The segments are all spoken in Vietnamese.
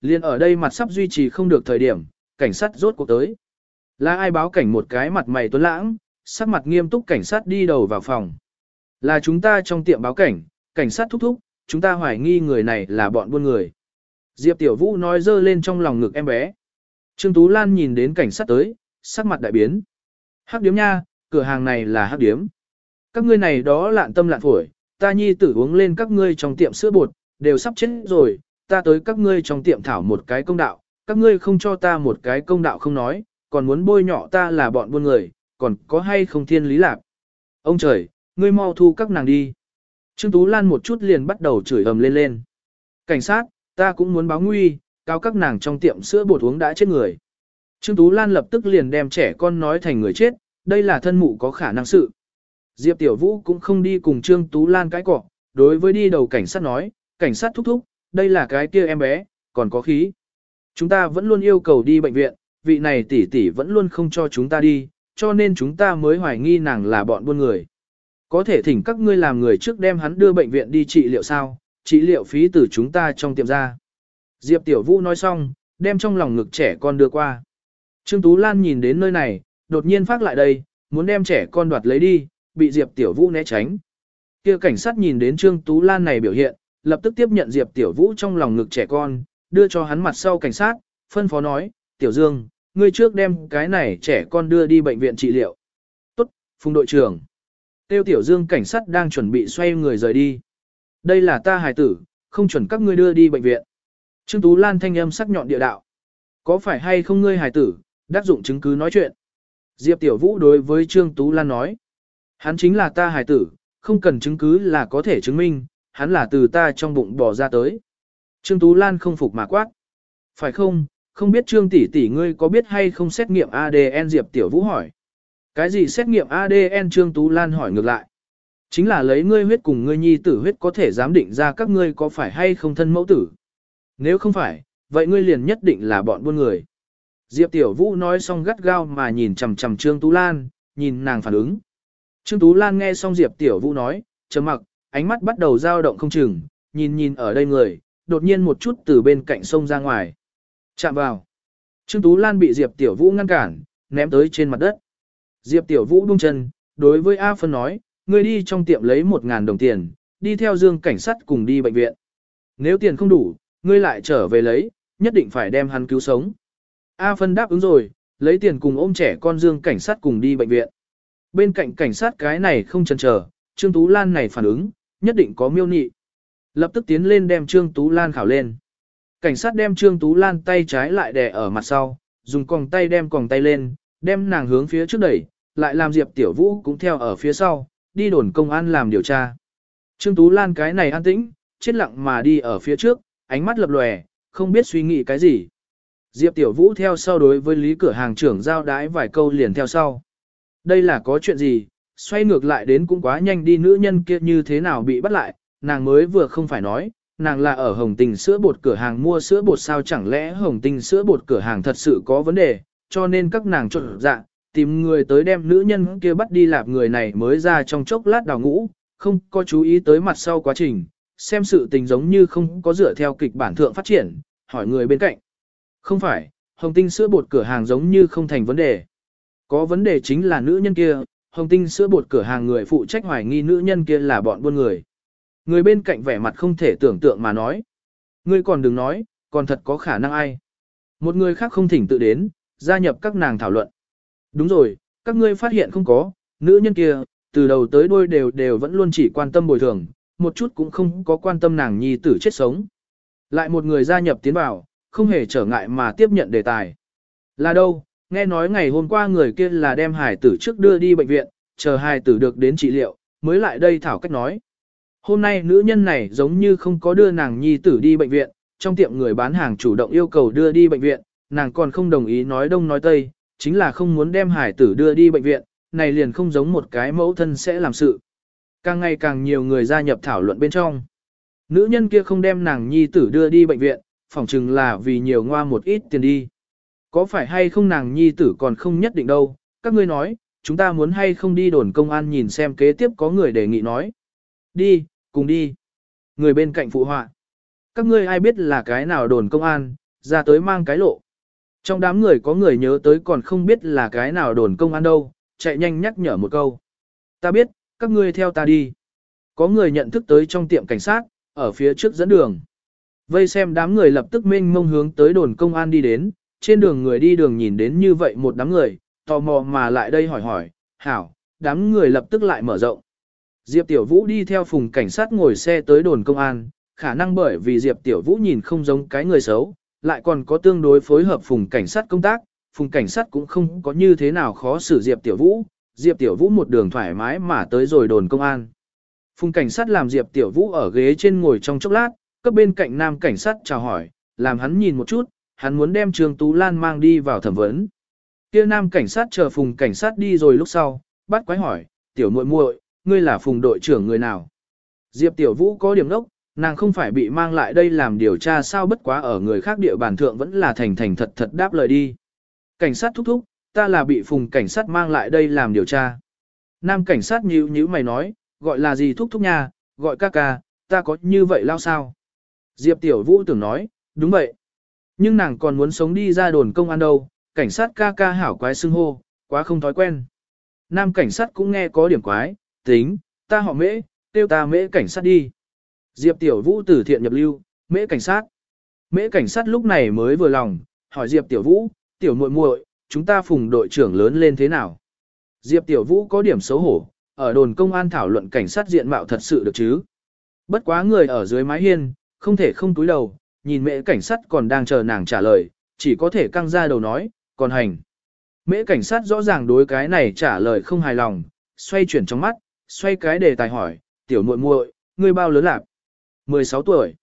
liền ở đây mặt sắp duy trì không được thời điểm, cảnh sát rốt cuộc tới. Là ai báo cảnh một cái mặt mày tuấn lãng, sắc mặt nghiêm túc cảnh sát đi đầu vào phòng. Là chúng ta trong tiệm báo cảnh, cảnh sát thúc thúc, chúng ta hoài nghi người này là bọn buôn người. Diệp Tiểu Vũ nói dơ lên trong lòng ngực em bé. Trương Tú Lan nhìn đến cảnh sát tới, sắc mặt đại biến. Hắc điếm nha, cửa hàng này là hắc điếm. Các ngươi này đó lạn tâm lạn phổi, ta nhi tử uống lên các ngươi trong tiệm sữa bột, đều sắp chết rồi, ta tới các ngươi trong tiệm thảo một cái công đạo, các ngươi không cho ta một cái công đạo không nói, còn muốn bôi nhọ ta là bọn buôn người, còn có hay không thiên lý lạc. Ông trời, ngươi mau thu các nàng đi. Trương Tú Lan một chút liền bắt đầu chửi ầm lên lên. Cảnh sát, ta cũng muốn báo nguy, cao các nàng trong tiệm sữa bột uống đã chết người. Trương Tú Lan lập tức liền đem trẻ con nói thành người chết, đây là thân mụ có khả năng sự. Diệp Tiểu Vũ cũng không đi cùng Trương Tú Lan cái cọ, đối với đi đầu cảnh sát nói, cảnh sát thúc thúc, đây là cái kia em bé, còn có khí. Chúng ta vẫn luôn yêu cầu đi bệnh viện, vị này tỷ tỷ vẫn luôn không cho chúng ta đi, cho nên chúng ta mới hoài nghi nàng là bọn buôn người. Có thể thỉnh các ngươi làm người trước đem hắn đưa bệnh viện đi trị liệu sao, trị liệu phí từ chúng ta trong tiệm ra. Diệp Tiểu Vũ nói xong, đem trong lòng ngực trẻ con đưa qua. Trương Tú Lan nhìn đến nơi này, đột nhiên phát lại đây, muốn đem trẻ con đoạt lấy đi, bị Diệp Tiểu Vũ né tránh. Kia cảnh sát nhìn đến Trương Tú Lan này biểu hiện, lập tức tiếp nhận Diệp Tiểu Vũ trong lòng ngực trẻ con, đưa cho hắn mặt sau cảnh sát, phân phó nói, Tiểu Dương, ngươi trước đem cái này trẻ con đưa đi bệnh viện trị liệu. Tốt, phùng đội trưởng. Tiêu Tiểu Dương cảnh sát đang chuẩn bị xoay người rời đi. Đây là ta hài tử, không chuẩn các ngươi đưa đi bệnh viện. Trương Tú Lan thanh âm sắc nhọn địa đạo. Có phải hay không ngươi hài tử, đắc dụng chứng cứ nói chuyện. Diệp Tiểu Vũ đối với Trương Tú Lan nói. Hắn chính là ta hài tử, không cần chứng cứ là có thể chứng minh, hắn là từ ta trong bụng bỏ ra tới. Trương Tú Lan không phục mà quát. Phải không, không biết Trương tỷ tỷ ngươi có biết hay không xét nghiệm ADN Diệp Tiểu Vũ hỏi. Cái gì xét nghiệm ADN Trương Tú Lan hỏi ngược lại. Chính là lấy ngươi huyết cùng ngươi nhi tử huyết có thể giám định ra các ngươi có phải hay không thân mẫu tử. Nếu không phải, vậy ngươi liền nhất định là bọn buôn người. Diệp Tiểu Vũ nói xong gắt gao mà nhìn chằm chằm Trương Tú Lan, nhìn nàng phản ứng. Trương Tú Lan nghe xong Diệp Tiểu Vũ nói, trầm mặc, ánh mắt bắt đầu dao động không chừng, nhìn nhìn ở đây người, đột nhiên một chút từ bên cạnh sông ra ngoài. Chạm vào. Trương Tú Lan bị Diệp Tiểu Vũ ngăn cản, ném tới trên mặt đất. Diệp Tiểu Vũ buông chân, đối với A Phân nói, ngươi đi trong tiệm lấy 1.000 đồng tiền, đi theo dương cảnh sát cùng đi bệnh viện. Nếu tiền không đủ, ngươi lại trở về lấy, nhất định phải đem hắn cứu sống. A Phân đáp ứng rồi, lấy tiền cùng ôm trẻ con dương cảnh sát cùng đi bệnh viện. Bên cạnh cảnh sát cái này không chần chờ, Trương Tú Lan này phản ứng, nhất định có miêu nị. Lập tức tiến lên đem Trương Tú Lan khảo lên. Cảnh sát đem Trương Tú Lan tay trái lại đè ở mặt sau, dùng còng tay đem còng tay lên, đem nàng hướng phía trước đẩy, lại làm Diệp Tiểu Vũ cũng theo ở phía sau, đi đồn công an làm điều tra. Trương Tú Lan cái này an tĩnh, chết lặng mà đi ở phía trước, ánh mắt lập lòe, không biết suy nghĩ cái gì. Diệp Tiểu Vũ theo sau đối với lý cửa hàng trưởng giao đái vài câu liền theo sau. Đây là có chuyện gì, xoay ngược lại đến cũng quá nhanh đi nữ nhân kia như thế nào bị bắt lại, nàng mới vừa không phải nói, nàng là ở hồng tình sữa bột cửa hàng mua sữa bột sao chẳng lẽ hồng tình sữa bột cửa hàng thật sự có vấn đề, cho nên các nàng trộn dạ, tìm người tới đem nữ nhân kia bắt đi lạp người này mới ra trong chốc lát đào ngũ, không có chú ý tới mặt sau quá trình, xem sự tình giống như không có dựa theo kịch bản thượng phát triển, hỏi người bên cạnh. Không phải, hồng tinh sữa bột cửa hàng giống như không thành vấn đề. Có vấn đề chính là nữ nhân kia, hồng tinh sữa bột cửa hàng người phụ trách hoài nghi nữ nhân kia là bọn buôn người. Người bên cạnh vẻ mặt không thể tưởng tượng mà nói. Ngươi còn đừng nói, còn thật có khả năng ai. Một người khác không thỉnh tự đến, gia nhập các nàng thảo luận. Đúng rồi, các ngươi phát hiện không có, nữ nhân kia, từ đầu tới đuôi đều đều vẫn luôn chỉ quan tâm bồi thường, một chút cũng không có quan tâm nàng nhi tử chết sống. Lại một người gia nhập tiến vào, không hề trở ngại mà tiếp nhận đề tài. Là đâu, nghe nói ngày hôm qua người kia là đem Hải tử trước đưa đi bệnh viện, chờ Hải tử được đến trị liệu, mới lại đây thảo cách nói. Hôm nay nữ nhân này giống như không có đưa nàng nhi tử đi bệnh viện, trong tiệm người bán hàng chủ động yêu cầu đưa đi bệnh viện, nàng còn không đồng ý nói đông nói tây, chính là không muốn đem hải tử đưa đi bệnh viện, này liền không giống một cái mẫu thân sẽ làm sự. Càng ngày càng nhiều người gia nhập thảo luận bên trong. Nữ nhân kia không đem nàng nhi tử đưa đi bệnh viện, phỏng chừng là vì nhiều ngoa một ít tiền đi. Có phải hay không nàng nhi tử còn không nhất định đâu, các ngươi nói, chúng ta muốn hay không đi đồn công an nhìn xem kế tiếp có người đề nghị nói. Đi, cùng đi. Người bên cạnh phụ họa. Các ngươi ai biết là cái nào đồn công an, ra tới mang cái lộ. Trong đám người có người nhớ tới còn không biết là cái nào đồn công an đâu, chạy nhanh nhắc nhở một câu. Ta biết, các ngươi theo ta đi. Có người nhận thức tới trong tiệm cảnh sát, ở phía trước dẫn đường. Vây xem đám người lập tức mênh mông hướng tới đồn công an đi đến, trên đường người đi đường nhìn đến như vậy một đám người, tò mò mà lại đây hỏi hỏi, hảo, đám người lập tức lại mở rộng. Diệp Tiểu Vũ đi theo phùng cảnh sát ngồi xe tới đồn công an, khả năng bởi vì Diệp Tiểu Vũ nhìn không giống cái người xấu, lại còn có tương đối phối hợp phùng cảnh sát công tác, phùng cảnh sát cũng không có như thế nào khó xử Diệp Tiểu Vũ, Diệp Tiểu Vũ một đường thoải mái mà tới rồi đồn công an. Phùng cảnh sát làm Diệp Tiểu Vũ ở ghế trên ngồi trong chốc lát, cấp bên cạnh nam cảnh sát chào hỏi, làm hắn nhìn một chút, hắn muốn đem Trương Tú Lan mang đi vào thẩm vấn. Kia nam cảnh sát chờ phùng cảnh sát đi rồi lúc sau, bắt quái hỏi, tiểu muội muội, ngươi là phùng đội trưởng người nào? Diệp Tiểu Vũ có điểm đốc, nàng không phải bị mang lại đây làm điều tra sao bất quá ở người khác địa bàn thượng vẫn là thành thành thật thật đáp lời đi. Cảnh sát thúc thúc, ta là bị phùng cảnh sát mang lại đây làm điều tra. Nam cảnh sát nhíu nhíu mày nói, gọi là gì thúc thúc nha, gọi ca ca, ta có như vậy lao sao? Diệp Tiểu Vũ tưởng nói, đúng vậy. Nhưng nàng còn muốn sống đi ra đồn công an đâu, cảnh sát ca ca hảo quái xưng hô, quá không thói quen. Nam cảnh sát cũng nghe có điểm quái, tính, ta họ mễ, tiêu ta mễ cảnh sát đi. Diệp Tiểu Vũ tử thiện nhập lưu, mễ cảnh sát. Mễ cảnh sát lúc này mới vừa lòng, hỏi Diệp Tiểu Vũ, Tiểu muội muội, chúng ta phùng đội trưởng lớn lên thế nào? Diệp Tiểu Vũ có điểm xấu hổ, ở đồn công an thảo luận cảnh sát diện mạo thật sự được chứ. Bất quá người ở dưới mái hiên, không thể không túi đầu, nhìn mễ cảnh sát còn đang chờ nàng trả lời, chỉ có thể căng ra đầu nói, còn hành. Mễ cảnh sát rõ ràng đối cái này trả lời không hài lòng, xoay chuyển trong mắt, xoay cái đề tài hỏi, tiểu muội muội, ngươi bao lớn lạc? 16 tuổi.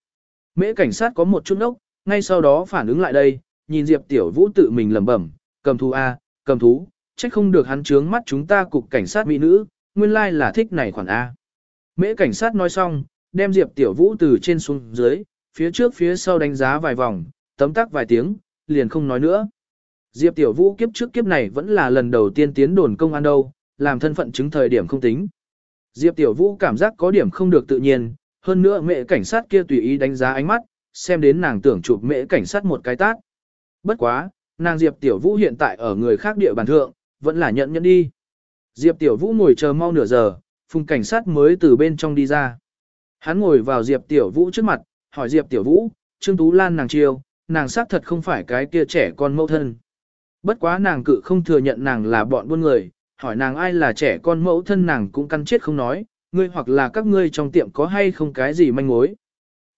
Mễ cảnh sát có một chút nốc, ngay sau đó phản ứng lại đây, nhìn Diệp Tiểu Vũ tự mình lẩm bẩm, cầm thú A, cầm thú, trách không được hắn trướng mắt chúng ta cục cảnh sát mỹ nữ, nguyên lai là thích này khoản A. Mễ cảnh sát nói xong, đem Diệp Tiểu Vũ từ trên xuống dưới, phía trước phía sau đánh giá vài vòng, tấm tắc vài tiếng, liền không nói nữa. Diệp Tiểu Vũ kiếp trước kiếp này vẫn là lần đầu tiên tiến đồn công an đâu, làm thân phận chứng thời điểm không tính. Diệp Tiểu Vũ cảm giác có điểm không được tự nhiên, hơn nữa mẹ cảnh sát kia tùy ý đánh giá ánh mắt, xem đến nàng tưởng chụp mẹ cảnh sát một cái tát. Bất quá, nàng Diệp Tiểu Vũ hiện tại ở người khác địa bàn thượng, vẫn là nhận nhận đi. Diệp Tiểu Vũ ngồi chờ mau nửa giờ, phùng cảnh sát mới từ bên trong đi ra. Hắn ngồi vào Diệp Tiểu Vũ trước mặt, hỏi Diệp Tiểu Vũ, Trương Tú Lan nàng chiêu, nàng xác thật không phải cái kia trẻ con mẫu thân. Bất quá nàng cự không thừa nhận nàng là bọn buôn người, hỏi nàng ai là trẻ con mẫu thân nàng cũng căn chết không nói, ngươi hoặc là các ngươi trong tiệm có hay không cái gì manh mối.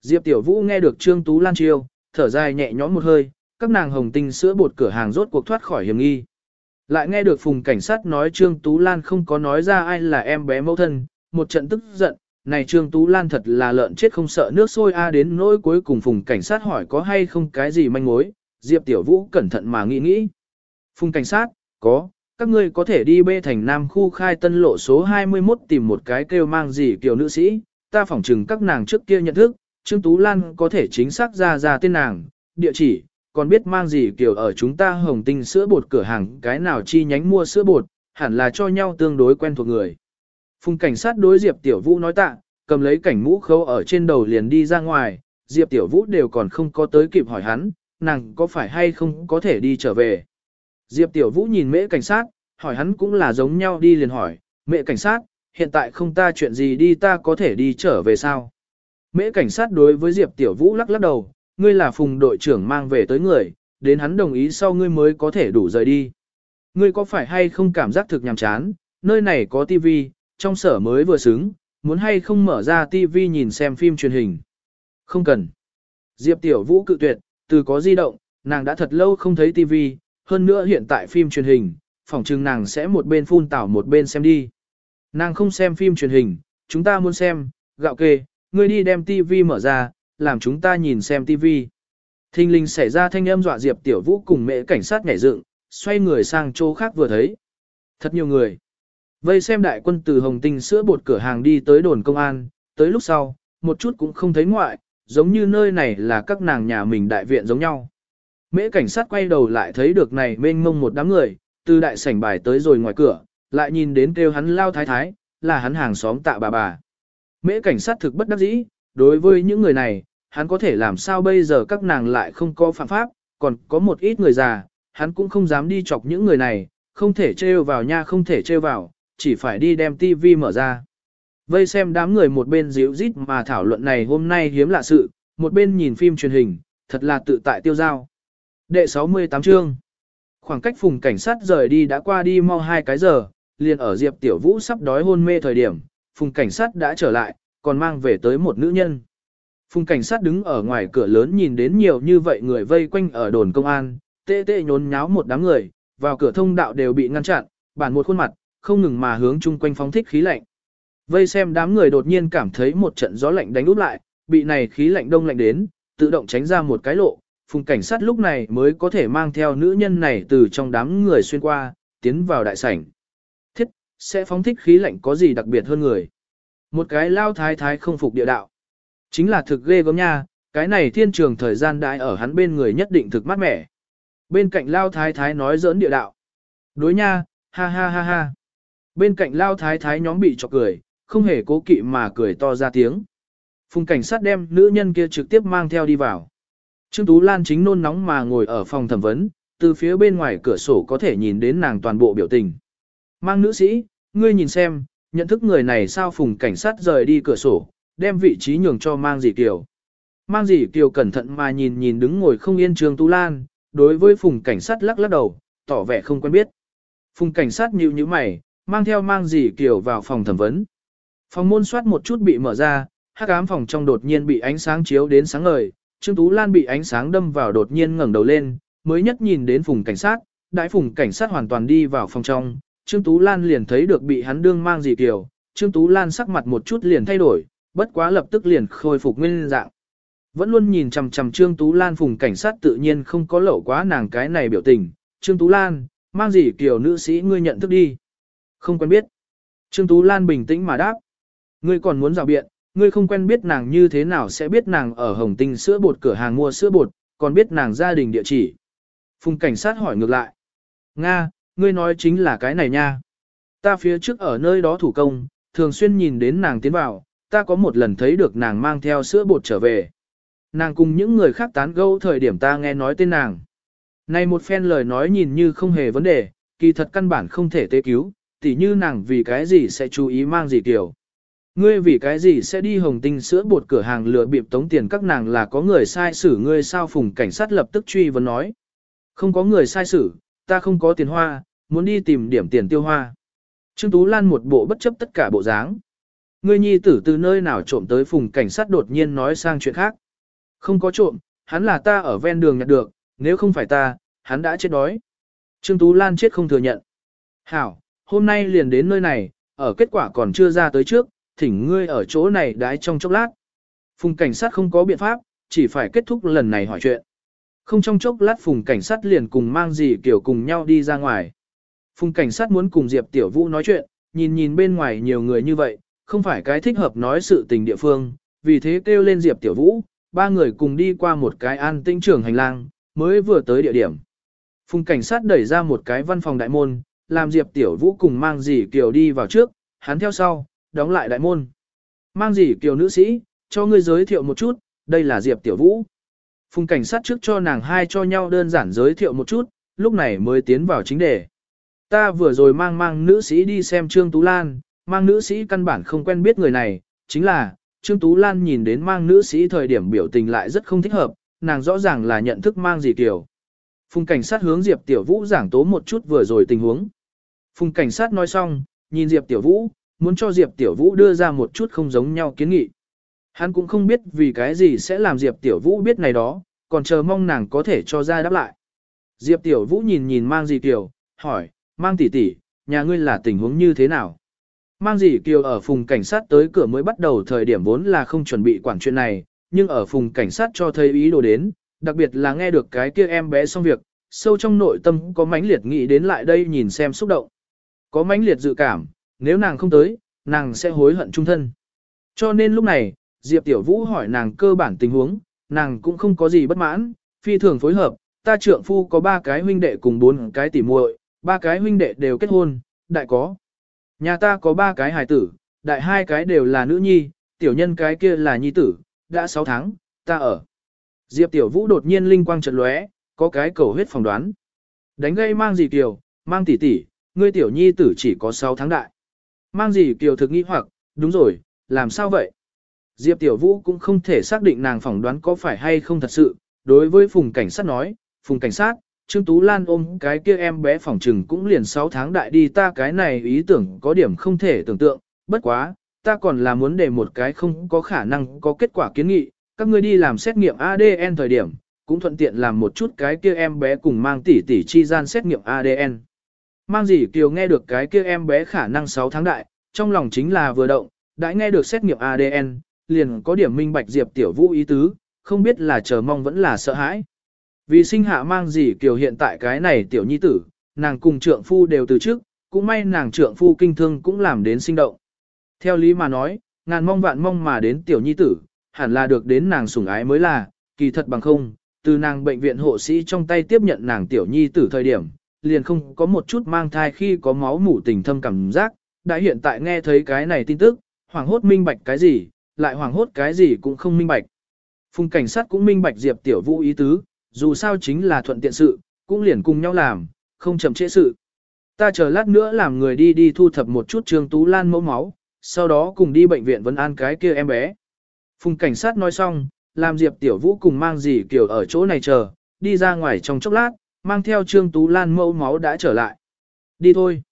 Diệp Tiểu Vũ nghe được Trương Tú Lan chiêu, thở dài nhẹ nhõm một hơi, các nàng hồng tinh sữa bột cửa hàng rốt cuộc thoát khỏi hiểm nghi. Lại nghe được phùng cảnh sát nói Trương Tú Lan không có nói ra ai là em bé mẫu thân, một trận tức giận, này Trương Tú Lan thật là lợn chết không sợ nước sôi a đến nỗi cuối cùng phùng cảnh sát hỏi có hay không cái gì manh mối, Diệp Tiểu Vũ cẩn thận mà nghĩ nghĩ. Phùng cảnh sát, có, các ngươi có thể đi bê thành Nam khu khai tân lộ số 21 tìm một cái kêu mang gì kiểu nữ sĩ, ta phỏng chừng các nàng trước kia nhận thức, Trương Tú Lan có thể chính xác ra ra tên nàng, địa chỉ, còn biết mang gì kiểu ở chúng ta hồng tinh sữa bột cửa hàng cái nào chi nhánh mua sữa bột, hẳn là cho nhau tương đối quen thuộc người. Phùng cảnh sát đối Diệp Tiểu Vũ nói tạ, cầm lấy cảnh mũ khâu ở trên đầu liền đi ra ngoài, Diệp Tiểu Vũ đều còn không có tới kịp hỏi hắn, nàng có phải hay không có thể đi trở về. Diệp Tiểu Vũ nhìn mễ cảnh sát, hỏi hắn cũng là giống nhau đi liền hỏi, mẹ cảnh sát, hiện tại không ta chuyện gì đi ta có thể đi trở về sao? Mễ cảnh sát đối với Diệp Tiểu Vũ lắc lắc đầu, ngươi là phùng đội trưởng mang về tới người, đến hắn đồng ý sau ngươi mới có thể đủ rời đi. Ngươi có phải hay không cảm giác thực nhàm chán, nơi này có tivi, trong sở mới vừa xứng, muốn hay không mở ra tivi nhìn xem phim truyền hình. Không cần. Diệp Tiểu Vũ cự tuyệt, từ có di động, nàng đã thật lâu không thấy tivi, hơn nữa hiện tại phim truyền hình, phỏng chừng nàng sẽ một bên phun tảo một bên xem đi. Nàng không xem phim truyền hình, chúng ta muốn xem, gạo kê, ngươi đi đem tivi mở ra, làm chúng ta nhìn xem tivi. Thinh linh xảy ra thanh âm dọa Diệp Tiểu Vũ cùng mẹ cảnh sát nhảy dựng, xoay người sang chỗ khác vừa thấy. Thật nhiều người. Vây xem đại quân từ Hồng Tinh sữa bột cửa hàng đi tới đồn công an, tới lúc sau, một chút cũng không thấy ngoại, giống như nơi này là các nàng nhà mình đại viện giống nhau. Mễ cảnh sát quay đầu lại thấy được này mênh mông một đám người, từ đại sảnh bài tới rồi ngoài cửa, lại nhìn đến kêu hắn lao thái thái, là hắn hàng xóm tạ bà bà. Mễ cảnh sát thực bất đắc dĩ, đối với những người này, hắn có thể làm sao bây giờ các nàng lại không có phạm pháp, còn có một ít người già, hắn cũng không dám đi chọc những người này, không thể trêu vào nha không thể trêu vào, chỉ phải đi đem TV mở ra. Vây xem đám người một bên díu rít mà thảo luận này hôm nay hiếm lạ sự, một bên nhìn phim truyền hình, thật là tự tại tiêu giao. Đệ 68 chương Khoảng cách phùng cảnh sát rời đi đã qua đi mau hai cái giờ, liền ở Diệp Tiểu Vũ sắp đói hôn mê thời điểm, phùng cảnh sát đã trở lại, còn mang về tới một nữ nhân. Phùng cảnh sát đứng ở ngoài cửa lớn nhìn đến nhiều như vậy người vây quanh ở đồn công an, tê tê nhốn nháo một đám người, vào cửa thông đạo đều bị ngăn chặn, bản một khuôn mặt, không ngừng mà hướng chung quanh phóng thích khí lạnh. Vây xem đám người đột nhiên cảm thấy một trận gió lạnh đánh úp lại, bị này khí lạnh đông lạnh đến, tự động tránh ra một cái lộ, phùng cảnh sát lúc này mới có thể mang theo nữ nhân này từ trong đám người xuyên qua, tiến vào đại sảnh. Thiết, sẽ phóng thích khí lạnh có gì đặc biệt hơn người. Một cái lao thái thái không phục địa đạo. Chính là thực ghê gớm nha, cái này thiên trường thời gian đại ở hắn bên người nhất định thực mát mẻ. Bên cạnh lao thái thái nói giỡn địa đạo. Đối nha, ha ha ha ha. Bên cạnh lao thái thái nhóm bị chọc cười, không hề cố kỵ mà cười to ra tiếng. Phùng cảnh sát đem nữ nhân kia trực tiếp mang theo đi vào. Trương Tú Lan chính nôn nóng mà ngồi ở phòng thẩm vấn, từ phía bên ngoài cửa sổ có thể nhìn đến nàng toàn bộ biểu tình. Mang nữ sĩ, ngươi nhìn xem, nhận thức người này sao phùng cảnh sát rời đi cửa sổ, đem vị trí nhường cho mang dì kiều. Mang dì kiều cẩn thận mà nhìn nhìn đứng ngồi không yên Trương Tú Lan, đối với phùng cảnh sát lắc lắc đầu, tỏ vẻ không quen biết. Phùng cảnh sát nhíu nhíu mày, mang theo mang dì kiều vào phòng thẩm vấn. Phòng môn soát một chút bị mở ra, hắc ám phòng trong đột nhiên bị ánh sáng chiếu đến sáng ngời, Trương Tú Lan bị ánh sáng đâm vào đột nhiên ngẩng đầu lên, mới nhất nhìn đến phùng cảnh sát, đại phùng cảnh sát hoàn toàn đi vào phòng trong, Trương Tú Lan liền thấy được bị hắn đương mang gì kiểu, Trương Tú Lan sắc mặt một chút liền thay đổi, bất quá lập tức liền khôi phục nguyên dạng. Vẫn luôn nhìn chằm chằm Trương Tú Lan phùng cảnh sát tự nhiên không có lẩu quá nàng cái này biểu tình, Trương Tú Lan, mang gì kiểu nữ sĩ ngươi nhận thức đi. Không quen biết. Trương Tú Lan bình tĩnh mà đáp. Ngươi còn muốn rào biện, ngươi không quen biết nàng như thế nào sẽ biết nàng ở Hồng Tinh sữa bột cửa hàng mua sữa bột, còn biết nàng gia đình địa chỉ. Phùng cảnh sát hỏi ngược lại. Nga, ngươi nói chính là cái này nha. Ta phía trước ở nơi đó thủ công, thường xuyên nhìn đến nàng tiến vào, ta có một lần thấy được nàng mang theo sữa bột trở về. Nàng cùng những người khác tán gẫu thời điểm ta nghe nói tên nàng. Này một phen lời nói nhìn như không hề vấn đề, kỳ thật căn bản không thể tế cứu, tỉ như nàng vì cái gì sẽ chú ý mang gì kiểu. Ngươi vì cái gì sẽ đi hồng tinh sữa bột cửa hàng lừa bịp tống tiền các nàng là có người sai xử ngươi sao phùng cảnh sát lập tức truy vấn nói. Không có người sai xử, ta không có tiền hoa, muốn đi tìm điểm tiền tiêu hoa. Trương Tú Lan một bộ bất chấp tất cả bộ dáng. Ngươi nhi tử từ nơi nào trộm tới phùng cảnh sát đột nhiên nói sang chuyện khác. Không có trộm, hắn là ta ở ven đường nhặt được, nếu không phải ta, hắn đã chết đói. Trương Tú Lan chết không thừa nhận. Hảo, hôm nay liền đến nơi này, ở kết quả còn chưa ra tới trước, thỉnh ngươi ở chỗ này đái trong chốc lát. Phùng cảnh sát không có biện pháp, chỉ phải kết thúc lần này hỏi chuyện. Không trong chốc lát phùng cảnh sát liền cùng mang gì kiểu cùng nhau đi ra ngoài. Phùng cảnh sát muốn cùng Diệp Tiểu Vũ nói chuyện, nhìn nhìn bên ngoài nhiều người như vậy, không phải cái thích hợp nói sự tình địa phương, vì thế kêu lên Diệp Tiểu Vũ, ba người cùng đi qua một cái an tĩnh trường hành lang, mới vừa tới địa điểm. Phùng cảnh sát đẩy ra một cái văn phòng đại môn, làm Diệp Tiểu Vũ cùng mang dì Kiều đi vào trước, hắn theo sau, đóng lại đại môn. Mang dì Kiều nữ sĩ, cho ngươi giới thiệu một chút, đây là Diệp Tiểu Vũ. Phùng cảnh sát trước cho nàng hai cho nhau đơn giản giới thiệu một chút, lúc này mới tiến vào chính đề. Ta vừa rồi mang mang nữ sĩ đi xem Trương Tú Lan, mang nữ sĩ căn bản không quen biết người này, chính là, Trương Tú Lan nhìn đến mang nữ sĩ thời điểm biểu tình lại rất không thích hợp, nàng rõ ràng là nhận thức mang gì kiểu. Phùng cảnh sát hướng Diệp Tiểu Vũ giảng tố một chút vừa rồi tình huống. Phùng cảnh sát nói xong, nhìn Diệp Tiểu Vũ, muốn cho Diệp Tiểu Vũ đưa ra một chút không giống nhau kiến nghị. Hắn cũng không biết vì cái gì sẽ làm Diệp Tiểu Vũ biết này đó, còn chờ mong nàng có thể cho ra đáp lại. Diệp Tiểu Vũ nhìn nhìn mang gì Kiều, hỏi, mang tỷ tỷ, nhà ngươi là tình huống như thế nào? Mang gì Kiều ở phùng cảnh sát tới cửa mới bắt đầu thời điểm vốn là không chuẩn bị quản chuyện này, nhưng ở phùng cảnh sát cho thấy ý đồ đến, đặc biệt là nghe được cái kia em bé xong việc, sâu trong nội tâm có mãnh liệt nghĩ đến lại đây nhìn xem xúc động. Có mãnh liệt dự cảm, nếu nàng không tới, nàng sẽ hối hận trung thân. Cho nên lúc này, Diệp Tiểu Vũ hỏi nàng cơ bản tình huống, nàng cũng không có gì bất mãn, phi thường phối hợp, ta trượng phu có ba cái huynh đệ cùng bốn cái tỉ muội, ba cái huynh đệ đều kết hôn, đại có. Nhà ta có ba cái hài tử, đại hai cái đều là nữ nhi, tiểu nhân cái kia là nhi tử, đã 6 tháng, ta ở. Diệp Tiểu Vũ đột nhiên linh quang chợt lóe, có cái cầu huyết phỏng đoán. Đánh gây mang gì kiều, mang tỷ tỷ, ngươi tiểu nhi tử chỉ có 6 tháng đại. Mang gì kiều thực nghi hoặc, đúng rồi, làm sao vậy? Diệp Tiểu Vũ cũng không thể xác định nàng phỏng đoán có phải hay không thật sự, đối với Phùng Cảnh sát nói, Phùng Cảnh sát, Trương Tú Lan ôm cái kia em bé phỏng trừng cũng liền 6 tháng đại đi ta cái này ý tưởng có điểm không thể tưởng tượng, bất quá, ta còn là muốn để một cái không có khả năng có kết quả kiến nghị, các ngươi đi làm xét nghiệm ADN thời điểm, cũng thuận tiện làm một chút cái kia em bé cùng mang tỷ tỷ chi gian xét nghiệm ADN. Mang gì Kiều nghe được cái kia em bé khả năng 6 tháng đại, trong lòng chính là vừa động, đã nghe được xét nghiệm ADN, liền có điểm minh bạch Diệp Tiểu Vũ ý tứ, không biết là chờ mong vẫn là sợ hãi. Vì sinh hạ mang gì Kiều hiện tại cái này tiểu nhi tử, nàng cùng trượng phu đều từ trước, cũng may nàng trượng phu kinh thương cũng làm đến sinh động. Theo lý mà nói, ngàn mong vạn mong mà đến tiểu nhi tử, hẳn là được đến nàng sủng ái mới là, kỳ thật bằng không, từ nàng bệnh viện hộ sĩ trong tay tiếp nhận nàng tiểu nhi tử thời điểm, liền không có một chút mang thai khi có máu mủ tình thâm cảm giác, đã hiện tại nghe thấy cái này tin tức, hoảng hốt minh bạch cái gì, lại hoảng hốt cái gì cũng không minh bạch. Phùng cảnh sát cũng minh bạch Diệp Tiểu Vũ ý tứ, dù sao chính là thuận tiện sự, cũng liền cùng nhau làm, không chậm trễ sự. Ta chờ lát nữa làm người đi đi thu thập một chút Trương Tú Lan mẫu máu, sau đó cùng đi bệnh viện vấn an cái kia em bé. Phùng cảnh sát nói xong, làm Diệp Tiểu Vũ cùng mang gì kiểu ở chỗ này chờ, đi ra ngoài trong chốc lát, mang theo Trương Tú Lan mẫu máu đã trở lại. Đi thôi.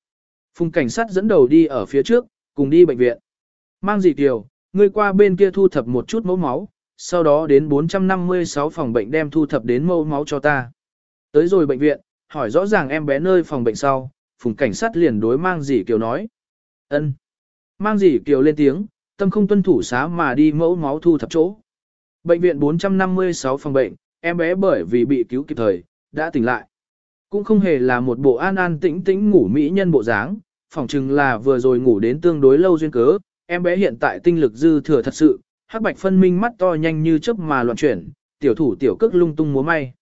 Phùng cảnh sát dẫn đầu đi ở phía trước, cùng đi bệnh viện. Mang gì kiều ngươi qua bên kia thu thập một chút mẫu máu, sau đó đến 456 phòng bệnh đem thu thập đến mẫu máu cho ta. Tới rồi bệnh viện, hỏi rõ ràng em bé nơi phòng bệnh sau, phùng cảnh sát liền đối mang gì kiều nói. ân Mang gì kiều lên tiếng, tâm không tuân thủ xá mà đi mẫu máu thu thập chỗ. Bệnh viện 456 phòng bệnh, em bé bởi vì bị cứu kịp thời, đã tỉnh lại. Cũng không hề là một bộ an an tĩnh tĩnh ngủ mỹ nhân bộ dáng, phỏng chừng là vừa rồi ngủ đến tương đối lâu duyên cớ, em bé hiện tại tinh lực dư thừa thật sự, hắc bạch phân minh mắt to nhanh như chớp mà loạn chuyển, tiểu thủ tiểu cước lung tung múa may.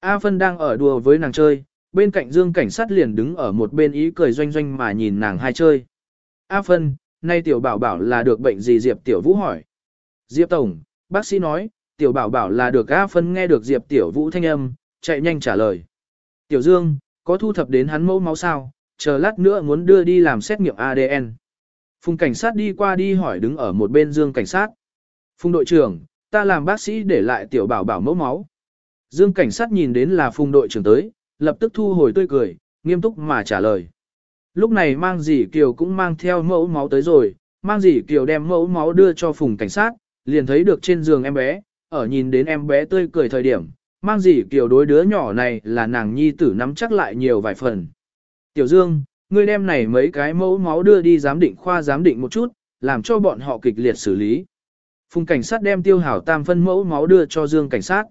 A Phân đang ở đùa với nàng chơi, bên cạnh Dương cảnh sát liền đứng ở một bên ý cười doanh doanh mà nhìn nàng hai chơi. A Phân, nay tiểu bảo bảo là được bệnh gì Diệp Tiểu Vũ hỏi. Diệp Tổng, bác sĩ nói, tiểu bảo bảo là được A Phân nghe được Diệp Tiểu Vũ thanh âm, chạy nhanh trả lời. Tiểu Dương, có thu thập đến hắn mẫu máu sao, chờ lát nữa muốn đưa đi làm xét nghiệm ADN. Phùng cảnh sát đi qua đi hỏi đứng ở một bên Dương cảnh sát. Phùng đội trưởng, ta làm bác sĩ để lại tiểu bảo bảo mẫu máu. Dương cảnh sát nhìn đến là phùng đội trưởng tới, lập tức thu hồi tươi cười, nghiêm túc mà trả lời. Lúc này mang dì Kiều cũng mang theo mẫu máu tới rồi, mang dì Kiều đem mẫu máu đưa cho phùng cảnh sát, liền thấy được trên giường em bé, ở nhìn đến em bé tươi cười thời điểm, mang gì kiểu đối đứa nhỏ này là nàng nhi tử nắm chắc lại nhiều vài phần. Tiểu Dương, ngươi đem này mấy cái mẫu máu đưa đi giám định khoa giám định một chút, làm cho bọn họ kịch liệt xử lý. Phùng cảnh sát đem tiêu hảo tam phân mẫu máu đưa cho Dương cảnh sát.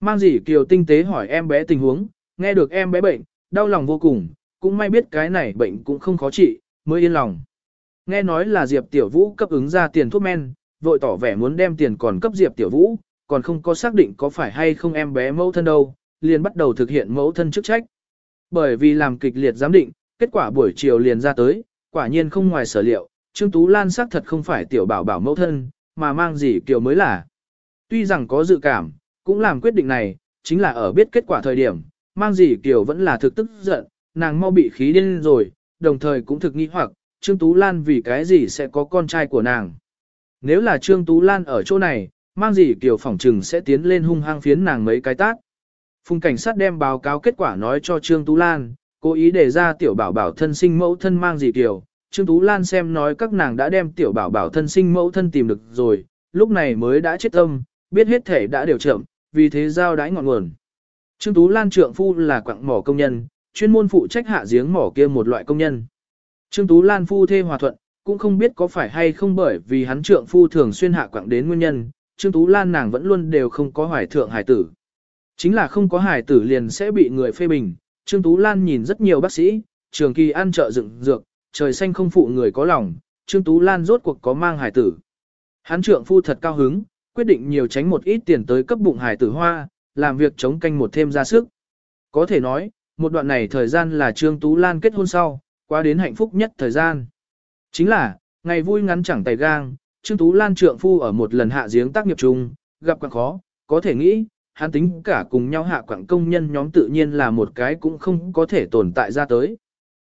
Mang gì Kiều tinh tế hỏi em bé tình huống, nghe được em bé bệnh, đau lòng vô cùng, cũng may biết cái này bệnh cũng không khó trị, mới yên lòng. Nghe nói là Diệp Tiểu Vũ cấp ứng ra tiền thuốc men, vội tỏ vẻ muốn đem tiền còn cấp Diệp Tiểu Vũ, còn không có xác định có phải hay không em bé mẫu thân đâu, liền bắt đầu thực hiện mẫu thân chức trách. Bởi vì làm kịch liệt giám định, kết quả buổi chiều liền ra tới, quả nhiên không ngoài sở liệu, Trương Tú Lan xác thật không phải tiểu bảo bảo mẫu thân, mà mang gì kiểu mới là. Tuy rằng có dự cảm, cũng làm quyết định này, chính là ở biết kết quả thời điểm, mang gì kiểu vẫn là thực tức giận, nàng mau bị khí điên rồi, đồng thời cũng thực nghi hoặc, Trương Tú Lan vì cái gì sẽ có con trai của nàng. Nếu là Trương Tú Lan ở chỗ này, mang gì kiểu phỏng trừng sẽ tiến lên hung hăng phiến nàng mấy cái tát. Phùng cảnh sát đem báo cáo kết quả nói cho Trương Tú Lan, cố ý đề ra tiểu bảo bảo thân sinh mẫu thân mang gì kiểu. Trương Tú Lan xem nói các nàng đã đem tiểu bảo bảo thân sinh mẫu thân tìm được rồi, lúc này mới đã chết tâm, biết hết thể đã đều chậm, vì thế giao đái ngọn nguồn. Trương Tú Lan trượng phu là quặng mỏ công nhân, chuyên môn phụ trách hạ giếng mỏ kia một loại công nhân. Trương Tú Lan phu thê hòa thuận, cũng không biết có phải hay không bởi vì hắn trượng phu thường xuyên hạ quặng đến nguyên nhân, Trương Tú Lan nàng vẫn luôn đều không có hoài thượng hải tử. Chính là không có hải tử liền sẽ bị người phê bình, Trương Tú Lan nhìn rất nhiều bác sĩ, trường kỳ ăn trợ dựng dược, trời xanh không phụ người có lòng, Trương Tú Lan rốt cuộc có mang hải tử. Hắn trượng phu thật cao hứng, quyết định nhiều tránh một ít tiền tới cấp bụng hải tử hoa, làm việc chống canh một thêm ra sức. Có thể nói, một đoạn này thời gian là Trương Tú Lan kết hôn sau, qua đến hạnh phúc nhất thời gian. Chính là, ngày vui ngắn chẳng tay gang, Trương Tú Lan trượng phu ở một lần hạ giếng tác nghiệp chung, gặp quặng khó, có thể nghĩ, hắn tính cả cùng nhau hạ quặng công nhân nhóm tự nhiên là một cái cũng không có thể tồn tại ra tới.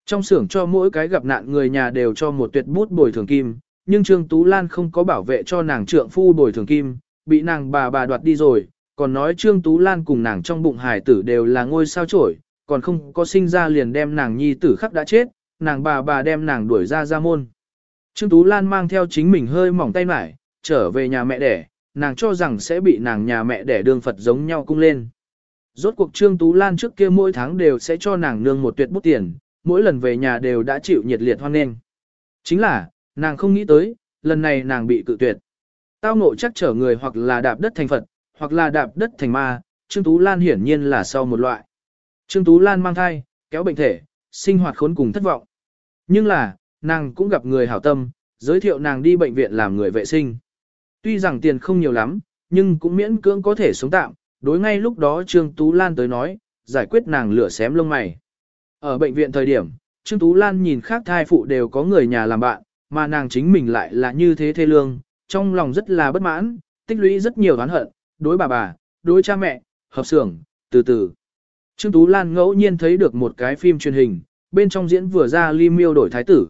Trong xưởng cho mỗi cái gặp nạn người nhà đều cho một tuyệt bút bồi thường kim, nhưng Trương Tú Lan không có bảo vệ cho nàng trượng phu bồi thường kim, bị nàng bà bà đoạt đi rồi, còn nói Trương Tú Lan cùng nàng trong bụng hải tử đều là ngôi sao trổi, còn không có sinh ra liền đem nàng nhi tử khắc đã chết, nàng bà bà đem nàng đuổi ra ra môn. Trương Tú Lan mang theo chính mình hơi mỏng tay mải, trở về nhà mẹ đẻ, nàng cho rằng sẽ bị nàng nhà mẹ đẻ đương Phật giống nhau cung lên. Rốt cuộc Trương Tú Lan trước kia mỗi tháng đều sẽ cho nàng nương một tuyệt bút tiền, mỗi lần về nhà đều đã chịu nhiệt liệt hoan nghênh. Chính là, nàng không nghĩ tới, lần này nàng bị cự tuyệt. Tao ngộ chắc trở người hoặc là đạp đất thành Phật, hoặc là đạp đất thành ma, Trương Tú Lan hiển nhiên là sau một loại. Trương Tú Lan mang thai, kéo bệnh thể, sinh hoạt khốn cùng thất vọng. Nhưng là, nàng cũng gặp người hảo tâm, giới thiệu nàng đi bệnh viện làm người vệ sinh. Tuy rằng tiền không nhiều lắm, nhưng cũng miễn cưỡng có thể sống tạm, đối ngay lúc đó Trương Tú Lan tới nói, giải quyết nàng lửa xém lông mày. Ở bệnh viện thời điểm, Trương Tú Lan nhìn khác thai phụ đều có người nhà làm bạn, mà nàng chính mình lại là như thế thê lương, trong lòng rất là bất mãn, tích lũy rất nhiều oán hận, đối bà bà, đối cha mẹ, hợp xưởng, từ từ. Trương Tú Lan ngẫu nhiên thấy được một cái phim truyền hình, bên trong diễn vừa ra Ly Miêu đổi thái tử.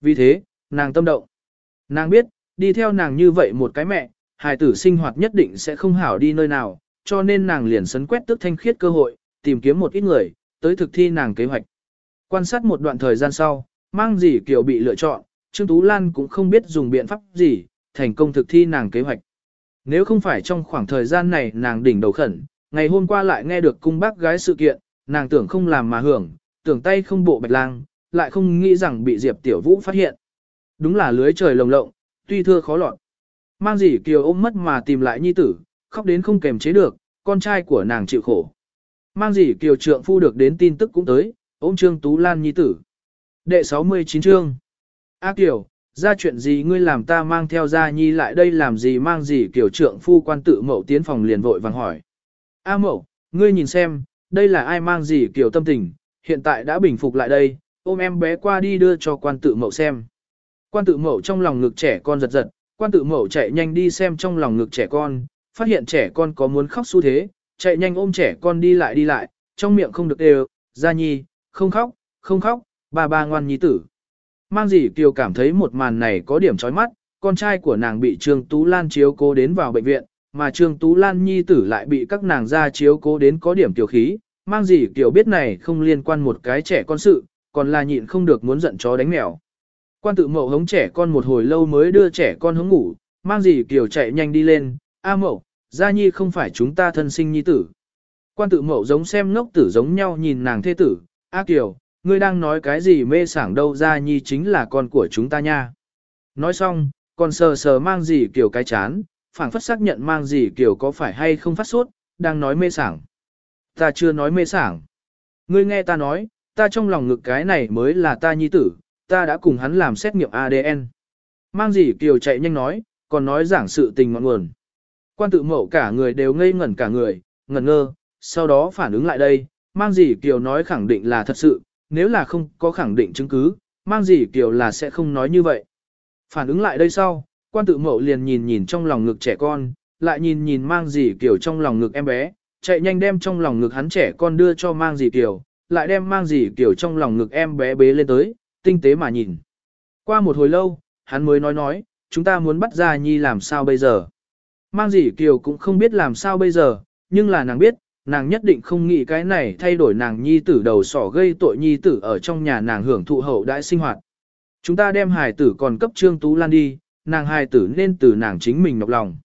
Vì thế, nàng tâm động. Nàng biết, đi theo nàng như vậy một cái mẹ, hài tử sinh hoạt nhất định sẽ không hảo đi nơi nào, cho nên nàng liền sấn quét tức thanh khiết cơ hội, tìm kiếm một ít người, tới thực thi nàng kế hoạch. Quan sát một đoạn thời gian sau, mang gì kiểu bị lựa chọn, Trương Tú Lan cũng không biết dùng biện pháp gì, thành công thực thi nàng kế hoạch. Nếu không phải trong khoảng thời gian này nàng đỉnh đầu khẩn, ngày hôm qua lại nghe được cung bác gái sự kiện, nàng tưởng không làm mà hưởng, tưởng tay không bộ bạch lang, lại không nghĩ rằng bị Diệp Tiểu Vũ phát hiện. Đúng là lưới trời lồng lộng, tuy thưa khó lọt. Mang gì kiều ôm mất mà tìm lại nhi tử, khóc đến không kềm chế được, con trai của nàng chịu khổ. Mang gì kiều trượng phu được đến tin tức cũng tới, ôm Trương Tú Lan nhi tử. Đệ 69 chương. A Kiều, ra chuyện gì ngươi làm ta mang theo gia nhi lại đây làm gì mang gì kiều trượng phu quan tự mậu tiến phòng liền vội vàng hỏi. A mậu, ngươi nhìn xem, đây là ai mang gì kiều tâm tình, hiện tại đã bình phục lại đây, ôm em bé qua đi đưa cho quan tự mậu xem. Quan tự mậu trong lòng ngực trẻ con giật giật, quan tự mậu chạy nhanh đi xem trong lòng ngực trẻ con, phát hiện trẻ con có muốn khóc xu thế, chạy nhanh ôm trẻ con đi lại đi lại, trong miệng không được đều, gia nhi, không khóc, không khóc, ba ba ngoan nhi tử. Mang gì Kiều cảm thấy một màn này có điểm chói mắt, con trai của nàng bị Trương Tú Lan chiếu cố đến vào bệnh viện, mà Trương Tú Lan nhi tử lại bị các nàng gia chiếu cố đến có điểm tiểu khí. Mang gì Kiều biết này không liên quan một cái trẻ con sự, còn là nhịn không được muốn giận chó đánh mèo. Quan tự mậu hống trẻ con một hồi lâu mới đưa trẻ con hống ngủ, mang gì Kiều chạy nhanh đi lên, A mậu, gia nhi không phải chúng ta thân sinh nhi tử. Quan tự mậu giống xem ngốc tử giống nhau nhìn nàng thê tử, A Kiều, ngươi đang nói cái gì mê sảng đâu gia nhi chính là con của chúng ta nha. Nói xong, còn sờ sờ mang gì kiểu cái chán, phảng phất xác nhận mang gì kiểu có phải hay không phát sốt, đang nói mê sảng. Ta chưa nói mê sảng. Ngươi nghe ta nói, ta trong lòng ngực cái này mới là ta nhi tử, ta đã cùng hắn làm xét nghiệm ADN. Mang gì kiều chạy nhanh nói, còn nói giảng sự tình ngọn nguồn. Quan tự mậu cả người đều ngây ngẩn cả người, ngẩn ngơ, sau đó phản ứng lại đây, mang gì kiều nói khẳng định là thật sự, nếu là không có khẳng định chứng cứ, mang gì kiều là sẽ không nói như vậy. Phản ứng lại đây sau, quan tự mậu liền nhìn nhìn trong lòng ngực trẻ con, lại nhìn nhìn mang gì kiều trong lòng ngực em bé, chạy nhanh đem trong lòng ngực hắn trẻ con đưa cho mang gì kiều lại đem mang gì kiểu trong lòng ngực em bé bế lên tới, tinh tế mà nhìn. Qua một hồi lâu, hắn mới nói nói, chúng ta muốn bắt ra nhi làm sao bây giờ. Mang gì kiểu cũng không biết làm sao bây giờ, nhưng là nàng biết, nàng nhất định không nghĩ cái này thay đổi nàng nhi tử đầu sỏ gây tội nhi tử ở trong nhà nàng hưởng thụ hậu đại sinh hoạt. Chúng ta đem hài tử còn cấp Trương Tú Lan đi, nàng hài tử nên từ nàng chính mình nọc lòng.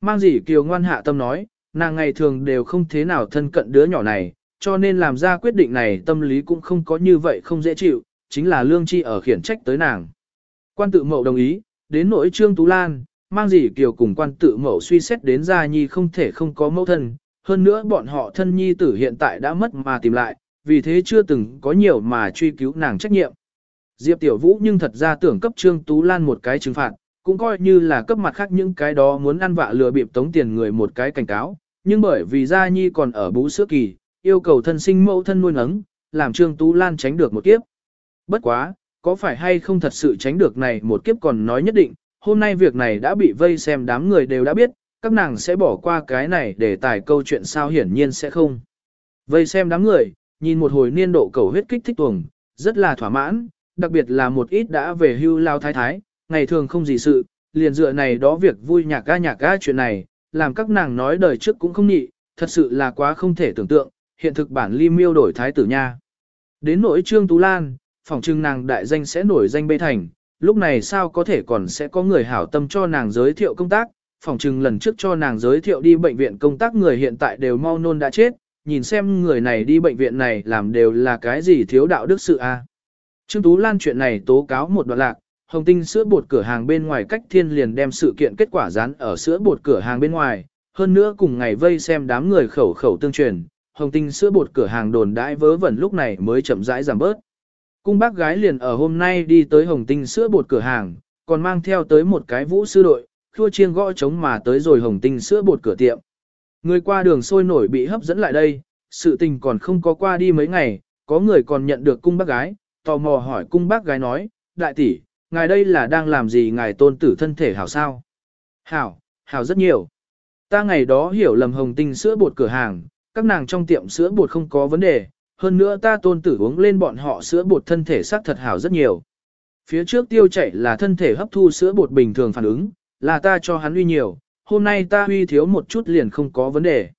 Mang gì kiều ngoan hạ tâm nói, nàng ngày thường đều không thế nào thân cận đứa nhỏ này, cho nên làm ra quyết định này tâm lý cũng không có như vậy không dễ chịu, chính là lương chi ở khiển trách tới nàng. Quan tự mậu đồng ý, đến nỗi Trương Tú Lan, mang gì kiều cùng quan tự mậu suy xét đến gia nhi không thể không có mẫu thân, hơn nữa bọn họ thân nhi tử hiện tại đã mất mà tìm lại, vì thế chưa từng có nhiều mà truy cứu nàng trách nhiệm. Diệp Tiểu Vũ nhưng thật ra tưởng cấp Trương Tú Lan một cái trừng phạt, cũng coi như là cấp mặt khác những cái đó muốn ăn vạ lừa bịp tống tiền người một cái cảnh cáo, nhưng bởi vì Gia Nhi còn ở bú sữa kỳ, yêu cầu thân sinh mẫu thân nuôi nấng, làm Trương Tú Lan tránh được một kiếp. Bất quá, có phải hay không thật sự tránh được này một kiếp còn nói nhất định, hôm nay việc này đã bị vây xem đám người đều đã biết, các nàng sẽ bỏ qua cái này để tài câu chuyện sao hiển nhiên sẽ không. Vây xem đám người, nhìn một hồi niên độ cầu huyết kích thích tuồng, rất là thỏa mãn, đặc biệt là một ít đã về hưu lao thái thái, ngày thường không gì sự, liền dựa này đó việc vui nhạc ga nhạc ga chuyện này, làm các nàng nói đời trước cũng không nhị, thật sự là quá không thể tưởng tượng, hiện thực bản ly miêu đổi thái tử nha. Đến nỗi Trương Tú Lan, phòng trưng nàng đại danh sẽ nổi danh bê thành, lúc này sao có thể còn sẽ có người hảo tâm cho nàng giới thiệu công tác, phòng trưng lần trước cho nàng giới thiệu đi bệnh viện công tác người hiện tại đều mau nôn đã chết, nhìn xem người này đi bệnh viện này làm đều là cái gì thiếu đạo đức sự a. Trương Tú Lan chuyện này tố cáo một đoạn lạc, Hồng Tinh sữa bột cửa hàng bên ngoài cách thiên liền đem sự kiện kết quả dán ở sữa bột cửa hàng bên ngoài, hơn nữa cùng ngày vây xem đám người khẩu khẩu tương truyền, Hồng Tinh sữa bột cửa hàng đồn đãi vớ vẩn lúc này mới chậm rãi giảm bớt. Cung bác gái liền ở hôm nay đi tới Hồng Tinh sữa bột cửa hàng, còn mang theo tới một cái vũ sư đội, thua chiêng gõ trống mà tới rồi Hồng Tinh sữa bột cửa tiệm. Người qua đường sôi nổi bị hấp dẫn lại đây, sự tình còn không có qua đi mấy ngày, có người còn nhận được cung bác gái, tò mò hỏi cung bác gái nói, đại tỷ, ngài đây là đang làm gì ngài tôn tử thân thể hảo sao? Hảo, hảo rất nhiều. Ta ngày đó hiểu lầm hồng tinh sữa bột cửa hàng, các nàng trong tiệm sữa bột không có vấn đề, hơn nữa ta tôn tử uống lên bọn họ sữa bột thân thể sắc thật hảo rất nhiều. Phía trước tiêu chảy là thân thể hấp thu sữa bột bình thường phản ứng, là ta cho hắn uy nhiều, hôm nay ta uy thiếu một chút liền không có vấn đề.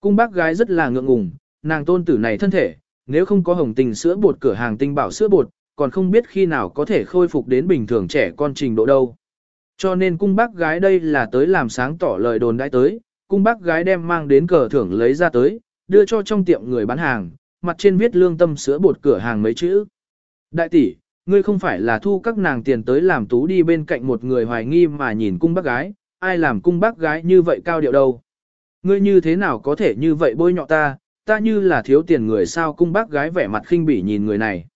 Cung bác gái rất là ngượng ngùng, nàng tôn tử này thân thể, nếu không có hồng tình sữa bột cửa hàng tinh bảo sữa bột, còn không biết khi nào có thể khôi phục đến bình thường trẻ con trình độ đâu. Cho nên cung bác gái đây là tới làm sáng tỏ lời đồn đãi tới, cung bác gái đem mang đến cờ thưởng lấy ra tới, đưa cho trong tiệm người bán hàng, mặt trên viết lương tâm sữa bột cửa hàng mấy chữ. Đại tỷ, ngươi không phải là thu các nàng tiền tới làm tú đi bên cạnh một người hoài nghi mà nhìn cung bác gái, ai làm cung bác gái như vậy cao điệu đâu. Ngươi như thế nào có thể như vậy bôi nhọ ta, ta như là thiếu tiền người sao cung bác gái vẻ mặt khinh bỉ nhìn người này.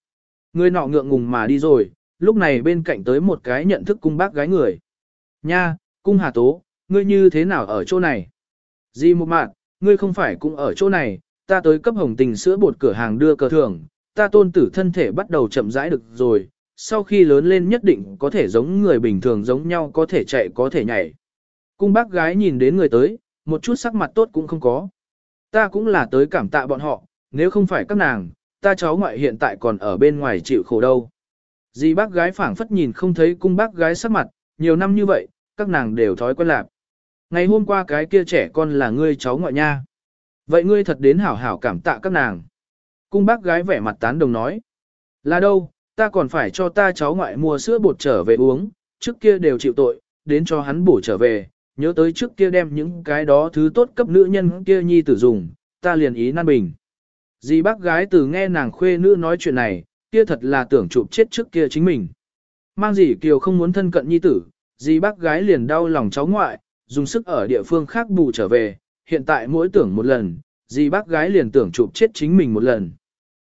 Người nọ ngượng ngùng mà đi rồi, lúc này bên cạnh tới một cái nhận thức cung bác gái người. Nha, cung hà tố, ngươi như thế nào ở chỗ này? Di một mạn, ngươi không phải cũng ở chỗ này, ta tới cấp hồng tình sữa bột cửa hàng đưa cờ thưởng, ta tôn tử thân thể bắt đầu chậm rãi được rồi, sau khi lớn lên nhất định có thể giống người bình thường giống nhau có thể chạy có thể nhảy. Cung bác gái nhìn đến người tới, một chút sắc mặt tốt cũng không có. Ta cũng là tới cảm tạ bọn họ, nếu không phải các nàng, ta cháu ngoại hiện tại còn ở bên ngoài chịu khổ đâu. Dì bác gái phảng phất nhìn không thấy cung bác gái sắc mặt, nhiều năm như vậy, các nàng đều thói quen lạc. Ngày hôm qua cái kia trẻ con là ngươi cháu ngoại nha. Vậy ngươi thật đến hảo hảo cảm tạ các nàng. Cung bác gái vẻ mặt tán đồng nói. Là đâu, ta còn phải cho ta cháu ngoại mua sữa bột trở về uống, trước kia đều chịu tội, đến cho hắn bổ trở về, nhớ tới trước kia đem những cái đó thứ tốt cấp nữ nhân kia nhi tử dùng, ta liền ý nan bình. Dì bác gái từ nghe nàng khuê nữ nói chuyện này, kia thật là tưởng chụp chết trước kia chính mình. Mang dì kiều không muốn thân cận nhi tử, dì bác gái liền đau lòng cháu ngoại, dùng sức ở địa phương khác bù trở về, hiện tại mỗi tưởng một lần, dì bác gái liền tưởng chụp chết chính mình một lần.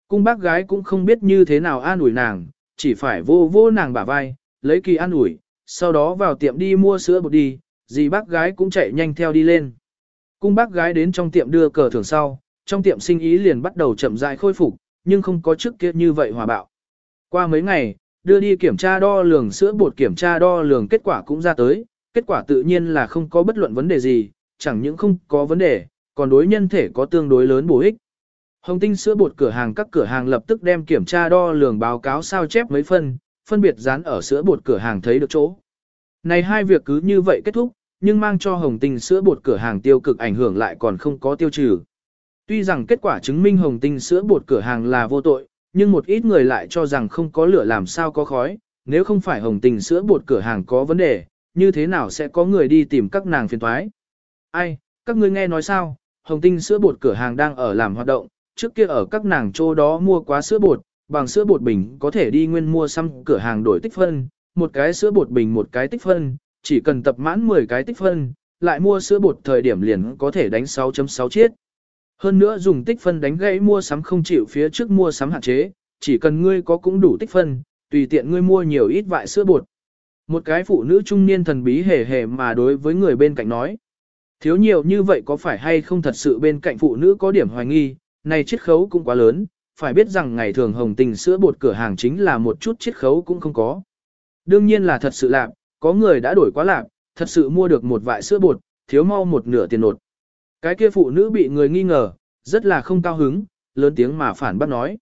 Cung bác gái cũng không biết như thế nào an ủi nàng, chỉ phải vô vô nàng bả vai, lấy kỳ an ủi, sau đó vào tiệm đi mua sữa bột đi, dì bác gái cũng chạy nhanh theo đi lên. Cung bác gái đến trong tiệm đưa cờ thưởng sau, trong tiệm sinh ý liền bắt đầu chậm rãi khôi phục, nhưng không có trước kia như vậy hòa bạo. Qua mấy ngày, đưa đi kiểm tra đo lường sữa bột kiểm tra đo lường kết quả cũng ra tới, kết quả tự nhiên là không có bất luận vấn đề gì, chẳng những không có vấn đề, còn đối nhân thể có tương đối lớn bổ ích. Hồng tinh sữa bột cửa hàng các cửa hàng lập tức đem kiểm tra đo lường báo cáo sao chép mấy phân, phân biệt dán ở sữa bột cửa hàng thấy được chỗ. Này hai việc cứ như vậy kết thúc, nhưng mang cho hồng tinh sữa bột cửa hàng tiêu cực ảnh hưởng lại còn không có tiêu trừ. Tuy rằng kết quả chứng minh hồng tinh sữa bột cửa hàng là vô tội, nhưng một ít người lại cho rằng không có lửa làm sao có khói, nếu không phải hồng tinh sữa bột cửa hàng có vấn đề, như thế nào sẽ có người đi tìm các nàng phiền thoái. Ai, các ngươi nghe nói sao, hồng tinh sữa bột cửa hàng đang ở làm hoạt động, trước kia ở các nàng chỗ đó mua quá sữa bột, bằng sữa bột bình có thể đi nguyên mua xăm cửa hàng đổi tích phân, một cái sữa bột bình một cái tích phân, chỉ cần tập mãn 10 cái tích phân, lại mua sữa bột thời điểm liền có thể đánh 6.6 chiết. Hơn nữa dùng tích phân đánh gãy mua sắm không chịu phía trước mua sắm hạn chế, chỉ cần ngươi có cũng đủ tích phân, tùy tiện ngươi mua nhiều ít vại sữa bột. Một cái phụ nữ trung niên thần bí hề hề mà đối với người bên cạnh nói. Thiếu nhiều như vậy có phải hay không thật sự bên cạnh phụ nữ có điểm hoài nghi, này chiết khấu cũng quá lớn, phải biết rằng ngày thường hồng tình sữa bột cửa hàng chính là một chút chiết khấu cũng không có. Đương nhiên là thật sự lạc, có người đã đổi quá lạc, thật sự mua được một vại sữa bột, thiếu mau một nửa tiền nột. Cái kia phụ nữ bị người nghi ngờ, rất là không cao hứng, lớn tiếng mà phản bác nói.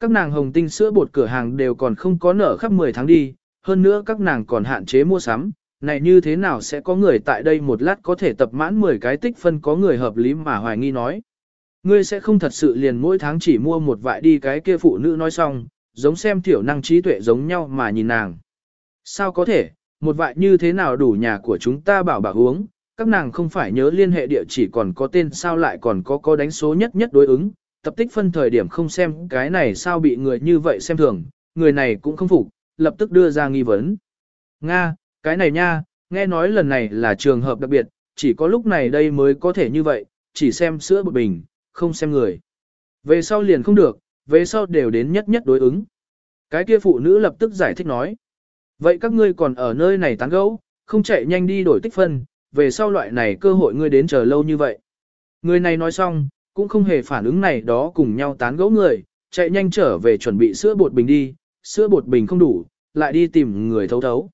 Các nàng hồng tinh sữa bột cửa hàng đều còn không có nợ khắp 10 tháng đi, hơn nữa các nàng còn hạn chế mua sắm, này như thế nào sẽ có người tại đây một lát có thể tập mãn 10 cái tích phân có người hợp lý mà hoài nghi nói. Ngươi sẽ không thật sự liền mỗi tháng chỉ mua một vại đi cái kia phụ nữ nói xong, giống xem tiểu năng trí tuệ giống nhau mà nhìn nàng. Sao có thể, một vại như thế nào đủ nhà của chúng ta bảo bảo uống, các nàng không phải nhớ liên hệ địa chỉ còn có tên sao lại còn có có đánh số nhất nhất đối ứng, tập tích phân thời điểm không xem cái này sao bị người như vậy xem thường, người này cũng không phục, lập tức đưa ra nghi vấn. Nga, cái này nha, nghe nói lần này là trường hợp đặc biệt, chỉ có lúc này đây mới có thể như vậy, chỉ xem sữa bột bình, không xem người. Về sau liền không được, về sau đều đến nhất nhất đối ứng. Cái kia phụ nữ lập tức giải thích nói. Vậy các ngươi còn ở nơi này tán gẫu, không chạy nhanh đi đổi tích phân, về sau loại này cơ hội ngươi đến chờ lâu như vậy. Người này nói xong, cũng không hề phản ứng này đó cùng nhau tán gẫu người, chạy nhanh trở về chuẩn bị sữa bột bình đi, sữa bột bình không đủ, lại đi tìm người thấu thấu.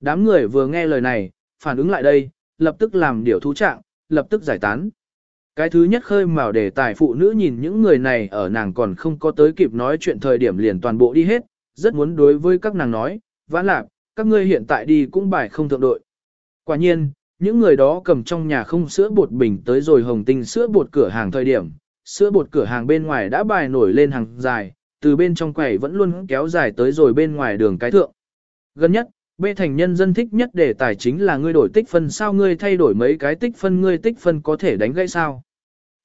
Đám người vừa nghe lời này, phản ứng lại đây, lập tức làm điều thú trạng, lập tức giải tán. Cái thứ nhất khơi mào để tài phụ nữ nhìn những người này ở nàng còn không có tới kịp nói chuyện thời điểm liền toàn bộ đi hết, rất muốn đối với các nàng nói, vãn lạc, các ngươi hiện tại đi cũng bài không thượng đội. Quả nhiên, những người đó cầm trong nhà không sữa bột bình tới rồi hồng tinh sữa bột cửa hàng thời điểm, sữa bột cửa hàng bên ngoài đã bài nổi lên hàng dài, từ bên trong quầy vẫn luôn kéo dài tới rồi bên ngoài đường cái thượng. Gần nhất, bê thành nhân dân thích nhất đề tài chính là ngươi đổi tích phân sao ngươi thay đổi mấy cái tích phân ngươi tích phân có thể đánh gãy sao.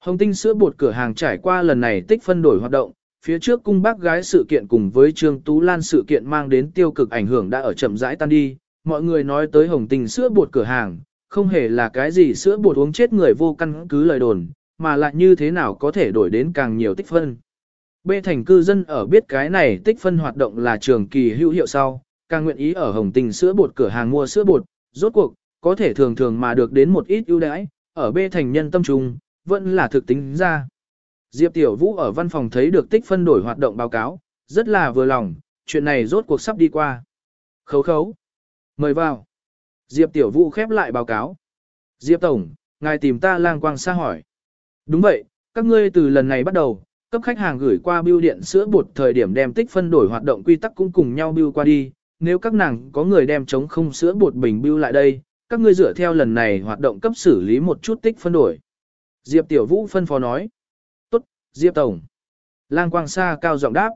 Hồng tinh sữa bột cửa hàng trải qua lần này tích phân đổi hoạt động, phía trước cung bác gái sự kiện cùng với Trương Tú Lan sự kiện mang đến tiêu cực ảnh hưởng đã ở chậm rãi tan đi, mọi người nói tới hồng tinh sữa bột cửa hàng, không hề là cái gì sữa bột uống chết người vô căn cứ lời đồn, mà lại như thế nào có thể đổi đến càng nhiều tích phân. B thành cư dân ở biết cái này tích phân hoạt động là trường kỳ hữu hiệu sau, càng nguyện ý ở hồng Tình sữa bột cửa hàng mua sữa bột, rốt cuộc, có thể thường thường mà được đến một ít ưu đãi, ở B thành nhân tâm trung, vẫn là thực tính ra. Diệp Tiểu Vũ ở văn phòng thấy được tích phân đổi hoạt động báo cáo, rất là vừa lòng, chuyện này rốt cuộc sắp đi qua. Khấu khấu. Mời vào. Diệp Tiểu Vũ khép lại báo cáo. Diệp Tổng, ngài tìm ta lang quang xa hỏi. Đúng vậy, các ngươi từ lần này bắt đầu, cấp khách hàng gửi qua bưu điện sữa bột thời điểm đem tích phân đổi hoạt động quy tắc cũng cùng nhau bưu qua đi. Nếu các nàng có người đem chống không sữa bột bình bưu lại đây, các ngươi dựa theo lần này hoạt động cấp xử lý một chút tích phân đổi. Diệp Tiểu Vũ phân phó nói. Tốt, Diệp Tổng. Lang Quang Sa cao giọng đáp.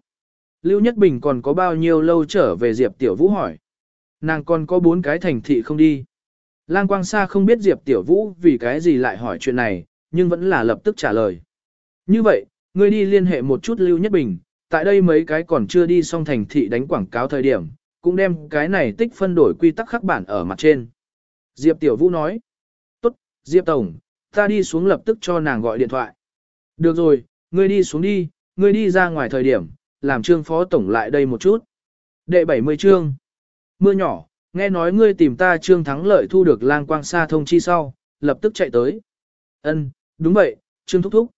Lưu Nhất Bình còn có bao nhiêu lâu trở về Diệp Tiểu Vũ hỏi. Nàng còn có bốn cái thành thị không đi. Lang Quang Sa không biết Diệp Tiểu Vũ vì cái gì lại hỏi chuyện này, nhưng vẫn là lập tức trả lời. Như vậy, ngươi đi liên hệ một chút Lưu Nhất Bình, tại đây mấy cái còn chưa đi xong thành thị đánh quảng cáo thời điểm, cũng đem cái này tích phân đổi quy tắc khắc bản ở mặt trên. Diệp Tiểu Vũ nói, tốt, Diệp Tổng, ta đi xuống lập tức cho nàng gọi điện thoại. Được rồi, ngươi đi xuống đi, ngươi đi ra ngoài thời điểm, làm trương phó tổng lại đây một chút. Đệ 70 chương. Mưa nhỏ, nghe nói ngươi tìm ta trương thắng lợi thu được lang quang sa thông chi sau, lập tức chạy tới. Ân, đúng vậy, trương thúc thúc.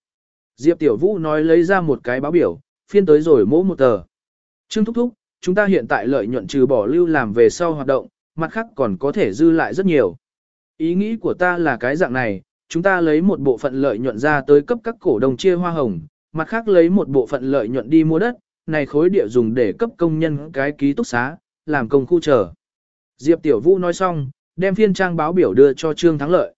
Diệp Tiểu Vũ nói lấy ra một cái báo biểu, phiên tới rồi mỗ một tờ. Trương thúc thúc, chúng ta hiện tại lợi nhuận trừ bỏ lưu làm về sau hoạt động, mặt khác còn có thể dư lại rất nhiều. Ý nghĩ của ta là cái dạng này, chúng ta lấy một bộ phận lợi nhuận ra tới cấp các cổ đồng chia hoa hồng, mặt khác lấy một bộ phận lợi nhuận đi mua đất, này khối địa dùng để cấp công nhân cái ký túc xá, làm công khu chờ. Diệp Tiểu Vũ nói xong, đem phiên trang báo biểu đưa cho Trương Thắng Lợi.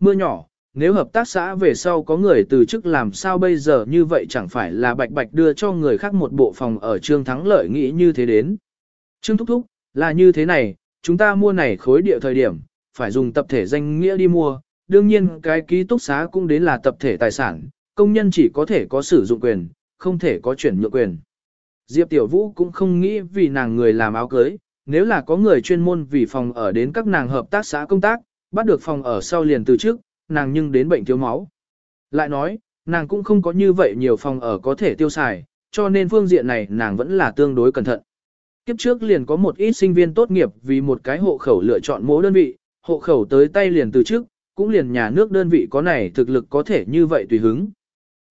Mưa nhỏ, nếu hợp tác xã về sau có người từ chức làm sao bây giờ như vậy chẳng phải là bạch bạch đưa cho người khác một bộ phòng ở Trương Thắng Lợi nghĩ như thế đến. Trương Thúc Thúc, là như thế này, chúng ta mua này khối địa thời điểm, phải dùng tập thể danh nghĩa đi mua, đương nhiên cái ký túc xá cũng đến là tập thể tài sản, công nhân chỉ có thể có sử dụng quyền, không thể có chuyển nhượng quyền. Diệp Tiểu Vũ cũng không nghĩ vì nàng người làm áo cưới, nếu là có người chuyên môn vì phòng ở đến các nàng hợp tác xã công tác, bắt được phòng ở sau liền từ trước, nàng nhưng đến bệnh thiếu máu. Lại nói, nàng cũng không có như vậy nhiều phòng ở có thể tiêu xài, cho nên phương diện này nàng vẫn là tương đối cẩn thận. Kiếp trước liền có một ít sinh viên tốt nghiệp vì một cái hộ khẩu lựa chọn mỗi đơn vị, hộ khẩu tới tay liền từ trước, cũng liền nhà nước đơn vị có này thực lực có thể như vậy tùy hứng.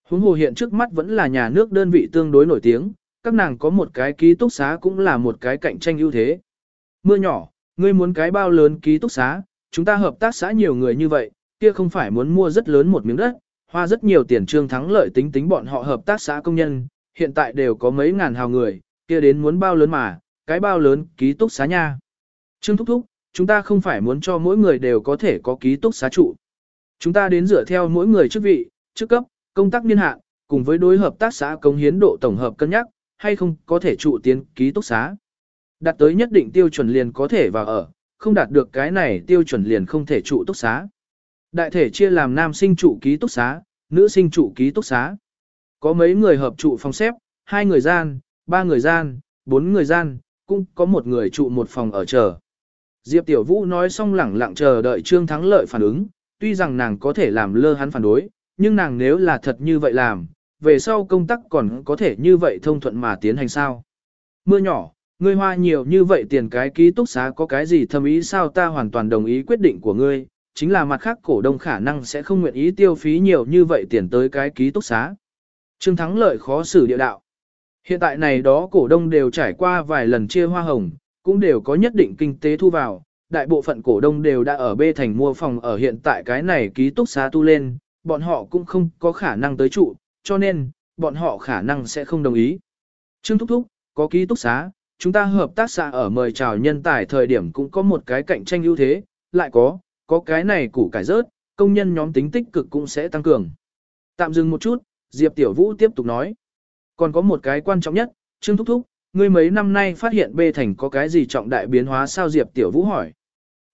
Huống hồ hiện trước mắt vẫn là nhà nước đơn vị tương đối nổi tiếng, các nàng có một cái ký túc xá cũng là một cái cạnh tranh ưu thế. Mưa nhỏ, ngươi muốn cái bao lớn ký túc xá, chúng ta hợp tác xã nhiều người như vậy, kia không phải muốn mua rất lớn một miếng đất, hoa rất nhiều tiền trương thắng lợi tính tính bọn họ hợp tác xã công nhân, hiện tại đều có mấy ngàn hào người, kia đến muốn bao lớn mà, cái bao lớn ký túc xá nha. Trương Thúc Thúc, chúng ta không phải muốn cho mỗi người đều có thể có ký túc xá trụ. Chúng ta đến dựa theo mỗi người chức vị, chức cấp, công tác niên hạn, cùng với đối hợp tác xã công hiến độ tổng hợp cân nhắc, hay không có thể trụ tiến ký túc xá. Đạt tới nhất định tiêu chuẩn liền có thể vào ở, không đạt được cái này tiêu chuẩn liền không thể trụ túc xá. Đại thể chia làm nam sinh trụ ký túc xá, nữ sinh trụ ký túc xá. Có mấy người hợp trụ phòng xếp, hai người gian, ba người gian, bốn người gian, cũng có một người trụ một phòng ở chờ. Diệp Tiểu Vũ nói xong lẳng lặng chờ đợi Trương Thắng Lợi phản ứng, tuy rằng nàng có thể làm lơ hắn phản đối, nhưng nàng nếu là thật như vậy làm, về sau công tác còn có thể như vậy thông thuận mà tiến hành sao. Mưa nhỏ, ngươi hoa nhiều như vậy tiền cái ký túc xá có cái gì thâm ý sao ta hoàn toàn đồng ý quyết định của ngươi, chính là mặt khác cổ đông khả năng sẽ không nguyện ý tiêu phí nhiều như vậy tiền tới cái ký túc xá. Trương Thắng lợi khó xử địa đạo. Hiện tại này đó cổ đông đều trải qua vài lần chia hoa hồng, cũng đều có nhất định kinh tế thu vào, đại bộ phận cổ đông đều đã ở bê thành mua phòng ở hiện tại cái này ký túc xá tu lên, bọn họ cũng không có khả năng tới trụ, cho nên, bọn họ khả năng sẽ không đồng ý. Trương Thúc Thúc, có ký túc xá, chúng ta hợp tác xã ở mời chào nhân tài thời điểm cũng có một cái cạnh tranh ưu thế, lại có, có cái này củ cải rớt, công nhân nhóm tính tích cực cũng sẽ tăng cường. Tạm dừng một chút, Diệp Tiểu Vũ tiếp tục nói. Còn có một cái quan trọng nhất, Trương Thúc Thúc, ngươi mấy năm nay phát hiện bê thành có cái gì trọng đại biến hóa sao Diệp Tiểu Vũ hỏi.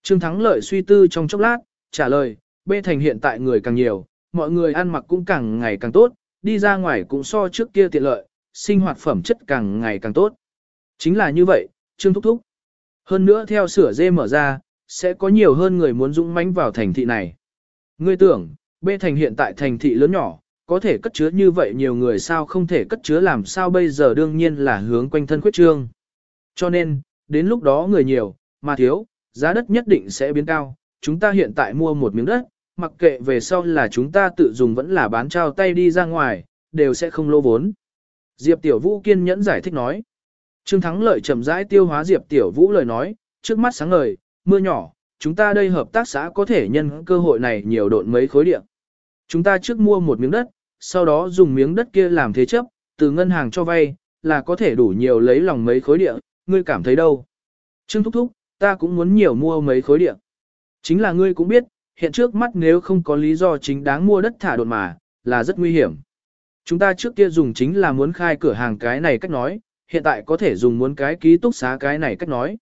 Trương Thắng Lợi suy tư trong chốc lát, trả lời, bê thành hiện tại người càng nhiều, mọi người ăn mặc cũng càng ngày càng tốt, đi ra ngoài cũng so trước kia tiện lợi, sinh hoạt phẩm chất càng ngày càng tốt. Chính là như vậy, Trương Thúc Thúc. Hơn nữa theo sửa dê mở ra, sẽ có nhiều hơn người muốn dũng mãnh vào thành thị này. Ngươi tưởng, bê thành hiện tại thành thị lớn nhỏ, có thể cất chứa như vậy nhiều người sao không thể cất chứa làm sao bây giờ đương nhiên là hướng quanh thân khuyết trương. Cho nên, đến lúc đó người nhiều, mà thiếu, giá đất nhất định sẽ biến cao. Chúng ta hiện tại mua một miếng đất, mặc kệ về sau là chúng ta tự dùng vẫn là bán trao tay đi ra ngoài, đều sẽ không lô vốn. Diệp Tiểu Vũ kiên nhẫn giải thích nói. Trương Thắng Lợi chậm rãi tiêu hóa Diệp Tiểu Vũ lời nói, trước mắt sáng ngời, mưa nhỏ, chúng ta đây hợp tác xã có thể nhân cơ hội này nhiều độn mấy khối địa. Chúng ta trước mua một miếng đất, sau đó dùng miếng đất kia làm thế chấp, từ ngân hàng cho vay, là có thể đủ nhiều lấy lòng mấy khối địa, ngươi cảm thấy đâu? Trương Thúc Thúc, ta cũng muốn nhiều mua mấy khối địa. Chính là ngươi cũng biết, hiện trước mắt nếu không có lý do chính đáng mua đất thả đột mà, là rất nguy hiểm. Chúng ta trước kia dùng chính là muốn khai cửa hàng cái này cách nói, hiện tại có thể dùng muốn cái ký túc xá cái này cách nói.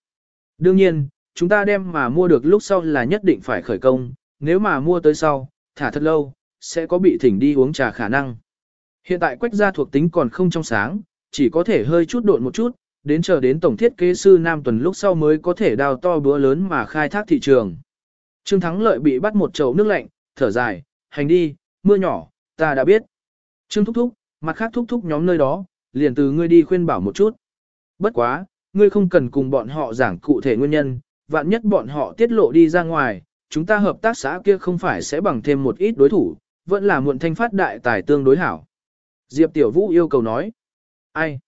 Đương nhiên, chúng ta đem mà mua được lúc sau là nhất định phải khởi công, nếu mà mua tới sau, thả thật lâu, sẽ có bị thỉnh đi uống trà khả năng. Hiện tại quách gia thuộc tính còn không trong sáng, chỉ có thể hơi chút độn một chút, đến chờ đến tổng thiết kế sư Nam Tuần lúc sau mới có thể đào to bữa lớn mà khai thác thị trường. Trương Thắng Lợi bị bắt một chậu nước lạnh, thở dài, hành đi, mưa nhỏ, ta đã biết. Trương Thúc Thúc, mặt khác Thúc Thúc nhóm nơi đó, liền từ ngươi đi khuyên bảo một chút. Bất quá, ngươi không cần cùng bọn họ giảng cụ thể nguyên nhân, vạn nhất bọn họ tiết lộ đi ra ngoài, chúng ta hợp tác xã kia không phải sẽ bằng thêm một ít đối thủ, vẫn là muộn thanh phát đại tài tương đối hảo. Diệp Tiểu Vũ yêu cầu nói. Ai?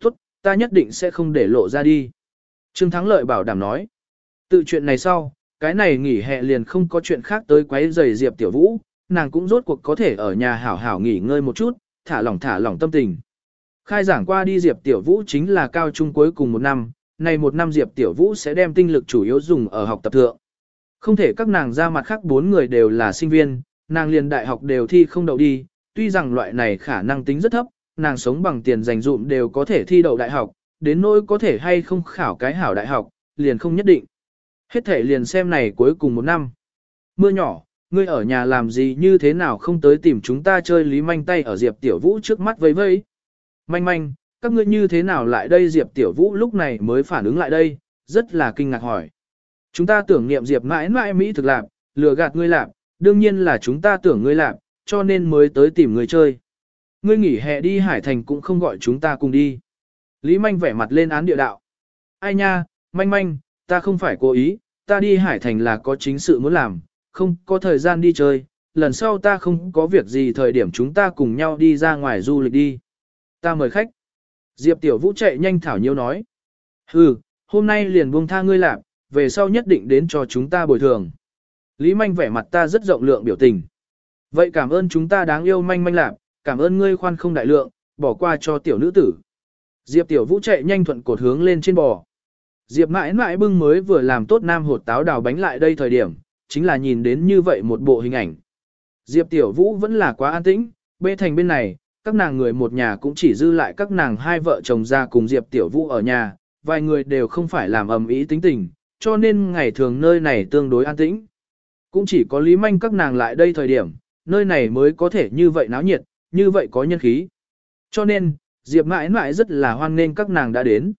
Tốt, ta nhất định sẽ không để lộ ra đi. Trương Thắng Lợi bảo đảm nói. Tự chuyện này sau, cái này nghỉ hè liền không có chuyện khác tới quấy rầy Diệp Tiểu Vũ, nàng cũng rốt cuộc có thể ở nhà hảo hảo nghỉ ngơi một chút, thả lỏng thả lỏng tâm tình. Khai giảng qua đi Diệp Tiểu Vũ chính là cao trung cuối cùng một năm, này một năm Diệp Tiểu Vũ sẽ đem tinh lực chủ yếu dùng ở học tập thượng. Không thể các nàng ra mặt khác bốn người đều là sinh viên, nàng liền đại học đều thi không đậu đi, tuy rằng loại này khả năng tính rất thấp, nàng sống bằng tiền dành dụm đều có thể thi đậu đại học, đến nỗi có thể hay không khảo cái hảo đại học, liền không nhất định. Hết thể liền xem này cuối cùng một năm. Mưa nhỏ, ngươi ở nhà làm gì như thế nào không tới tìm chúng ta chơi lý manh tay ở Diệp Tiểu Vũ trước mắt vây vây. Manh manh, các ngươi như thế nào lại đây Diệp Tiểu Vũ lúc này mới phản ứng lại đây, rất là kinh ngạc hỏi. Chúng ta tưởng niệm Diệp mãi mãi Mỹ thực lạc, lừa gạt ngươi lạc, đương nhiên là chúng ta tưởng ngươi lạc, cho nên mới tới tìm ngươi chơi. Ngươi nghỉ hè đi Hải Thành cũng không gọi chúng ta cùng đi. Lý manh vẻ mặt lên án địa đạo. Ai nha, manh manh, ta không phải cố ý, ta đi Hải Thành là có chính sự muốn làm, không có thời gian đi chơi, lần sau ta không có việc gì thời điểm chúng ta cùng nhau đi ra ngoài du lịch đi. Ta mời khách. Diệp Tiểu Vũ chạy nhanh thảo nhiêu nói. Hừ, hôm nay liền buông tha ngươi làm, về sau nhất định đến cho chúng ta bồi thường. Lý Manh vẻ mặt ta rất rộng lượng biểu tình. Vậy cảm ơn chúng ta đáng yêu manh manh lạc, cảm ơn ngươi khoan không đại lượng, bỏ qua cho tiểu nữ tử. Diệp tiểu vũ chạy nhanh thuận cột hướng lên trên bò. Diệp mãi mãi bưng mới vừa làm tốt nam hột táo đào bánh lại đây thời điểm, chính là nhìn đến như vậy một bộ hình ảnh. Diệp tiểu vũ vẫn là quá an tĩnh, bê thành bên này, các nàng người một nhà cũng chỉ dư lại các nàng hai vợ chồng ra cùng Diệp tiểu vũ ở nhà, vài người đều không phải làm ầm ý tính tình, cho nên ngày thường nơi này tương đối an tĩnh. Cũng chỉ có Lý Manh các nàng lại đây thời điểm, nơi này mới có thể như vậy náo nhiệt, như vậy có nhân khí. Cho nên, Diệp mãi mãi rất là hoan nghênh các nàng đã đến.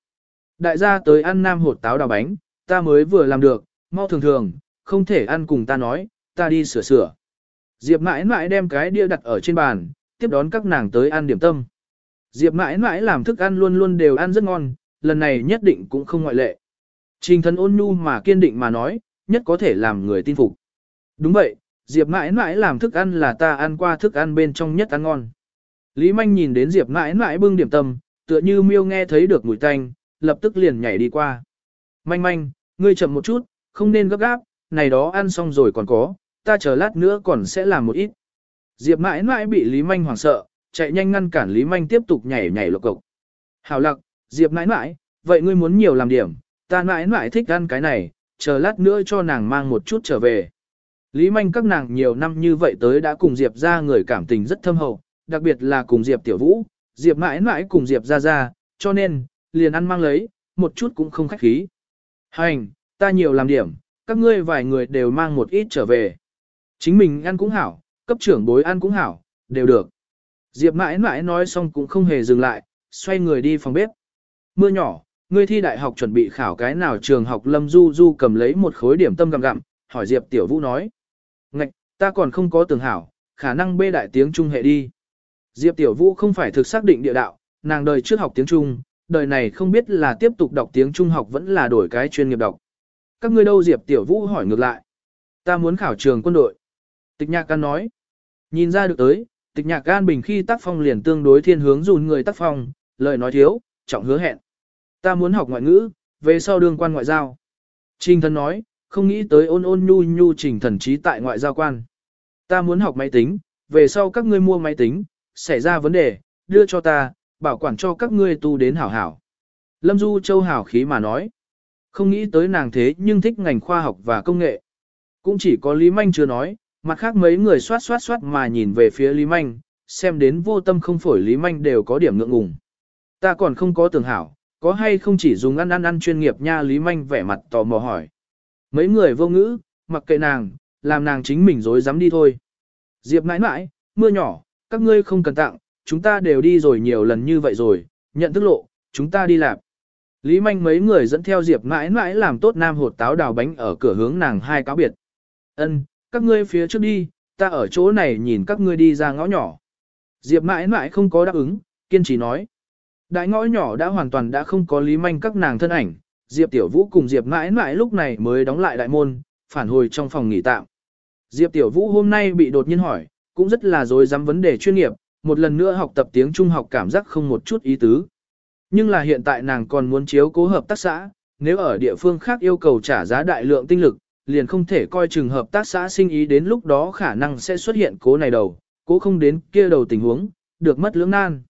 Đại gia tới ăn nam hột táo đào bánh, ta mới vừa làm được, mau thường thường, không thể ăn cùng ta nói, ta đi sửa sửa. Diệp mãi mãi đem cái đĩa đặt ở trên bàn, tiếp đón các nàng tới ăn điểm tâm. Diệp mãi mãi làm thức ăn luôn luôn đều ăn rất ngon, lần này nhất định cũng không ngoại lệ. Trình thần ôn nhu mà kiên định mà nói, nhất có thể làm người tin phục. Đúng vậy, Diệp mãi mãi làm thức ăn là ta ăn qua thức ăn bên trong nhất ăn ngon. Lý Manh nhìn đến Diệp mãi mãi bưng điểm tâm, tựa như miêu nghe thấy được mùi tanh, lập tức liền nhảy đi qua. Manh manh, ngươi chậm một chút, không nên gấp gáp, này đó ăn xong rồi còn có, ta chờ lát nữa còn sẽ làm một ít. Diệp mãi mãi bị Lý Manh hoảng sợ, chạy nhanh ngăn cản Lý Manh tiếp tục nhảy nhảy lộc cộc. Hảo lặc, Diệp mãi mãi, vậy ngươi muốn nhiều làm điểm, ta mãi mãi thích ăn cái này, chờ lát nữa cho nàng mang một chút trở về. Lý Manh các nàng nhiều năm như vậy tới đã cùng Diệp ra người cảm tình rất thâm hậu, đặc biệt là cùng Diệp Tiểu Vũ, Diệp mãi mãi cùng Diệp ra ra, cho nên, liền ăn mang lấy, một chút cũng không khách khí. Hành, ta nhiều làm điểm, các ngươi vài người đều mang một ít trở về. Chính mình ăn cũng hảo, cấp trưởng bối ăn cũng hảo, đều được. Diệp mãi mãi nói xong cũng không hề dừng lại, xoay người đi phòng bếp. Mưa nhỏ, ngươi thi đại học chuẩn bị khảo cái nào trường học Lâm Du Du cầm lấy một khối điểm tâm gặm gặm, hỏi Diệp Tiểu Vũ nói. Ngạch, ta còn không có tưởng hảo, khả năng bê đại tiếng Trung hệ đi. Diệp Tiểu Vũ không phải thực xác định địa đạo, nàng đời trước học tiếng Trung, đời này không biết là tiếp tục đọc tiếng Trung học vẫn là đổi cái chuyên nghiệp đọc. Các ngươi đâu Diệp Tiểu Vũ hỏi ngược lại. Ta muốn khảo trường quân đội. Tịch nhạc can nói. Nhìn ra được tới, tịch nhạc gan bình khi tác phong liền tương đối thiên hướng dùn người tác phong, lời nói thiếu, trọng hứa hẹn. Ta muốn học ngoại ngữ, về sau đương quan ngoại giao. Trình thần nói, không nghĩ tới ôn ôn nhu nhu trình thần trí tại ngoại giao quan. Ta muốn học máy tính, về sau các ngươi mua máy tính, xảy ra vấn đề, đưa cho ta, bảo quản cho các ngươi tu đến hảo hảo. Lâm Du Châu hảo khí mà nói. Không nghĩ tới nàng thế nhưng thích ngành khoa học và công nghệ. Cũng chỉ có Lý Manh chưa nói, mặt khác mấy người xoát xoát xoát mà nhìn về phía Lý Manh, xem đến vô tâm không phổi Lý Manh đều có điểm ngượng ngùng. Ta còn không có tưởng hảo, có hay không chỉ dùng ăn ăn ăn chuyên nghiệp nha Lý Manh vẻ mặt tò mò hỏi. Mấy người vô ngữ, mặc kệ nàng, làm nàng chính mình dối dám đi thôi. Diệp mãi mãi, mưa nhỏ, các ngươi không cần tặng, chúng ta đều đi rồi nhiều lần như vậy rồi, nhận thức lộ, chúng ta đi làm. Lý manh mấy người dẫn theo Diệp mãi mãi làm tốt nam hột táo đào bánh ở cửa hướng nàng hai cáo biệt. Ân, các ngươi phía trước đi, ta ở chỗ này nhìn các ngươi đi ra ngõ nhỏ. Diệp mãi mãi không có đáp ứng, kiên trì nói. Đại ngõ nhỏ đã hoàn toàn đã không có lý manh các nàng thân ảnh, Diệp Tiểu Vũ cùng Diệp mãi mãi lúc này mới đóng lại đại môn, phản hồi trong phòng nghỉ tạm. Diệp Tiểu Vũ hôm nay bị đột nhiên hỏi, cũng rất là dối dám vấn đề chuyên nghiệp, một lần nữa học tập tiếng Trung học cảm giác không một chút ý tứ. Nhưng là hiện tại nàng còn muốn chiếu cố hợp tác xã, nếu ở địa phương khác yêu cầu trả giá đại lượng tinh lực, liền không thể coi chừng hợp tác xã sinh ý đến lúc đó khả năng sẽ xuất hiện cố này đầu, cố không đến kia đầu tình huống, được mất lưỡng nan.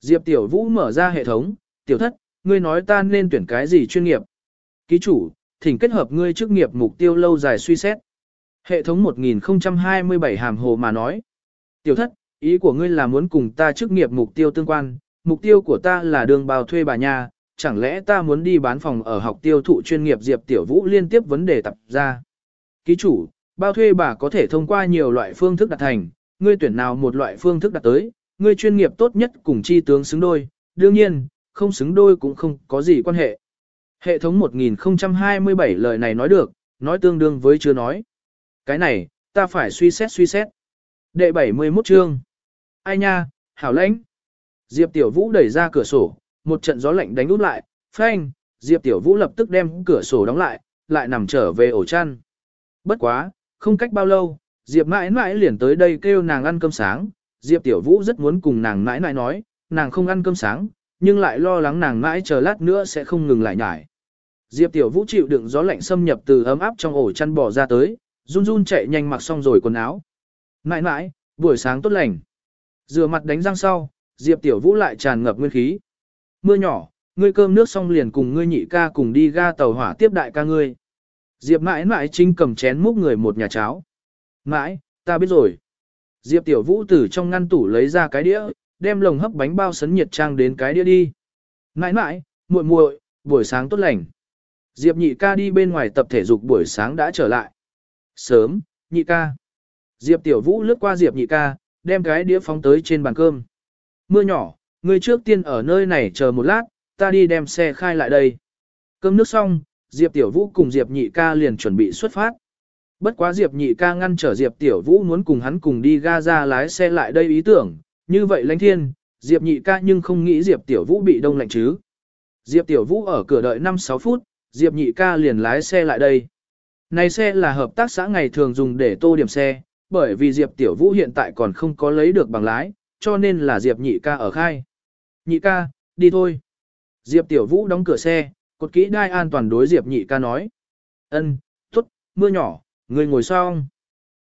Diệp Tiểu Vũ mở ra hệ thống, tiểu thất, ngươi nói ta nên tuyển cái gì chuyên nghiệp. Ký chủ, thỉnh kết hợp ngươi chức nghiệp mục tiêu lâu dài suy xét. Hệ thống 1027 hàm hồ mà nói. Tiểu thất, ý của ngươi là muốn cùng ta chức nghiệp mục tiêu tương quan, mục tiêu của ta là đường bào thuê bà nhà, chẳng lẽ ta muốn đi bán phòng ở học tiêu thụ chuyên nghiệp Diệp Tiểu Vũ liên tiếp vấn đề tập ra. Ký chủ, bao thuê bà có thể thông qua nhiều loại phương thức đặt thành, ngươi tuyển nào một loại phương thức đặt tới, ngươi chuyên nghiệp tốt nhất cùng chi tướng xứng đôi, đương nhiên, không xứng đôi cũng không có gì quan hệ. Hệ thống 1027 lời này nói được, nói tương đương với chưa nói. Cái này, ta phải suy xét suy xét. Đệ 71 chương. Ai nha, hảo lãnh. Diệp Tiểu Vũ đẩy ra cửa sổ, một trận gió lạnh đánh út lại, phanh, Diệp Tiểu Vũ lập tức đem cửa sổ đóng lại, lại nằm trở về ổ chăn. Bất quá, không cách bao lâu, Diệp mãi mãi liền tới đây kêu nàng ăn cơm sáng, Diệp Tiểu Vũ rất muốn cùng nàng mãi mãi nói, nàng không ăn cơm sáng, nhưng lại lo lắng nàng mãi chờ lát nữa sẽ không ngừng lại nhải. Diệp Tiểu Vũ chịu đựng gió lạnh xâm nhập từ ấm áp trong ổ chăn bò ra tới, Run run chạy nhanh mặc xong rồi quần áo. Mãi mãi, buổi sáng tốt lành. Rửa mặt đánh răng sau, Diệp Tiểu Vũ lại tràn ngập nguyên khí. Mưa nhỏ, ngươi cơm nước xong liền cùng ngươi nhị ca cùng đi ga tàu hỏa tiếp đại ca ngươi. Diệp mãi mãi chính cầm chén múc người một nhà cháo. Mãi, ta biết rồi. Diệp Tiểu Vũ từ trong ngăn tủ lấy ra cái đĩa, đem lồng hấp bánh bao sấn nhiệt trang đến cái đĩa đi. Mãi mãi, muội muội, buổi sáng tốt lành. Diệp nhị ca đi bên ngoài tập thể dục buổi sáng đã trở lại. Sớm, nhị ca. Diệp Tiểu Vũ lướt qua Diệp nhị ca, đem cái đĩa phóng tới trên bàn cơm. Mưa nhỏ, ngươi trước tiên ở nơi này chờ một lát, ta đi đem xe khai lại đây. Cơm nước xong, Diệp Tiểu Vũ cùng Diệp nhị ca liền chuẩn bị xuất phát. Bất quá Diệp nhị ca ngăn trở Diệp Tiểu Vũ muốn cùng hắn cùng đi ga ra lái xe lại đây ý tưởng, như vậy lãnh thiên, Diệp nhị ca nhưng không nghĩ Diệp Tiểu Vũ bị đông lạnh chứ. Diệp Tiểu Vũ ở cửa đợi 5-6 phút, Diệp nhị ca liền lái xe lại đây. Này xe là hợp tác xã ngày thường dùng để tô điểm xe, bởi vì Diệp Tiểu Vũ hiện tại còn không có lấy được bằng lái, cho nên là Diệp nhị ca ở khai. Nhị ca, đi thôi. Diệp Tiểu Vũ đóng cửa xe, cột kỹ đai an toàn đối Diệp nhị ca nói. Ân, tốt, mưa nhỏ, người ngồi xong.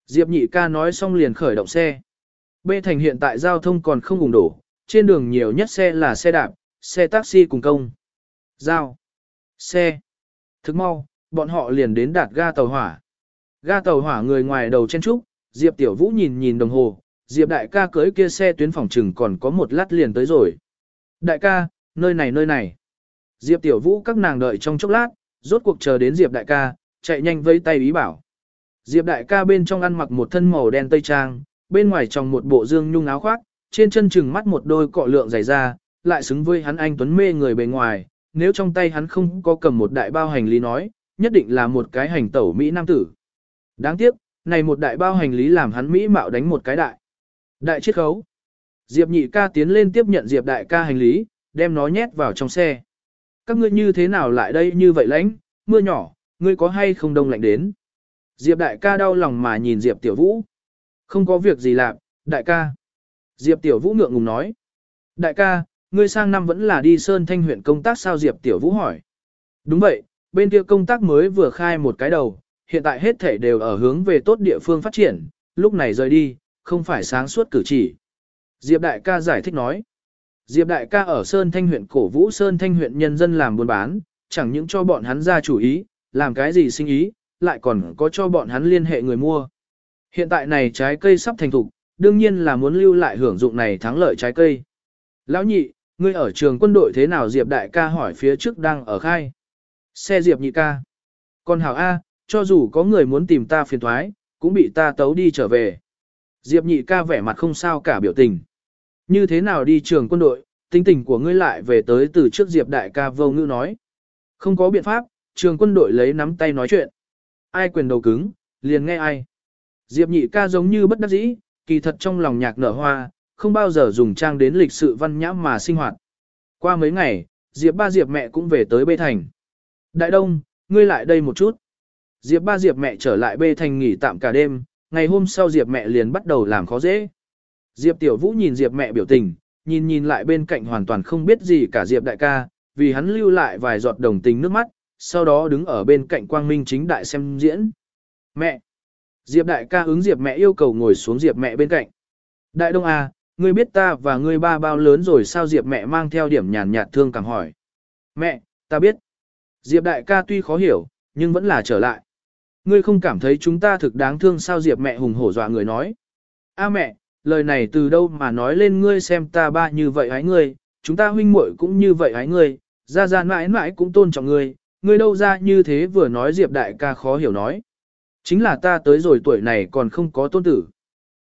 Diệp nhị ca nói xong liền khởi động xe. Bê thành hiện tại giao thông còn không ủng đổ, trên đường nhiều nhất xe là xe đạp, xe taxi cùng công. Giao. Xe. Thức mau, bọn họ liền đến đạt ga tàu hỏa. Ga tàu hỏa người ngoài đầu chen trúc, Diệp Tiểu Vũ nhìn nhìn đồng hồ, Diệp đại ca cưới kia xe tuyến phòng trừng còn có một lát liền tới rồi. Đại ca, nơi này nơi này. Diệp Tiểu Vũ các nàng đợi trong chốc lát, rốt cuộc chờ đến Diệp đại ca, chạy nhanh vây tay ý bảo. Diệp đại ca bên trong ăn mặc một thân màu đen tây trang, bên ngoài trong một bộ dương nhung áo khoác, trên chân chừng mắt một đôi cọ lượng dày da, lại xứng với hắn anh tuấn mê người bề ngoài, nếu trong tay hắn không có cầm một đại bao hành lý nói, nhất định là một cái hành tẩu Mỹ Nam tử. Đáng tiếc, này một đại bao hành lý làm hắn Mỹ mạo đánh một cái đại. Đại chiết khấu. Diệp nhị ca tiến lên tiếp nhận Diệp đại ca hành lý, đem nó nhét vào trong xe. Các ngươi như thế nào lại đây như vậy lãnh, mưa nhỏ, ngươi có hay không đông lạnh đến. Diệp đại ca đau lòng mà nhìn Diệp tiểu vũ. Không có việc gì làm, đại ca. Diệp tiểu vũ ngượng ngùng nói. Đại ca, ngươi sang năm vẫn là đi Sơn Thanh huyện công tác sao Diệp tiểu vũ hỏi. Đúng vậy, bên kia công tác mới vừa khai một cái đầu, hiện tại hết thể đều ở hướng về tốt địa phương phát triển, lúc này rời đi, không phải sáng suốt cử chỉ. Diệp đại ca giải thích nói. Diệp đại ca ở Sơn Thanh huyện cổ vũ Sơn Thanh huyện nhân dân làm buôn bán, chẳng những cho bọn hắn ra chủ ý, làm cái gì sinh ý, lại còn có cho bọn hắn liên hệ người mua. Hiện tại này trái cây sắp thành thục, đương nhiên là muốn lưu lại hưởng dụng này thắng lợi trái cây. Lão nhị, ngươi ở trường quân đội thế nào Diệp đại ca hỏi phía trước đang ở khai. Xe Diệp nhị ca. Còn hảo A, cho dù có người muốn tìm ta phiền thoái, cũng bị ta tấu đi trở về. Diệp nhị ca vẻ mặt không sao cả biểu tình. Như thế nào đi trường quân đội, tính tình của ngươi lại về tới từ trước Diệp đại ca vô ngữ nói. Không có biện pháp, trường quân đội lấy nắm tay nói chuyện. Ai quyền đầu cứng, liền nghe ai. Diệp nhị ca giống như bất đắc dĩ, kỳ thật trong lòng nhạc nở hoa, không bao giờ dùng trang đến lịch sự văn nhã mà sinh hoạt. Qua mấy ngày, Diệp ba Diệp mẹ cũng về tới Bê Thành. Đại Đông, ngươi lại đây một chút. Diệp ba Diệp mẹ trở lại Bê Thành nghỉ tạm cả đêm, ngày hôm sau Diệp mẹ liền bắt đầu làm khó dễ. Diệp Tiểu Vũ nhìn Diệp mẹ biểu tình, nhìn nhìn lại bên cạnh hoàn toàn không biết gì cả Diệp đại ca, vì hắn lưu lại vài giọt đồng tình nước mắt, sau đó đứng ở bên cạnh Quang Minh chính đại xem diễn. Mẹ! Diệp đại ca ứng Diệp mẹ yêu cầu ngồi xuống Diệp mẹ bên cạnh. Đại Đông à, ngươi biết ta và ngươi ba bao lớn rồi sao Diệp mẹ mang theo điểm nhàn nhạt thương càng hỏi. Mẹ, ta biết. Diệp đại ca tuy khó hiểu, nhưng vẫn là trở lại. Ngươi không cảm thấy chúng ta thực đáng thương sao Diệp mẹ hùng hổ dọa người nói. A mẹ, lời này từ đâu mà nói lên ngươi xem ta ba như vậy hái ngươi, chúng ta huynh muội cũng như vậy hái ngươi, ra ra mãi mãi cũng tôn trọng ngươi, ngươi đâu ra như thế vừa nói Diệp đại ca khó hiểu nói. Chính là ta tới rồi tuổi này còn không có tôn tử.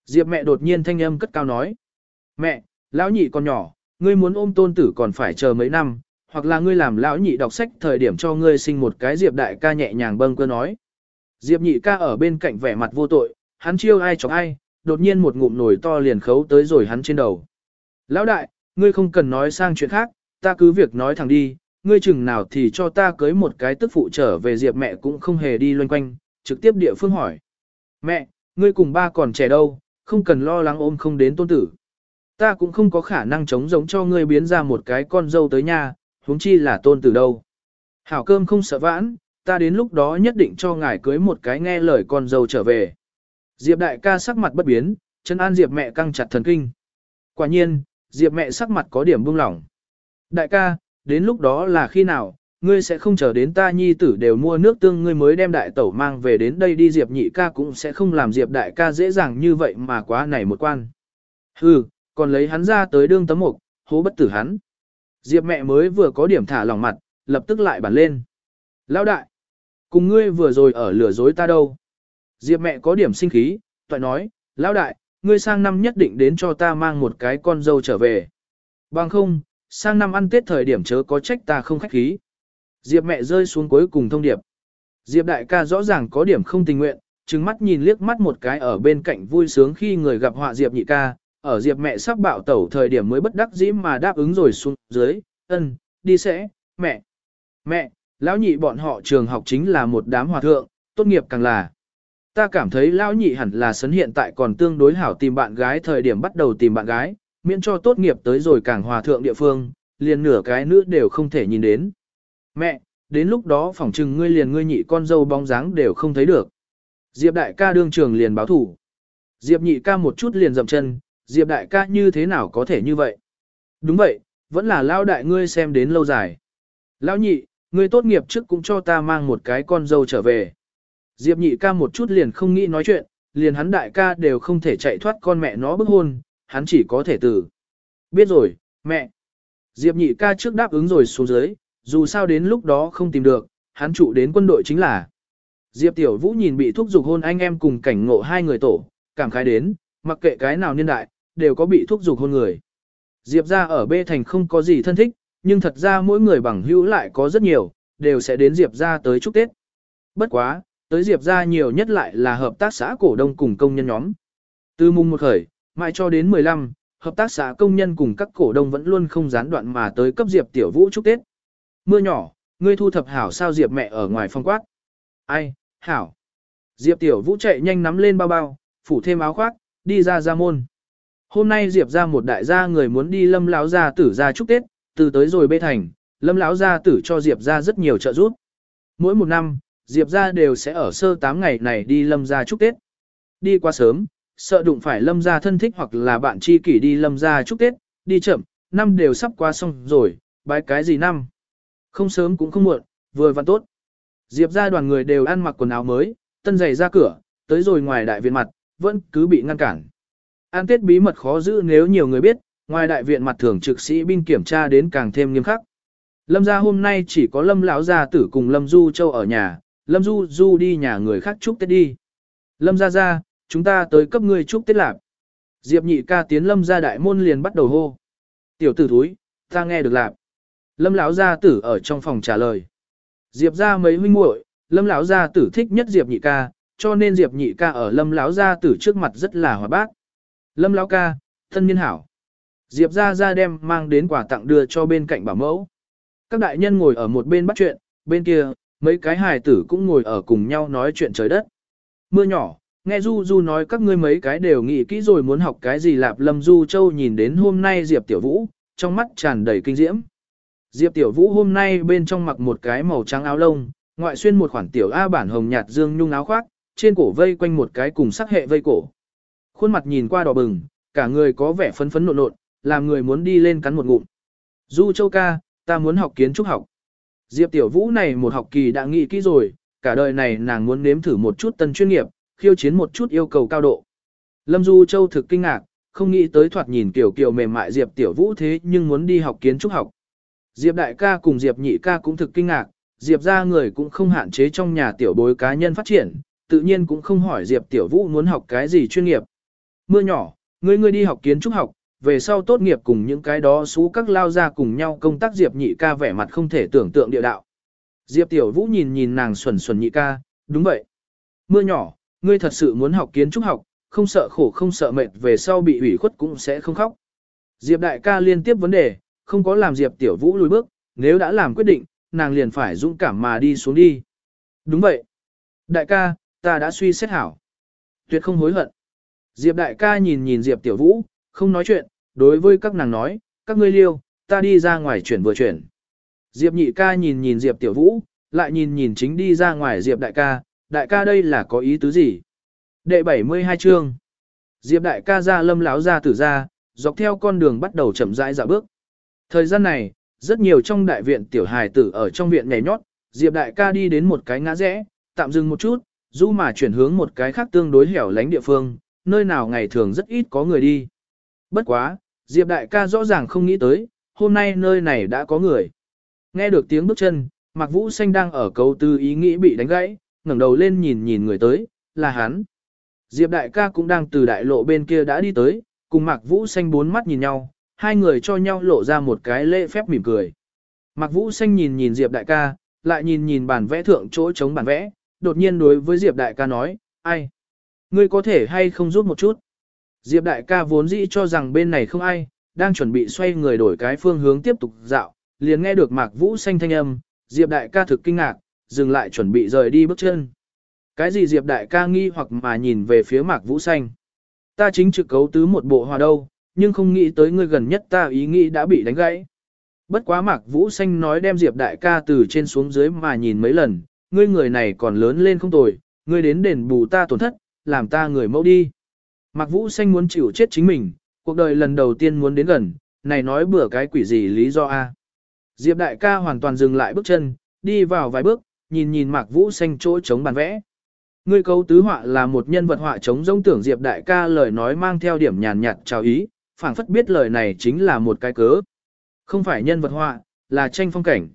Diệp mẹ đột nhiên thanh âm cất cao nói. Mẹ, lão nhị còn nhỏ, ngươi muốn ôm tôn tử còn phải chờ mấy năm, hoặc là ngươi làm lão nhị đọc sách thời điểm cho ngươi sinh một cái Diệp đại ca nhẹ nhàng bâng cơ nói. Diệp nhị ca ở bên cạnh vẻ mặt vô tội, hắn chiêu ai chọc ai, đột nhiên một ngụm nổi to liền khấu tới rồi hắn trên đầu. Lão đại, ngươi không cần nói sang chuyện khác, ta cứ việc nói thẳng đi, ngươi chừng nào thì cho ta cưới một cái tức phụ trở về Diệp mẹ cũng không hề đi loanh quanh, trực tiếp địa phương hỏi. Mẹ, ngươi cùng ba còn trẻ đâu, không cần lo lắng ôm không đến tôn tử. Ta cũng không có khả năng chống giống cho ngươi biến ra một cái con dâu tới nhà, huống chi là tôn tử đâu. Hảo cơm không sợ vãn, ta đến lúc đó nhất định cho ngài cưới một cái nghe lời con dâu trở về. Diệp đại ca sắc mặt bất biến, chân an Diệp mẹ căng chặt thần kinh. Quả nhiên, Diệp mẹ sắc mặt có điểm buông lỏng. Đại ca, đến lúc đó là khi nào, ngươi sẽ không chờ đến ta nhi tử đều mua nước tương ngươi mới đem đại tẩu mang về đến đây đi Diệp nhị ca cũng sẽ không làm Diệp đại ca dễ dàng như vậy mà quá này một quan. Hừ, còn lấy hắn ra tới đương tấm mục, hố bất tử hắn. Diệp mẹ mới vừa có điểm thả lòng mặt, lập tức lại bản lên. Lão đại, cùng ngươi vừa rồi ở lừa dối ta đâu. Diệp mẹ có điểm sinh khí, toại nói, lão đại, ngươi sang năm nhất định đến cho ta mang một cái con dâu trở về. Bằng không, sang năm ăn tết thời điểm chớ có trách ta không khách khí. Diệp mẹ rơi xuống cuối cùng thông điệp. Diệp đại ca rõ ràng có điểm không tình nguyện, trừng mắt nhìn liếc mắt một cái ở bên cạnh vui sướng khi người gặp họa Diệp nhị ca, ở Diệp mẹ sắp bạo tẩu thời điểm mới bất đắc dĩ mà đáp ứng rồi xuống dưới, ân, đi sẽ, mẹ, mẹ, lão nhị bọn họ trường học chính là một đám hòa thượng, tốt nghiệp càng là. Ta cảm thấy lão nhị hẳn là sấn hiện tại còn tương đối hảo tìm bạn gái thời điểm bắt đầu tìm bạn gái, miễn cho tốt nghiệp tới rồi càng hòa thượng địa phương, liền nửa cái nữa đều không thể nhìn đến. Mẹ, đến lúc đó phỏng chừng ngươi liền ngươi nhị con dâu bóng dáng đều không thấy được. Diệp đại ca đương trường liền báo thủ. Diệp nhị ca một chút liền dậm chân, Diệp đại ca như thế nào có thể như vậy? Đúng vậy, vẫn là lao đại ngươi xem đến lâu dài. Lão nhị, ngươi tốt nghiệp trước cũng cho ta mang một cái con dâu trở về. Diệp nhị ca một chút liền không nghĩ nói chuyện, liền hắn đại ca đều không thể chạy thoát con mẹ nó bức hôn, hắn chỉ có thể tử. Biết rồi, mẹ. Diệp nhị ca trước đáp ứng rồi xuống dưới, dù sao đến lúc đó không tìm được, hắn trụ đến quân đội chính là. Diệp tiểu vũ nhìn bị thúc giục hôn anh em cùng cảnh ngộ hai người tổ, cảm khái đến, mặc kệ cái nào niên đại, đều có bị thúc giục hôn người. Diệp ra ở B thành không có gì thân thích, nhưng thật ra mỗi người bằng hữu lại có rất nhiều, đều sẽ đến Diệp ra tới chúc Tết. Bất quá, tới Diệp ra nhiều nhất lại là hợp tác xã cổ đông cùng công nhân nhóm. Từ mùng một khởi, mãi cho đến 15, hợp tác xã công nhân cùng các cổ đông vẫn luôn không gián đoạn mà tới cấp Diệp Tiểu Vũ chúc Tết. Mưa nhỏ, ngươi thu thập hảo sao Diệp mẹ ở ngoài phong quát. Ai, hảo. Diệp Tiểu Vũ chạy nhanh nắm lên bao bao, phủ thêm áo khoác, đi ra ra môn. Hôm nay Diệp ra một đại gia người muốn đi lâm lão gia tử ra chúc Tết, từ tới rồi bê thành, lâm lão gia tử cho Diệp ra rất nhiều trợ giúp. Mỗi một năm, Diệp ra đều sẽ ở sơ 8 ngày này đi lâm ra chúc Tết. Đi quá sớm, sợ đụng phải lâm ra thân thích hoặc là bạn tri kỷ đi lâm ra chúc Tết, đi chậm, năm đều sắp qua xong rồi, bái cái gì năm. Không sớm cũng không muộn, vừa vặn tốt. Diệp ra đoàn người đều ăn mặc quần áo mới, tân giày ra cửa, tới rồi ngoài đại viện mặt, vẫn cứ bị ngăn cản. An tết bí mật khó giữ nếu nhiều người biết, ngoài đại viện mặt thường trực sĩ binh kiểm tra đến càng thêm nghiêm khắc. Lâm gia hôm nay chỉ có Lâm lão gia tử cùng Lâm Du Châu ở nhà, Lâm Du Du đi nhà người khác chúc Tết đi. Lâm gia gia, chúng ta tới cấp ngươi chúc Tết lạp. Diệp nhị ca tiến Lâm gia đại môn liền bắt đầu hô. Tiểu tử thúi, ta nghe được lạp. Lâm lão gia tử ở trong phòng trả lời. Diệp gia mấy huynh muội, Lâm lão gia tử thích nhất Diệp nhị ca, cho nên Diệp nhị ca ở Lâm lão gia tử trước mặt rất là hòa bác. Lâm lão ca, thân nhân hảo. Diệp gia gia đem mang đến quà tặng đưa cho bên cạnh bảo mẫu. Các đại nhân ngồi ở một bên bắt chuyện, bên kia, mấy cái hài tử cũng ngồi ở cùng nhau nói chuyện trời đất. Mưa nhỏ, nghe Du Du nói các ngươi mấy cái đều nghĩ kỹ rồi muốn học cái gì lạp Lâm Du Châu nhìn đến hôm nay Diệp Tiểu Vũ, trong mắt tràn đầy kinh diễm. Diệp Tiểu Vũ hôm nay bên trong mặc một cái màu trắng áo lông, ngoại xuyên một khoản tiểu A bản hồng nhạt dương nhung áo khoác, trên cổ vây quanh một cái cùng sắc hệ vây cổ. Khuôn mặt nhìn qua đỏ bừng, cả người có vẻ phấn phấn nộn nộn, làm người muốn đi lên cắn một ngụm. Du Châu ca, ta muốn học kiến trúc học. Diệp Tiểu Vũ này một học kỳ đã nghĩ kỹ rồi, cả đời này nàng muốn nếm thử một chút tân chuyên nghiệp, khiêu chiến một chút yêu cầu cao độ. Lâm Du Châu thực kinh ngạc, không nghĩ tới thoạt nhìn kiểu kiểu mềm mại Diệp Tiểu Vũ thế nhưng muốn đi học kiến trúc học. Diệp Đại ca cùng Diệp Nhị ca cũng thực kinh ngạc, Diệp ra người cũng không hạn chế trong nhà tiểu bối cá nhân phát triển, tự nhiên cũng không hỏi Diệp Tiểu Vũ muốn học cái gì chuyên nghiệp. Mưa nhỏ, ngươi ngươi đi học kiến trúc học, về sau tốt nghiệp cùng những cái đó xú các lao ra cùng nhau công tác Diệp nhị ca vẻ mặt không thể tưởng tượng địa đạo. Diệp Tiểu Vũ nhìn nhìn nàng xuẩn xuẩn nhị ca, đúng vậy. Mưa nhỏ, ngươi thật sự muốn học kiến trúc học, không sợ khổ không sợ mệt về sau bị ủy khuất cũng sẽ không khóc. Diệp đại ca liên tiếp vấn đề, không có làm Diệp Tiểu Vũ lùi bước, nếu đã làm quyết định, nàng liền phải dũng cảm mà đi xuống đi. Đúng vậy. Đại ca, ta đã suy xét hảo. Tuyệt không hối hận. Diệp đại ca nhìn nhìn Diệp Tiểu Vũ, không nói chuyện, đối với các nàng nói, các ngươi liêu, ta đi ra ngoài chuyển vừa chuyển. Diệp nhị ca nhìn nhìn Diệp Tiểu Vũ, lại nhìn nhìn chính đi ra ngoài Diệp đại ca, đại ca đây là có ý tứ gì? Đệ 72 chương. Diệp đại ca ra lâm láo ra tử ra, dọc theo con đường bắt đầu chậm rãi dạo bước. Thời gian này, rất nhiều trong đại viện tiểu hài tử ở trong viện nhảy nhót, Diệp đại ca đi đến một cái ngã rẽ, tạm dừng một chút, dù mà chuyển hướng một cái khác tương đối hẻo lánh địa phương, nơi nào ngày thường rất ít có người đi. Bất quá, Diệp đại ca rõ ràng không nghĩ tới, hôm nay nơi này đã có người. Nghe được tiếng bước chân, Mạc Vũ Xanh đang ở câu tư ý nghĩ bị đánh gãy, ngẩng đầu lên nhìn nhìn người tới, là hắn. Diệp đại ca cũng đang từ đại lộ bên kia đã đi tới, cùng Mạc Vũ Xanh bốn mắt nhìn nhau, hai người cho nhau lộ ra một cái lễ phép mỉm cười. Mạc Vũ Xanh nhìn nhìn Diệp đại ca, lại nhìn nhìn bản vẽ thượng chỗ chống bản vẽ, đột nhiên đối với Diệp đại ca nói, ai? Ngươi có thể hay không giúp một chút? Diệp đại ca vốn dĩ cho rằng bên này không ai, đang chuẩn bị xoay người đổi cái phương hướng tiếp tục dạo, liền nghe được Mạc Vũ Xanh thanh âm, Diệp đại ca thực kinh ngạc, dừng lại chuẩn bị rời đi bước chân. Cái gì Diệp đại ca nghi hoặc mà nhìn về phía Mạc Vũ Xanh. Ta chính trực cấu tứ một bộ hòa đâu, nhưng không nghĩ tới ngươi gần nhất ta ý nghĩ đã bị đánh gãy. Bất quá Mạc Vũ Xanh nói đem Diệp đại ca từ trên xuống dưới mà nhìn mấy lần, ngươi người này còn lớn lên không tồi, ngươi đến đền bù ta tổn thất, làm ta người mẫu đi. Mạc Vũ Xanh muốn chịu chết chính mình, cuộc đời lần đầu tiên muốn đến gần, này nói bữa cái quỷ gì lý do a? Diệp đại ca hoàn toàn dừng lại bước chân, đi vào vài bước, nhìn nhìn Mạc Vũ Xanh chỗ chống bàn vẽ. Ngươi cấu tứ họa là một nhân vật họa chống giống tưởng Diệp đại ca lời nói mang theo điểm nhàn nhạt chào ý, phảng phất biết lời này chính là một cái cớ. Không phải nhân vật họa, là tranh phong cảnh.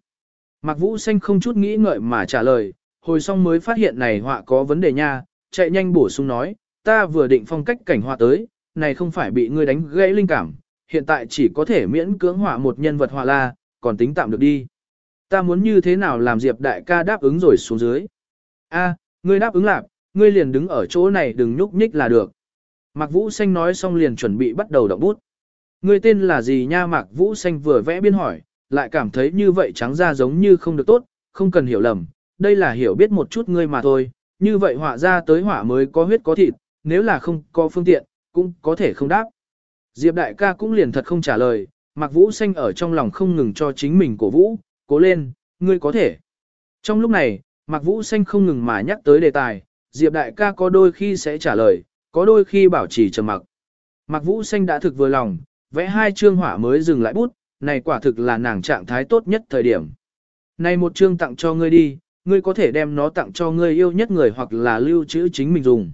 Mạc Vũ Xanh không chút nghĩ ngợi mà trả lời, hồi xong mới phát hiện này họa có vấn đề nha, chạy nhanh bổ sung nói, ta vừa định phong cách cảnh họa tới, này không phải bị ngươi đánh gãy linh cảm, hiện tại chỉ có thể miễn cưỡng họa một nhân vật họa la, còn tính tạm được đi. Ta muốn như thế nào làm Diệp đại ca đáp ứng rồi xuống dưới. A, ngươi đáp ứng lạc, ngươi liền đứng ở chỗ này đừng nhúc nhích là được. Mạc Vũ Xanh nói xong liền chuẩn bị bắt đầu động bút. Ngươi tên là gì nha Mạc Vũ Xanh vừa vẽ biên hỏi, lại cảm thấy như vậy trắng ra giống như không được tốt, không cần hiểu lầm, đây là hiểu biết một chút ngươi mà thôi, như vậy họa ra tới họa mới có huyết có thịt, nếu là không có phương tiện, cũng có thể không đáp. Diệp đại ca cũng liền thật không trả lời, Mạc Vũ Xanh ở trong lòng không ngừng cho chính mình cổ vũ, cố lên, ngươi có thể. Trong lúc này, Mạc Vũ Xanh không ngừng mà nhắc tới đề tài, Diệp đại ca có đôi khi sẽ trả lời, có đôi khi bảo trì trầm mặc. Mạc Vũ Xanh đã thực vừa lòng, vẽ hai chương hỏa mới dừng lại bút, này quả thực là nàng trạng thái tốt nhất thời điểm. Này một chương tặng cho ngươi đi, ngươi có thể đem nó tặng cho ngươi yêu nhất người hoặc là lưu trữ chính mình dùng.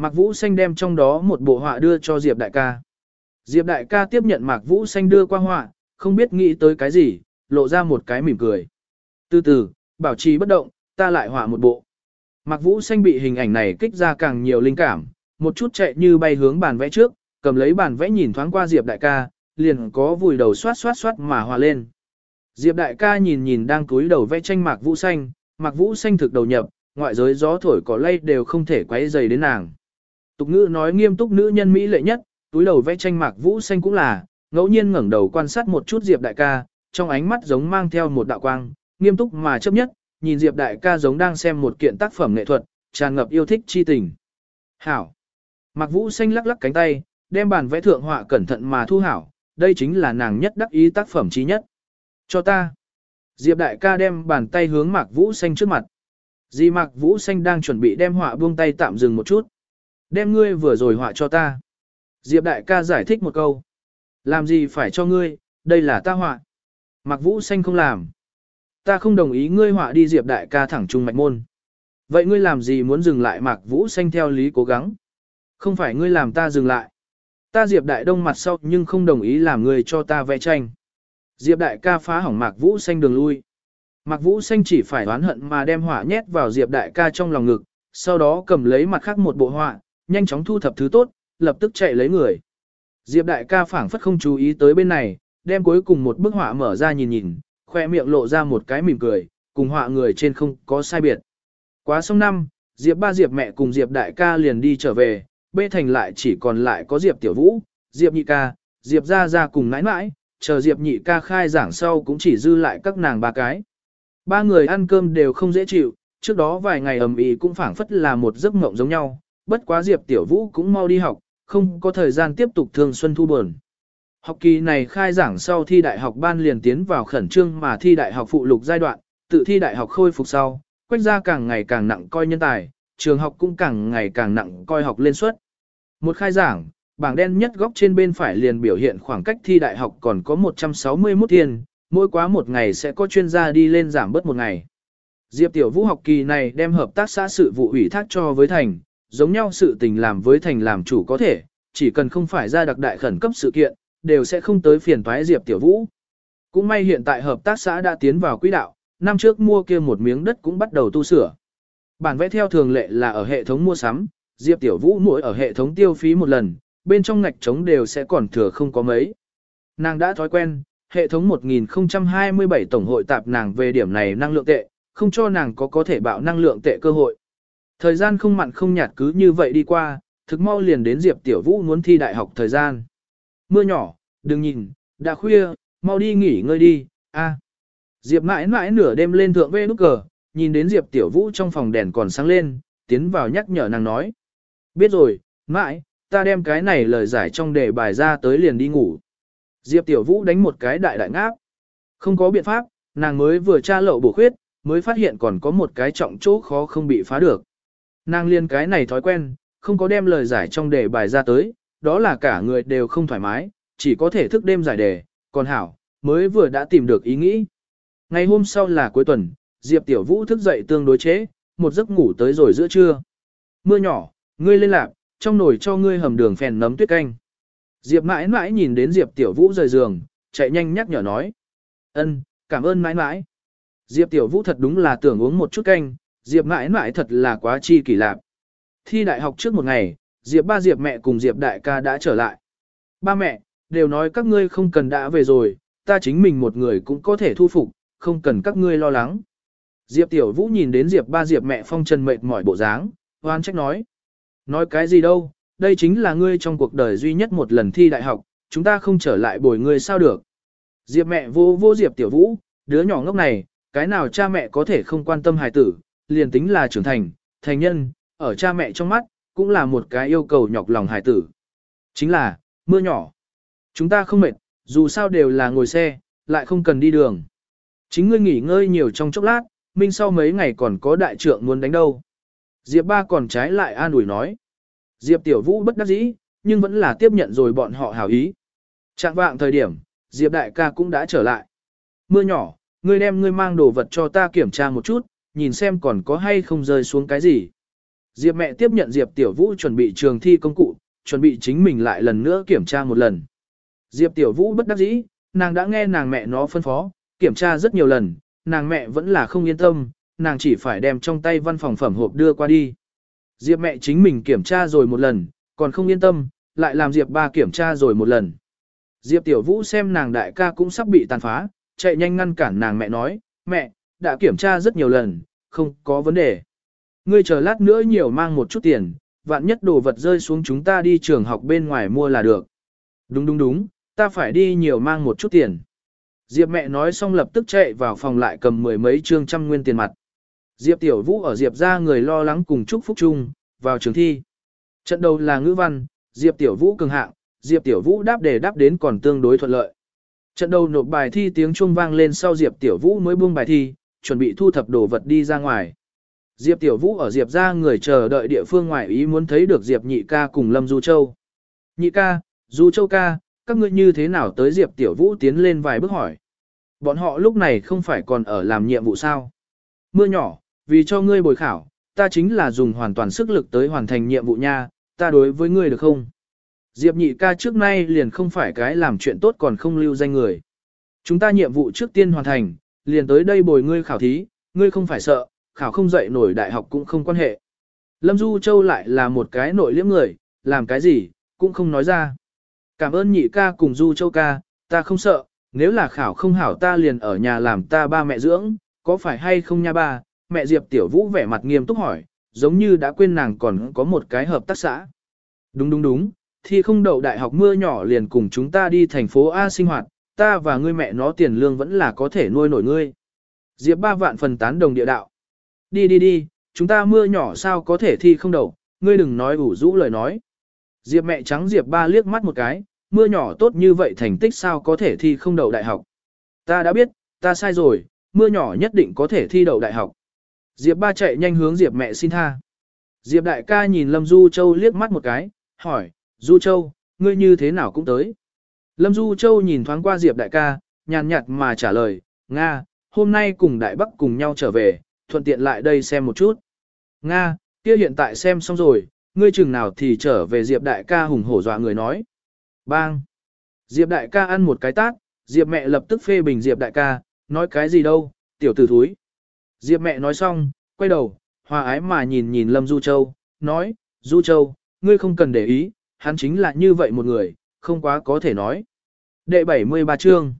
Mạc Vũ Xanh đem trong đó một bộ họa đưa cho Diệp đại ca. Diệp đại ca tiếp nhận Mạc Vũ Xanh đưa qua họa, không biết nghĩ tới cái gì, lộ ra một cái mỉm cười. Từ từ, bảo trì bất động, ta lại họa một bộ. Mạc Vũ Xanh bị hình ảnh này kích ra càng nhiều linh cảm, một chút chạy như bay hướng bàn vẽ trước, cầm lấy bàn vẽ nhìn thoáng qua Diệp đại ca, liền có vùi đầu xoát xoát xoát mà hòa lên. Diệp đại ca nhìn nhìn đang cúi đầu vẽ tranh Mạc Vũ Xanh, Mạc Vũ Xanh thực đầu nhập, ngoại giới gió thổi cỏ lay đều không thể quấy dày đến nàng. Tục ngữ nói nghiêm túc nữ nhân Mỹ lệ nhất, túi đầu vẽ tranh Mạc Vũ Xanh cũng là, ngẫu nhiên ngẩng đầu quan sát một chút Diệp đại ca, trong ánh mắt giống mang theo một đạo quang, nghiêm túc mà chấp nhất, nhìn Diệp đại ca giống đang xem một kiện tác phẩm nghệ thuật, tràn ngập yêu thích chi tình. Hảo! Mạc Vũ Xanh lắc lắc cánh tay, đem bàn vẽ thượng họa cẩn thận mà thu hảo, đây chính là nàng nhất đắc ý tác phẩm trí nhất. Cho ta! Diệp đại ca đem bàn tay hướng Mạc Vũ Xanh trước mặt. Di Mạc Vũ Xanh đang chuẩn bị đem họa buông tay tạm dừng một chút. Đem ngươi vừa rồi họa cho ta. Diệp đại ca giải thích một câu. Làm gì phải cho ngươi, đây là ta họa. Mạc Vũ Xanh không làm. Ta không đồng ý ngươi họa đi Diệp đại ca thẳng trung mạch môn. Vậy ngươi làm gì muốn dừng lại Mạc Vũ Xanh theo lý cố gắng? Không phải ngươi làm ta dừng lại. Ta Diệp đại đông mặt sau nhưng không đồng ý làm ngươi cho ta vẽ tranh. Diệp đại ca phá hỏng Mạc Vũ Xanh đường lui. Mạc Vũ Xanh chỉ phải oán hận mà đem họa nhét vào Diệp đại ca trong lòng ngực, sau đó cầm lấy mặt khác một bộ họa, nhanh chóng thu thập thứ tốt, lập tức chạy lấy người. Diệp đại ca phảng phất không chú ý tới bên này, đem cuối cùng một bức họa mở ra nhìn nhìn, khoe miệng lộ ra một cái mỉm cười, cùng họa người trên không có sai biệt. Quá xong năm, Diệp ba Diệp mẹ cùng Diệp đại ca liền đi trở về, bê thành lại chỉ còn lại có Diệp tiểu vũ, Diệp nhị ca, Diệp ra ra cùng nãi nãi, chờ Diệp nhị ca khai giảng sau cũng chỉ dư lại các nàng ba cái. Ba người ăn cơm đều không dễ chịu, trước đó vài ngày ầm ĩ cũng phảng phất là một giấc mộng giống nhau, bất quá Diệp Tiểu Vũ cũng mau đi học, không có thời gian tiếp tục thường xuân thu buồn. Học kỳ này khai giảng sau thi đại học ban liền tiến vào khẩn trương mà thi đại học phụ lục giai đoạn, tự thi đại học khôi phục sau, quách gia càng ngày càng nặng coi nhân tài, trường học cũng càng ngày càng nặng coi học lên suất. Một khai giảng, bảng đen nhất góc trên bên phải liền biểu hiện khoảng cách thi đại học còn có 161 tiền, mỗi quá một ngày sẽ có chuyên gia đi lên giảm bớt một ngày. Diệp Tiểu Vũ học kỳ này đem hợp tác xã sự vụ ủy thác cho với thành, giống nhau sự tình làm với thành làm chủ có thể, chỉ cần không phải ra đặc đại khẩn cấp sự kiện, đều sẽ không tới phiền toái Diệp Tiểu Vũ. Cũng may hiện tại hợp tác xã đã tiến vào quỹ đạo, năm trước mua kia một miếng đất cũng bắt đầu tu sửa. Bản vẽ theo thường lệ là ở hệ thống mua sắm, Diệp Tiểu Vũ mỗi ở hệ thống tiêu phí một lần, bên trong ngạch trống đều sẽ còn thừa không có mấy. Nàng đã thói quen, hệ thống 1027 tổng hội tạp nàng về điểm này năng lượng tệ, không cho nàng có có thể bạo năng lượng tệ cơ hội. Thời gian không mặn không nhạt cứ như vậy đi qua, thực mau liền đến Diệp Tiểu Vũ muốn thi đại học thời gian. Mưa nhỏ, đừng nhìn, đã khuya, mau đi nghỉ ngơi đi, a. Diệp mãi mãi nửa đêm lên thượng vê nút cờ, nhìn đến Diệp Tiểu Vũ trong phòng đèn còn sáng lên, tiến vào nhắc nhở nàng nói. Biết rồi, mãi, ta đem cái này lời giải trong đề bài ra tới liền đi ngủ. Diệp Tiểu Vũ đánh một cái đại đại ngáp. Không có biện pháp, nàng mới vừa tra lậu bổ khuyết, mới phát hiện còn có một cái trọng chỗ khó không bị phá được. Nàng liên cái này thói quen, không có đem lời giải trong đề bài ra tới, đó là cả người đều không thoải mái, chỉ có thể thức đêm giải đề, còn hảo, mới vừa đã tìm được ý nghĩ. Ngày hôm sau là cuối tuần, Diệp Tiểu Vũ thức dậy tương đối chế, một giấc ngủ tới rồi giữa trưa. Mưa nhỏ, ngươi lên lạc, trong nồi cho ngươi hầm đường phèn nấm tuyết canh. Diệp mãi mãi nhìn đến Diệp Tiểu Vũ rời giường, chạy nhanh nhắc nhở nói. ân, cảm ơn mãi mãi. Diệp Tiểu Vũ thật đúng là tưởng uống một chút canh, Diệp mãi mãi thật là quá chi kỳ lạ. Thi đại học trước một ngày, Diệp ba Diệp mẹ cùng Diệp đại ca đã trở lại. Ba mẹ, đều nói các ngươi không cần đã về rồi, ta chính mình một người cũng có thể thu phục, không cần các ngươi lo lắng. Diệp Tiểu Vũ nhìn đến Diệp ba Diệp mẹ phong trần mệt mỏi bộ dáng, hoan trách nói. Nói cái gì đâu, đây chính là ngươi trong cuộc đời duy nhất một lần thi đại học, chúng ta không trở lại bồi ngươi sao được. Diệp mẹ vô vô Diệp Tiểu Vũ, đứa nhỏ ngốc này, cái nào cha mẹ có thể không quan tâm hài tử, liền tính là trưởng thành, thành nhân, ở cha mẹ trong mắt, cũng là một cái yêu cầu nhọc lòng hài tử. Chính là, mưa nhỏ. Chúng ta không mệt, dù sao đều là ngồi xe, lại không cần đi đường. Chính ngươi nghỉ ngơi nhiều trong chốc lát, minh sau mấy ngày còn có đại trưởng muốn đánh đâu. Diệp ba còn trái lại an ủi nói. Diệp tiểu vũ bất đắc dĩ, nhưng vẫn là tiếp nhận rồi bọn họ hảo ý. Trạng vạng thời điểm, Diệp đại ca cũng đã trở lại. Mưa nhỏ, ngươi đem ngươi mang đồ vật cho ta kiểm tra một chút, nhìn xem còn có hay không rơi xuống cái gì. Diệp mẹ tiếp nhận Diệp tiểu vũ chuẩn bị trường thi công cụ, chuẩn bị chính mình lại lần nữa kiểm tra một lần. Diệp tiểu vũ bất đắc dĩ, nàng đã nghe nàng mẹ nó phân phó, kiểm tra rất nhiều lần, nàng mẹ vẫn là không yên tâm, nàng chỉ phải đem trong tay văn phòng phẩm hộp đưa qua đi. Diệp mẹ chính mình kiểm tra rồi một lần, còn không yên tâm, lại làm Diệp ba kiểm tra rồi một lần. Diệp tiểu vũ xem nàng đại ca cũng sắp bị tàn phá, chạy nhanh ngăn cản nàng mẹ nói, mẹ, đã kiểm tra rất nhiều lần, không có vấn đề. Ngươi chờ lát nữa nhiều mang một chút tiền, vạn nhất đồ vật rơi xuống chúng ta đi trường học bên ngoài mua là được. Đúng đúng đúng, ta phải đi nhiều mang một chút tiền. Diệp mẹ nói xong lập tức chạy vào phòng lại cầm mười mấy trương trăm nguyên tiền mặt. Diệp Tiểu Vũ ở Diệp ra người lo lắng cùng chúc phúc chung, vào trường thi. Trận đầu là ngữ văn, Diệp Tiểu Vũ cường hạng, Diệp Tiểu Vũ đáp đề đáp đến còn tương đối thuận lợi. Trận đầu nộp bài thi tiếng chuông vang lên sau Diệp Tiểu Vũ mới buông bài thi, chuẩn bị thu thập đồ vật đi ra ngoài. Diệp Tiểu Vũ ở Diệp ra người chờ đợi địa phương ngoài ý muốn thấy được Diệp Nhị ca cùng Lâm Du Châu. Nhị ca, Du Châu ca, các ngươi như thế nào tới Diệp Tiểu Vũ tiến lên vài bước hỏi. Bọn họ lúc này không phải còn ở làm nhiệm vụ sao. Mưa nhỏ, vì cho ngươi bồi khảo, ta chính là dùng hoàn toàn sức lực tới hoàn thành nhiệm vụ nha, ta đối với ngươi được không? Diệp nhị ca trước nay liền không phải cái làm chuyện tốt còn không lưu danh người. Chúng ta nhiệm vụ trước tiên hoàn thành, liền tới đây bồi ngươi khảo thí, ngươi không phải sợ, khảo không dậy nổi đại học cũng không quan hệ. Lâm Du Châu lại là một cái nội liễm người, làm cái gì, cũng không nói ra. Cảm ơn nhị ca cùng Du Châu ca, ta không sợ, nếu là khảo không hảo ta liền ở nhà làm ta ba mẹ dưỡng, có phải hay không nha ba, mẹ Diệp Tiểu Vũ vẻ mặt nghiêm túc hỏi, giống như đã quên nàng còn có một cái hợp tác xã. Đúng đúng đúng, thì không đậu đại học mưa nhỏ liền cùng chúng ta đi thành phố A sinh hoạt, ta và ngươi mẹ nó tiền lương vẫn là có thể nuôi nổi ngươi. Diệp ba vạn phần tán đồng địa đạo. Đi đi đi, chúng ta mưa nhỏ sao có thể thi không đầu? ngươi đừng nói ủ rũ lời nói. Diệp mẹ trắng Diệp ba liếc mắt một cái, mưa nhỏ tốt như vậy thành tích sao có thể thi không đầu đại học. Ta đã biết, ta sai rồi, mưa nhỏ nhất định có thể thi đầu đại học. Diệp ba chạy nhanh hướng Diệp mẹ xin tha. Diệp đại ca nhìn Lâm Du Châu liếc mắt một cái, hỏi, Du Châu, ngươi như thế nào cũng tới. Lâm Du Châu nhìn thoáng qua Diệp đại ca, nhàn nhạt mà trả lời, Nga, hôm nay cùng Đại Bắc cùng nhau trở về, thuận tiện lại đây xem một chút. Nga, kia hiện tại xem xong rồi, ngươi chừng nào thì trở về Diệp đại ca hùng hổ dọa người nói. Bang! Diệp đại ca ăn một cái tát, Diệp mẹ lập tức phê bình Diệp đại ca, nói cái gì đâu, tiểu tử thúi. Diệp mẹ nói xong, quay đầu, hòa ái mà nhìn nhìn Lâm Du Châu, nói, Du Châu, ngươi không cần để ý, hắn chính là như vậy một người, không quá có thể nói. Đệ 73 chương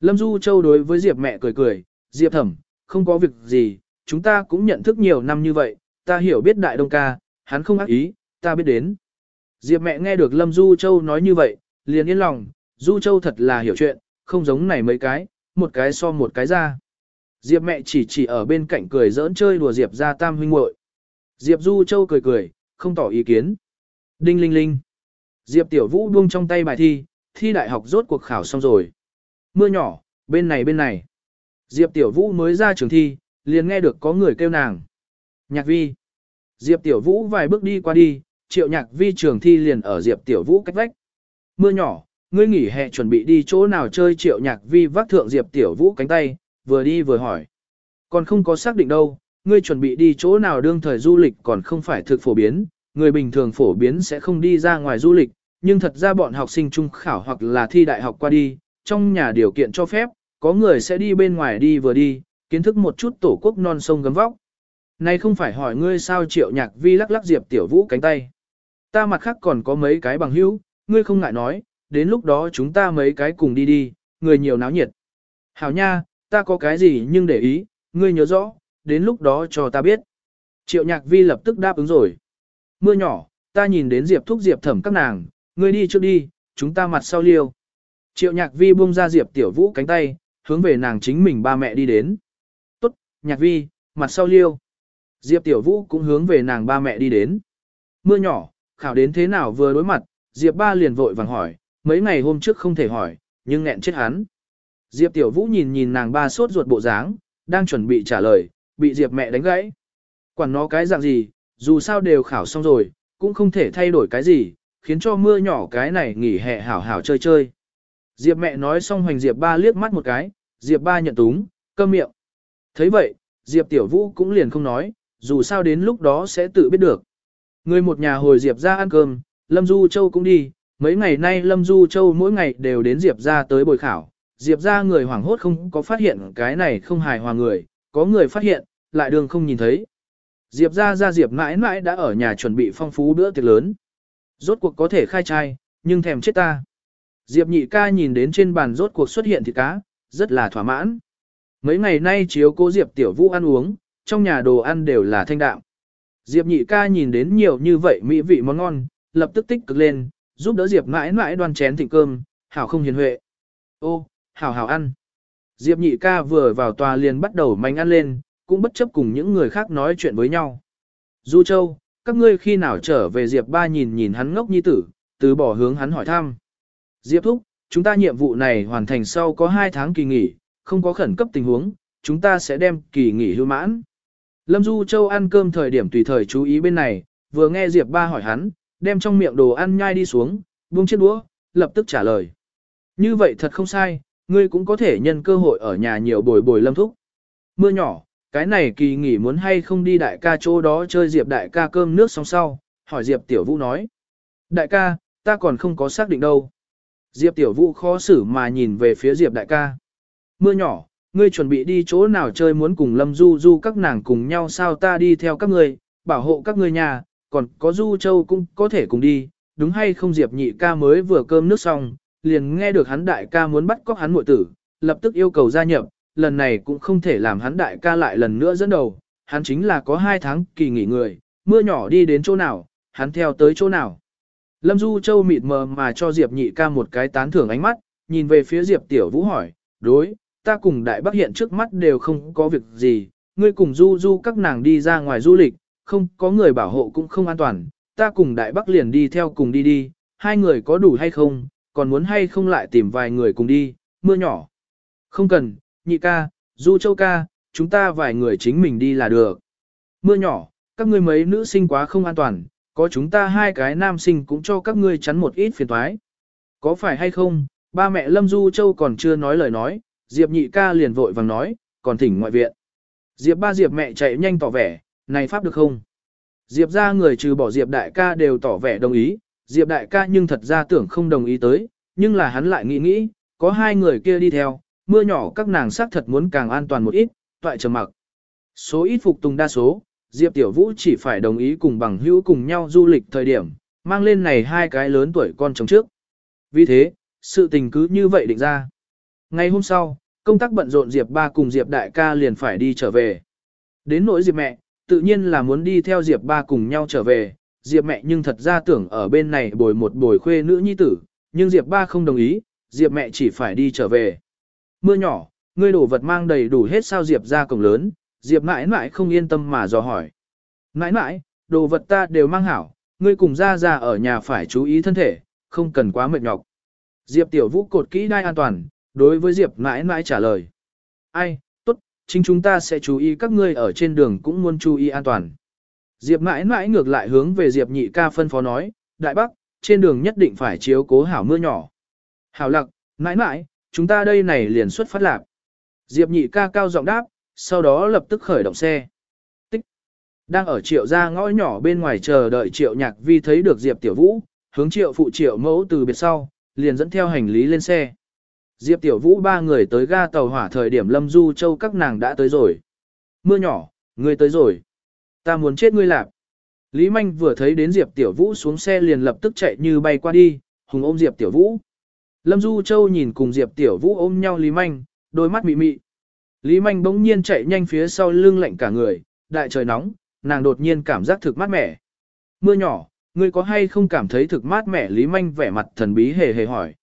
Lâm Du Châu đối với Diệp mẹ cười cười, Diệp thẩm, không có việc gì, chúng ta cũng nhận thức nhiều năm như vậy, ta hiểu biết đại đông ca, hắn không ác ý, ta biết đến. Diệp mẹ nghe được Lâm Du Châu nói như vậy, liền yên lòng, Du Châu thật là hiểu chuyện, không giống này mấy cái, một cái so một cái ra. Diệp mẹ chỉ chỉ ở bên cạnh cười giỡn chơi đùa Diệp ra tam huynh muội. Diệp Du Châu cười cười, không tỏ ý kiến. Đinh linh linh. Diệp Tiểu Vũ buông trong tay bài thi, thi đại học rốt cuộc khảo xong rồi. Mưa nhỏ, bên này bên này. Diệp Tiểu Vũ mới ra trường thi, liền nghe được có người kêu nàng. Nhạc vi. Diệp Tiểu Vũ vài bước đi qua đi, triệu nhạc vi trường thi liền ở Diệp Tiểu Vũ cách vách. Mưa nhỏ, ngươi nghỉ hè chuẩn bị đi chỗ nào chơi triệu nhạc vi vác thượng Diệp Tiểu Vũ cánh tay, vừa đi vừa hỏi. Còn không có xác định đâu, ngươi chuẩn bị đi chỗ nào đương thời du lịch còn không phải thực phổ biến, người bình thường phổ biến sẽ không đi ra ngoài du lịch, nhưng thật ra bọn học sinh trung khảo hoặc là thi đại học qua đi, trong nhà điều kiện cho phép, có người sẽ đi bên ngoài đi vừa đi, kiến thức một chút tổ quốc non sông gấm vóc. Này không phải hỏi ngươi sao triệu nhạc vi lắc lắc Diệp Tiểu Vũ cánh tay. Ta mặt khác còn có mấy cái bằng hữu, ngươi không ngại nói, đến lúc đó chúng ta mấy cái cùng đi đi, người nhiều náo nhiệt. Hảo nha, ta có cái gì nhưng để ý, ngươi nhớ rõ, đến lúc đó cho ta biết. Triệu nhạc vi lập tức đáp ứng rồi. Mưa nhỏ, ta nhìn đến Diệp thúc Diệp thẩm các nàng, ngươi đi trước đi, chúng ta mặt sau liêu. Triệu nhạc vi buông ra Diệp tiểu vũ cánh tay, hướng về nàng chính mình ba mẹ đi đến. Tốt, nhạc vi, mặt sau liêu. Diệp tiểu vũ cũng hướng về nàng ba mẹ đi đến. Mưa nhỏ, khảo đến thế nào vừa đối mặt, Diệp ba liền vội vàng hỏi, mấy ngày hôm trước không thể hỏi, nhưng nghẹn chết hắn. Diệp tiểu vũ nhìn nhìn nàng ba sốt ruột bộ dáng, đang chuẩn bị trả lời, bị Diệp mẹ đánh gãy. Quản nó cái dạng gì, dù sao đều khảo xong rồi, cũng không thể thay đổi cái gì, khiến cho mưa nhỏ cái này nghỉ hè hảo hảo chơi chơi. Diệp mẹ nói xong hoành Diệp ba liếc mắt một cái, Diệp ba nhận túng, câm miệng. thấy vậy, Diệp tiểu vũ cũng liền không nói, dù sao đến lúc đó sẽ tự biết được. Người một nhà hồi Diệp ra ăn cơm, Lâm Du Châu cũng đi, mấy ngày nay Lâm Du Châu mỗi ngày đều đến Diệp ra tới bồi khảo. Diệp ra người hoảng hốt không có phát hiện cái này không hài hòa người, có người phát hiện, lại đường không nhìn thấy. Diệp ra ra Diệp mãi mãi đã ở nhà chuẩn bị phong phú bữa tiệc lớn. Rốt cuộc có thể khai trai, nhưng thèm chết ta. Diệp nhị ca nhìn đến trên bàn rốt cuộc xuất hiện thịt cá, rất là thỏa mãn. Mấy ngày nay chiếu cố Diệp tiểu vũ ăn uống, trong nhà đồ ăn đều là thanh đạm. Diệp nhị ca nhìn đến nhiều như vậy mỹ vị món ngon, lập tức tích cực lên, giúp đỡ Diệp mãi mãi đoan chén thịnh cơm, hảo không hiền huệ. Ô, hảo hảo ăn. Diệp nhị ca vừa vào tòa liền bắt đầu manh ăn lên, cũng bất chấp cùng những người khác nói chuyện với nhau. Du Châu, các ngươi khi nào trở về Diệp ba nhìn nhìn hắn ngốc nhi tử, từ bỏ hướng hắn hỏi thăm. Diệp thúc, chúng ta nhiệm vụ này hoàn thành sau có 2 tháng kỳ nghỉ, không có khẩn cấp tình huống, chúng ta sẽ đem kỳ nghỉ hưu mãn. Lâm Du Châu ăn cơm thời điểm tùy thời chú ý bên này, vừa nghe Diệp ba hỏi hắn, đem trong miệng đồ ăn nhai đi xuống, buông chiếc đũa, lập tức trả lời. Như vậy thật không sai, ngươi cũng có thể nhân cơ hội ở nhà nhiều bồi bồi lâm thúc. Mưa nhỏ, cái này kỳ nghỉ muốn hay không đi đại ca chỗ đó chơi Diệp đại ca cơm nước xong sau, hỏi Diệp Tiểu Vũ nói. Đại ca, ta còn không có xác định đâu. Diệp Tiểu Vũ khó xử mà nhìn về phía Diệp đại ca. Mưa nhỏ, ngươi chuẩn bị đi chỗ nào chơi muốn cùng Lâm Du Du các nàng cùng nhau sao ta đi theo các ngươi, bảo hộ các ngươi nhà, còn có Du Châu cũng có thể cùng đi, đúng hay không Diệp nhị ca mới vừa cơm nước xong, liền nghe được hắn đại ca muốn bắt cóc hắn muội tử, lập tức yêu cầu gia nhập, lần này cũng không thể làm hắn đại ca lại lần nữa dẫn đầu, hắn chính là có hai tháng kỳ nghỉ người, mưa nhỏ đi đến chỗ nào, hắn theo tới chỗ nào. Lâm Du Châu mịt mờ mà cho Diệp nhị ca một cái tán thưởng ánh mắt, nhìn về phía Diệp Tiểu Vũ hỏi, đối, ta cùng đại Bắc hiện trước mắt đều không có việc gì, ngươi cùng Du Du các nàng đi ra ngoài du lịch, không có người bảo hộ cũng không an toàn, ta cùng đại Bắc liền đi theo cùng đi đi, hai người có đủ hay không, còn muốn hay không lại tìm vài người cùng đi, mưa nhỏ. Không cần, nhị ca, Du Châu ca, chúng ta vài người chính mình đi là được. Mưa nhỏ, các ngươi mấy nữ sinh quá không an toàn, có chúng ta hai cái nam sinh cũng cho các ngươi chắn một ít phiền toái. Có phải hay không, ba mẹ Lâm Du Châu còn chưa nói lời nói, Diệp nhị ca liền vội vàng nói, còn thỉnh ngoại viện. Diệp ba Diệp mẹ chạy nhanh tỏ vẻ, này pháp được không? Diệp ra người trừ bỏ Diệp đại ca đều tỏ vẻ đồng ý, Diệp đại ca nhưng thật ra tưởng không đồng ý tới, nhưng là hắn lại nghĩ nghĩ, có hai người kia đi theo, mưa nhỏ các nàng xác thật muốn càng an toàn một ít, toại trầm mặc. Số ít phục tùng đa số, Diệp Tiểu Vũ chỉ phải đồng ý cùng bằng hữu cùng nhau du lịch thời điểm, mang lên này hai cái lớn tuổi con chồng trước. Vì thế, sự tình cứ như vậy định ra. Ngày hôm sau, công tác bận rộn Diệp ba cùng Diệp đại ca liền phải đi trở về. Đến nỗi Diệp mẹ, tự nhiên là muốn đi theo Diệp ba cùng nhau trở về. Diệp mẹ nhưng thật ra tưởng ở bên này bồi một bồi khuê nữ nhi tử, nhưng Diệp ba không đồng ý, Diệp mẹ chỉ phải đi trở về. Mưa nhỏ, ngươi đổ vật mang đầy đủ hết sao Diệp ra cổng lớn, Diệp mãi mãi không yên tâm mà dò hỏi. Mãi mãi, đồ vật ta đều mang hảo, ngươi cùng ra ra ở nhà phải chú ý thân thể, không cần quá mệt nhọc. Diệp tiểu vũ cột kỹ đai an toàn, đối với Diệp mãi mãi trả lời. Ai, tốt, chính chúng ta sẽ chú ý các ngươi ở trên đường cũng muốn chú ý an toàn. Diệp mãi mãi ngược lại hướng về Diệp nhị ca phân phó nói, Đại bác, trên đường nhất định phải chiếu cố hảo mưa nhỏ. Hảo lặc, mãi mãi, chúng ta đây này liền xuất phát lạc. Diệp nhị ca cao giọng đáp, sau đó lập tức khởi động xe. Tích. Đang ở triệu ra ngõ nhỏ bên ngoài chờ đợi triệu nhạc vi thấy được Diệp tiểu vũ, hướng triệu phụ triệu mẫu từ biệt sau, liền dẫn theo hành lý lên xe. Diệp tiểu vũ ba người tới ga tàu hỏa thời điểm Lâm Du Châu các nàng đã tới rồi. Mưa nhỏ, ngươi tới rồi. Ta muốn chết ngươi lạp. Lý Manh vừa thấy đến Diệp Tiểu Vũ xuống xe liền lập tức chạy như bay qua đi, hùng ôm Diệp Tiểu Vũ. Lâm Du Châu nhìn cùng Diệp Tiểu Vũ ôm nhau Lý Manh, đôi mắt mị mị. Lý Manh bỗng nhiên chạy nhanh phía sau lưng lạnh cả người, đại trời nóng, nàng đột nhiên cảm giác thực mát mẻ. Mưa nhỏ, ngươi có hay không cảm thấy thực mát mẻ Lý Manh vẻ mặt thần bí hề hề hỏi.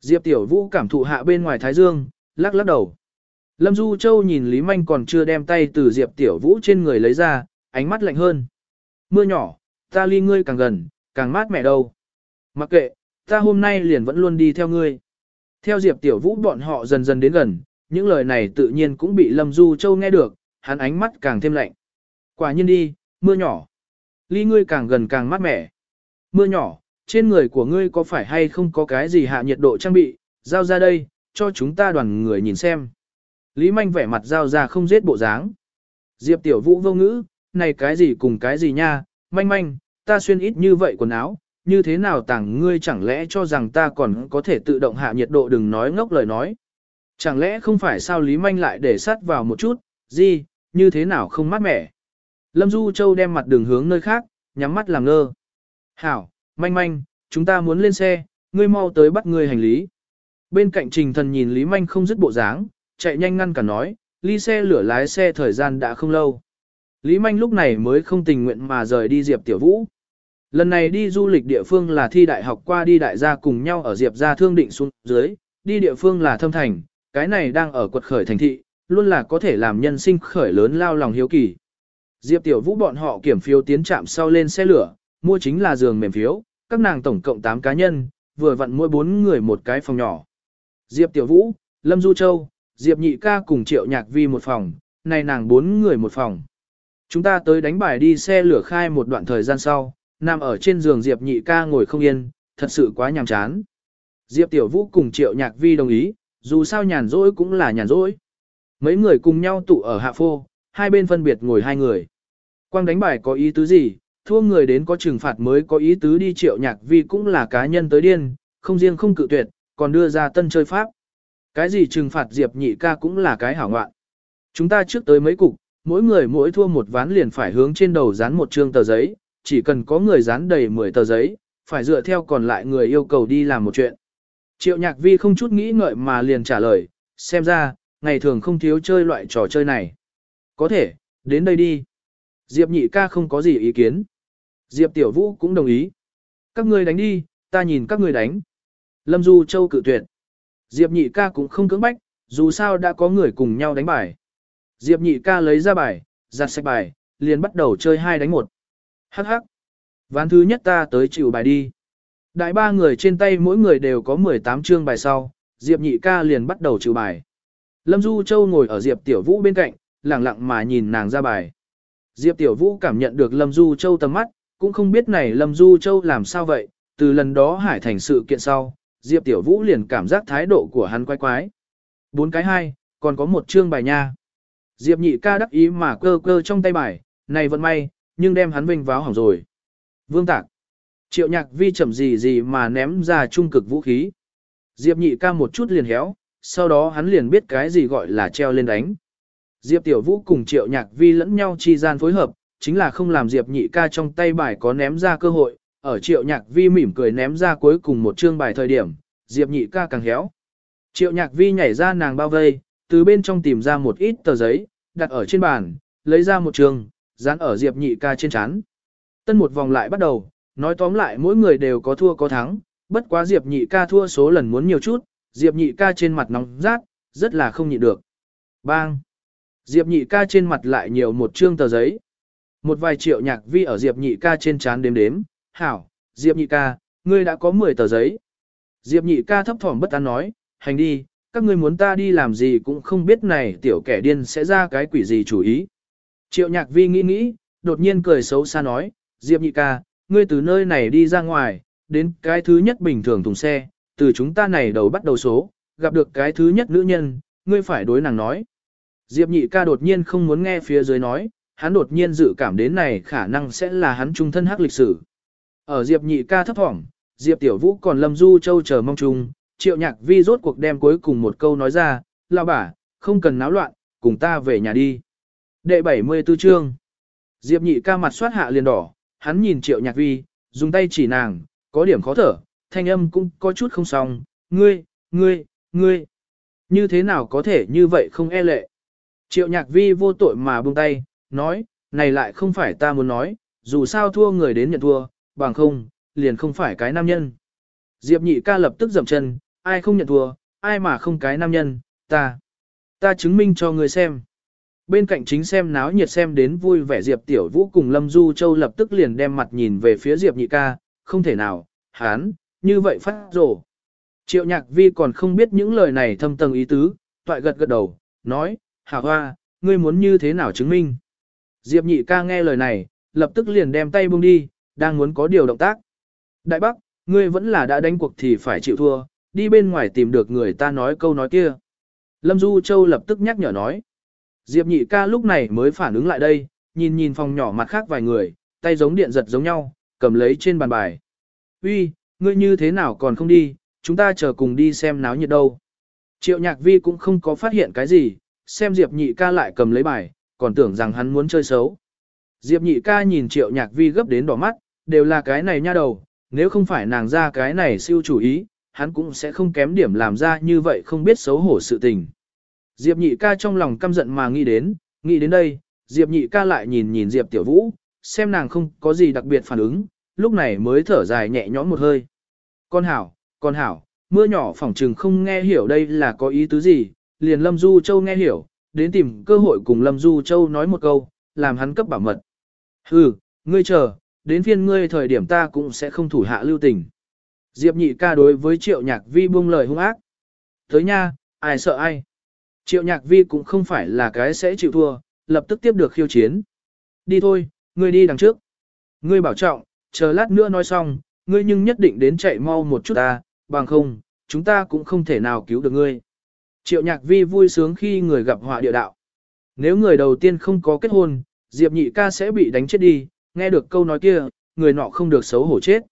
Diệp Tiểu Vũ cảm thụ hạ bên ngoài Thái Dương, lắc lắc đầu. Lâm Du Châu nhìn Lý Manh còn chưa đem tay từ Diệp Tiểu Vũ trên người lấy ra, ánh mắt lạnh hơn. Mưa nhỏ, ta ly ngươi càng gần, càng mát mẻ đâu. Mặc kệ, ta hôm nay liền vẫn luôn đi theo ngươi. Theo Diệp Tiểu Vũ bọn họ dần dần đến gần, những lời này tự nhiên cũng bị Lâm Du Châu nghe được, hắn ánh mắt càng thêm lạnh. Quả nhiên đi, mưa nhỏ. Ly ngươi càng gần càng mát mẻ. Mưa nhỏ, trên người của ngươi có phải hay không có cái gì hạ nhiệt độ trang bị, giao ra đây, cho chúng ta đoàn người nhìn xem. Lý Manh vẻ mặt giao ra không giết bộ dáng. Diệp Tiểu Vũ vô ngữ, này cái gì cùng cái gì nha, manh manh, ta xuyên ít như vậy quần áo, như thế nào tàng ngươi chẳng lẽ cho rằng ta còn có thể tự động hạ nhiệt độ đừng nói ngốc lời nói. Chẳng lẽ không phải sao Lý Manh lại để sát vào một chút, gì, như thế nào không mát mẻ. Lâm Du Châu đem mặt đường hướng nơi khác, nhắm mắt làm ngơ. Hảo, manh manh, chúng ta muốn lên xe, ngươi mau tới bắt ngươi hành lý. Bên cạnh trình thần nhìn Lý Manh không dứt bộ dáng, chạy nhanh ngăn cả nói, ly xe lửa lái xe thời gian đã không lâu. Lý Manh lúc này mới không tình nguyện mà rời đi Diệp Tiểu Vũ. Lần này đi du lịch địa phương là thi đại học qua đi đại gia cùng nhau ở Diệp gia thương định xuống dưới, đi địa phương là thâm thành, cái này đang ở quật khởi thành thị, luôn là có thể làm nhân sinh khởi lớn lao lòng hiếu kỳ. Diệp Tiểu Vũ bọn họ kiểm phiếu tiến trạm sau lên xe lửa, mua chính là giường mềm phiếu, các nàng tổng cộng 8 cá nhân, vừa vặn mỗi 4 người một cái phòng nhỏ. Diệp Tiểu Vũ, Lâm Du Châu, Diệp Nhị ca cùng Triệu Nhạc Vi một phòng, này nàng 4 người một phòng. Chúng ta tới đánh bài đi xe lửa khai một đoạn thời gian sau, nằm ở trên giường Diệp Nhị ca ngồi không yên, thật sự quá nhàm chán. Diệp Tiểu Vũ cùng Triệu Nhạc Vi đồng ý, dù sao nhàn rỗi cũng là nhàn rỗi. Mấy người cùng nhau tụ ở hạ phô, hai bên phân biệt ngồi hai người. Quang đánh bài có ý tứ gì, thua người đến có trừng phạt mới có ý tứ đi Triệu Nhạc Vi cũng là cá nhân tới điên, không riêng không cự tuyệt, còn đưa ra tân chơi pháp. Cái gì trừng phạt Diệp Nhị ca cũng là cái hảo ngoạn. Chúng ta trước tới mấy cục, mỗi người mỗi thua một ván liền phải hướng trên đầu dán một trương tờ giấy, chỉ cần có người dán đầy 10 tờ giấy, phải dựa theo còn lại người yêu cầu đi làm một chuyện. Triệu nhạc vi không chút nghĩ ngợi mà liền trả lời, xem ra, ngày thường không thiếu chơi loại trò chơi này. Có thể, đến đây đi. Diệp nhị ca không có gì ý kiến. Diệp tiểu vũ cũng đồng ý. Các ngươi đánh đi, ta nhìn các ngươi đánh. Lâm Du Châu cự tuyệt. Diệp nhị ca cũng không cưỡng bách, dù sao đã có người cùng nhau đánh bài. Diệp nhị ca lấy ra bài, giặt sạch bài, liền bắt đầu chơi hai đánh một. Hắc hắc. Ván thứ nhất ta tới chịu bài đi. Đại ba người trên tay mỗi người đều có 18 chương bài sau, Diệp nhị ca liền bắt đầu chịu bài. Lâm Du Châu ngồi ở Diệp Tiểu Vũ bên cạnh, lặng lặng mà nhìn nàng ra bài. Diệp Tiểu Vũ cảm nhận được Lâm Du Châu tầm mắt, cũng không biết này Lâm Du Châu làm sao vậy, từ lần đó hải thành sự kiện sau, Diệp Tiểu Vũ liền cảm giác thái độ của hắn quái quái. Bốn cái hai, còn có một chương bài nha. Diệp nhị ca đắc ý mà cơ cơ trong tay bài, này vẫn may, nhưng đem hắn vinh váo hỏng rồi. Vương tạc. Triệu nhạc vi chậm gì gì mà ném ra trung cực vũ khí. Diệp nhị ca một chút liền héo, sau đó hắn liền biết cái gì gọi là treo lên đánh. Diệp tiểu vũ cùng triệu nhạc vi lẫn nhau chi gian phối hợp, chính là không làm Diệp nhị ca trong tay bài có ném ra cơ hội, ở triệu nhạc vi mỉm cười ném ra cuối cùng một chương bài thời điểm, Diệp nhị ca càng héo. Triệu nhạc vi nhảy ra nàng bao vây, từ bên trong tìm ra một ít tờ giấy, đặt ở trên bàn, lấy ra một trường, dán ở Diệp nhị ca trên chán. Tân một vòng lại bắt đầu, nói tóm lại mỗi người đều có thua có thắng, bất quá Diệp nhị ca thua số lần muốn nhiều chút, Diệp nhị ca trên mặt nóng rát, rất là không nhịn được. Bang! Diệp nhị ca trên mặt lại nhiều một trương tờ giấy. Một vài triệu nhạc vi ở Diệp nhị ca trên chán đếm đếm, hảo, Diệp nhị ca, ngươi đã có 10 tờ giấy. Diệp nhị ca thấp thỏm bất an nói, hành đi, các ngươi muốn ta đi làm gì cũng không biết này tiểu kẻ điên sẽ ra cái quỷ gì chủ ý. Triệu nhạc vi nghĩ nghĩ, đột nhiên cười xấu xa nói, Diệp nhị ca, ngươi từ nơi này đi ra ngoài, đến cái thứ nhất bình thường thùng xe, từ chúng ta này đầu bắt đầu số, gặp được cái thứ nhất nữ nhân, ngươi phải đối nàng nói. Diệp nhị ca đột nhiên không muốn nghe phía dưới nói, hắn đột nhiên dự cảm đến này khả năng sẽ là hắn trung thân hắc lịch sử. Ở Diệp nhị ca thấp thỏm, Diệp tiểu vũ còn lâm du châu chờ mong chung, triệu nhạc vi rốt cuộc đem cuối cùng một câu nói ra, lao bả, không cần náo loạn, cùng ta về nhà đi. Đệ 74 chương Diệp nhị ca mặt soát hạ liền đỏ, hắn nhìn triệu nhạc vi, dùng tay chỉ nàng, có điểm khó thở, thanh âm cũng có chút không xong, ngươi, ngươi, ngươi. Như thế nào có thể như vậy không e lệ. Triệu nhạc vi vô tội mà buông tay, nói, này lại không phải ta muốn nói, dù sao thua người đến nhận thua, bằng không, liền không phải cái nam nhân. Diệp nhị ca lập tức dậm chân, ai không nhận thua, ai mà không cái nam nhân, ta. Ta chứng minh cho người xem. Bên cạnh chính xem náo nhiệt xem đến vui vẻ Diệp Tiểu Vũ cùng Lâm Du Châu lập tức liền đem mặt nhìn về phía Diệp nhị ca, không thể nào, hán, như vậy phát rổ. Triệu nhạc vi còn không biết những lời này thâm tầng ý tứ, toại gật gật đầu, nói, Hà Hoa, ngươi muốn như thế nào chứng minh? Diệp nhị ca nghe lời này, lập tức liền đem tay buông đi, đang muốn có điều động tác. Đại Bắc, ngươi vẫn là đã đánh cuộc thì phải chịu thua, đi bên ngoài tìm được người ta nói câu nói kia. Lâm Du Châu lập tức nhắc nhở nói. Diệp nhị ca lúc này mới phản ứng lại đây, nhìn nhìn phòng nhỏ mặt khác vài người, tay giống điện giật giống nhau, cầm lấy trên bàn bài. Uy, ngươi như thế nào còn không đi, chúng ta chờ cùng đi xem náo nhiệt đâu. Triệu nhạc vi cũng không có phát hiện cái gì, xem Diệp nhị ca lại cầm lấy bài, còn tưởng rằng hắn muốn chơi xấu. Diệp nhị ca nhìn triệu nhạc vi gấp đến đỏ mắt, đều là cái này nha đầu, nếu không phải nàng ra cái này siêu chủ ý, hắn cũng sẽ không kém điểm làm ra như vậy không biết xấu hổ sự tình. Diệp nhị ca trong lòng căm giận mà nghĩ đến, nghĩ đến đây, Diệp nhị ca lại nhìn nhìn Diệp tiểu vũ, xem nàng không có gì đặc biệt phản ứng, lúc này mới thở dài nhẹ nhõm một hơi. Con hảo, con hảo, mưa nhỏ phỏng trừng không nghe hiểu đây là có ý tứ gì, liền Lâm Du Châu nghe hiểu, đến tìm cơ hội cùng Lâm Du Châu nói một câu, làm hắn cấp bảo mật. Hừ, ngươi chờ, đến phiên ngươi thời điểm ta cũng sẽ không thủ hạ lưu tình. Diệp nhị ca đối với triệu nhạc vi buông lời hung ác. Tới nha, ai sợ ai. Triệu nhạc vi cũng không phải là cái sẽ chịu thua, lập tức tiếp được khiêu chiến. Đi thôi, ngươi đi đằng trước. Ngươi bảo trọng, chờ lát nữa nói xong, ngươi nhưng nhất định đến chạy mau một chút ta, bằng không, chúng ta cũng không thể nào cứu được ngươi. Triệu nhạc vi vui sướng khi người gặp họa địa đạo. Nếu người đầu tiên không có kết hôn, Diệp nhị ca sẽ bị đánh chết đi, nghe được câu nói kia, người nọ không được xấu hổ chết.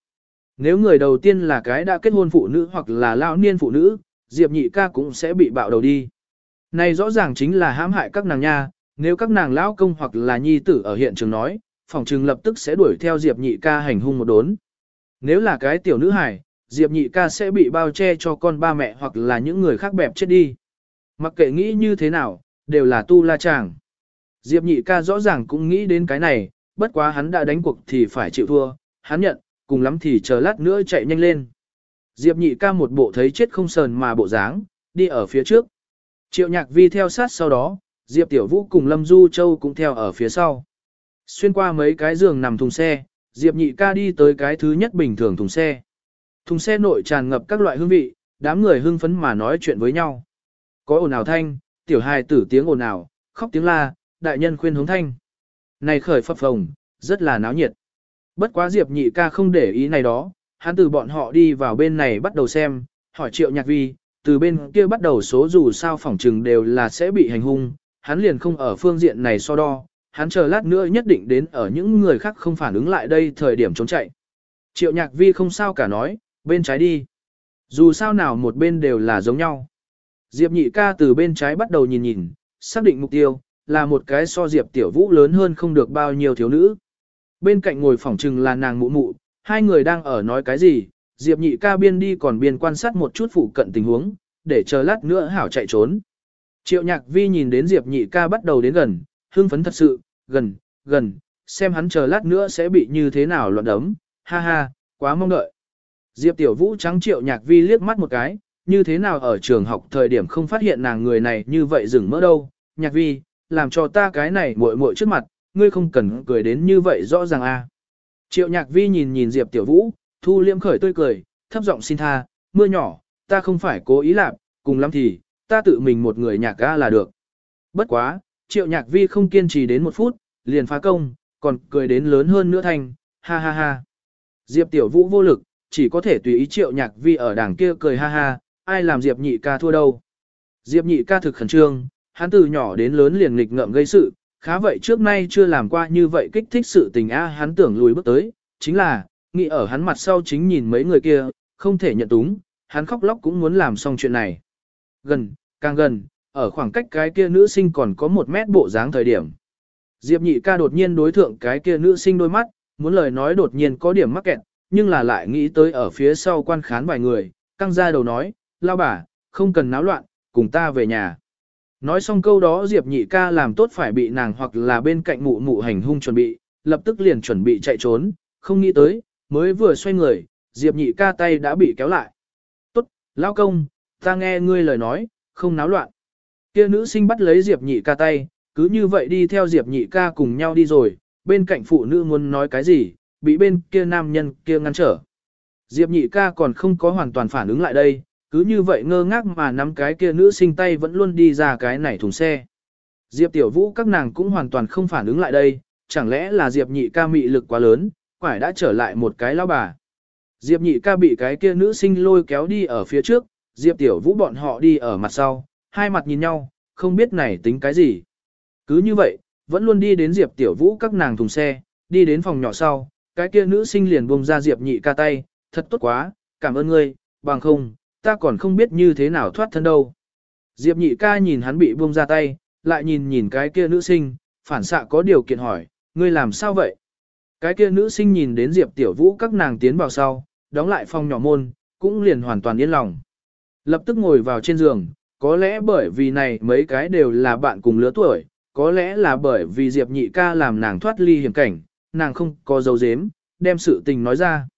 Nếu người đầu tiên là cái đã kết hôn phụ nữ hoặc là lão niên phụ nữ, Diệp nhị ca cũng sẽ bị bạo đầu đi. Này rõ ràng chính là hãm hại các nàng nha, nếu các nàng lão công hoặc là nhi tử ở hiện trường nói, phòng trừng lập tức sẽ đuổi theo Diệp nhị ca hành hung một đốn. Nếu là cái tiểu nữ hài, Diệp nhị ca sẽ bị bao che cho con ba mẹ hoặc là những người khác bẹp chết đi. Mặc kệ nghĩ như thế nào, đều là tu la chàng. Diệp nhị ca rõ ràng cũng nghĩ đến cái này, bất quá hắn đã đánh cuộc thì phải chịu thua, hắn nhận, cùng lắm thì chờ lát nữa chạy nhanh lên. Diệp nhị ca một bộ thấy chết không sờn mà bộ dáng, đi ở phía trước. Triệu nhạc vi theo sát sau đó, Diệp tiểu vũ cùng Lâm Du Châu cũng theo ở phía sau. Xuyên qua mấy cái giường nằm thùng xe, Diệp nhị ca đi tới cái thứ nhất bình thường thùng xe. Thùng xe nội tràn ngập các loại hương vị, đám người hưng phấn mà nói chuyện với nhau. Có ồn ào thanh, tiểu hài tử tiếng ồn ào, khóc tiếng la, đại nhân khuyên hướng thanh. Này khởi phập phồng, rất là náo nhiệt. Bất quá Diệp nhị ca không để ý này đó, hắn từ bọn họ đi vào bên này bắt đầu xem, hỏi triệu nhạc vi, từ bên kia bắt đầu số dù sao phỏng trừng đều là sẽ bị hành hung, hắn liền không ở phương diện này so đo, hắn chờ lát nữa nhất định đến ở những người khác không phản ứng lại đây thời điểm trốn chạy. Triệu nhạc vi không sao cả nói, bên trái đi. Dù sao nào một bên đều là giống nhau. Diệp nhị ca từ bên trái bắt đầu nhìn nhìn, xác định mục tiêu, là một cái so Diệp tiểu vũ lớn hơn không được bao nhiêu thiếu nữ. Bên cạnh ngồi phỏng trừng là nàng mụ mụ, hai người đang ở nói cái gì, Diệp nhị ca biên đi còn biên quan sát một chút phụ cận tình huống, để chờ lát nữa hảo chạy trốn. Triệu nhạc vi nhìn đến Diệp nhị ca bắt đầu đến gần, hưng phấn thật sự, gần, gần, xem hắn chờ lát nữa sẽ bị như thế nào loạn đấm, ha ha, quá mong đợi. Diệp tiểu vũ trắng triệu nhạc vi liếc mắt một cái, như thế nào ở trường học thời điểm không phát hiện nàng người này như vậy dừng mỡ đâu, nhạc vi, làm cho ta cái này muội muội trước mặt, ngươi không cần cười đến như vậy rõ ràng a. Triệu nhạc vi nhìn nhìn Diệp tiểu vũ, thu liêm khởi tươi cười, thấp giọng xin tha, mưa nhỏ, ta không phải cố ý làm, cùng lắm thì, ta tự mình một người nhạc ga là được. Bất quá, triệu nhạc vi không kiên trì đến một phút, liền phá công, còn cười đến lớn hơn nữa thành, ha ha ha. Diệp tiểu vũ vô lực, chỉ có thể tùy ý triệu nhạc vi ở đảng kia cười ha ha, ai làm Diệp nhị ca thua đâu. Diệp nhị ca thực khẩn trương, hắn từ nhỏ đến lớn liền nghịch ngợm gây sự, khá vậy trước nay chưa làm qua như vậy kích thích sự tình a hắn tưởng lùi bước tới, chính là, nghĩ ở hắn mặt sau chính nhìn mấy người kia, không thể nhận túng, hắn khóc lóc cũng muốn làm xong chuyện này. Gần, càng gần, ở khoảng cách cái kia nữ sinh còn có một mét bộ dáng thời điểm. Diệp nhị ca đột nhiên đối thượng cái kia nữ sinh đôi mắt, muốn lời nói đột nhiên có điểm mắc kẹt, nhưng là lại nghĩ tới ở phía sau quan khán vài người, căng ra đầu nói, lao bà, không cần náo loạn, cùng ta về nhà. Nói xong câu đó Diệp nhị ca làm tốt phải bị nàng hoặc là bên cạnh mụ mụ hành hung chuẩn bị, lập tức liền chuẩn bị chạy trốn, không nghĩ tới, mới vừa xoay người, Diệp nhị ca tay đã bị kéo lại. Tốt, lao công, ta nghe ngươi lời nói, không náo loạn. Kia nữ sinh bắt lấy Diệp nhị ca tay, cứ như vậy đi theo Diệp nhị ca cùng nhau đi rồi, bên cạnh phụ nữ muốn nói cái gì, bị bên kia nam nhân kia ngăn trở. Diệp nhị ca còn không có hoàn toàn phản ứng lại đây, cứ như vậy ngơ ngác mà nắm cái kia nữ sinh tay vẫn luôn đi ra cái này thùng xe. Diệp tiểu vũ các nàng cũng hoàn toàn không phản ứng lại đây, chẳng lẽ là Diệp nhị ca mị lực quá lớn, quải đã trở lại một cái lao bà. Diệp nhị ca bị cái kia nữ sinh lôi kéo đi ở phía trước, Diệp tiểu vũ bọn họ đi ở mặt sau, hai mặt nhìn nhau, không biết này tính cái gì. Cứ như vậy, vẫn luôn đi đến Diệp tiểu vũ các nàng thùng xe, đi đến phòng nhỏ sau, cái kia nữ sinh liền buông ra Diệp nhị ca tay, thật tốt quá, cảm ơn ngươi, bằng không, ta còn không biết như thế nào thoát thân đâu. Diệp nhị ca nhìn hắn bị buông ra tay, lại nhìn nhìn cái kia nữ sinh, phản xạ có điều kiện hỏi, ngươi làm sao vậy? Cái kia nữ sinh nhìn đến Diệp tiểu vũ các nàng tiến vào sau, đóng lại phòng nhỏ môn, cũng liền hoàn toàn yên lòng. Lập tức ngồi vào trên giường, có lẽ bởi vì này mấy cái đều là bạn cùng lứa tuổi, có lẽ là bởi vì Diệp nhị ca làm nàng thoát ly hiểm cảnh, nàng không có dấu dếm, đem sự tình nói ra.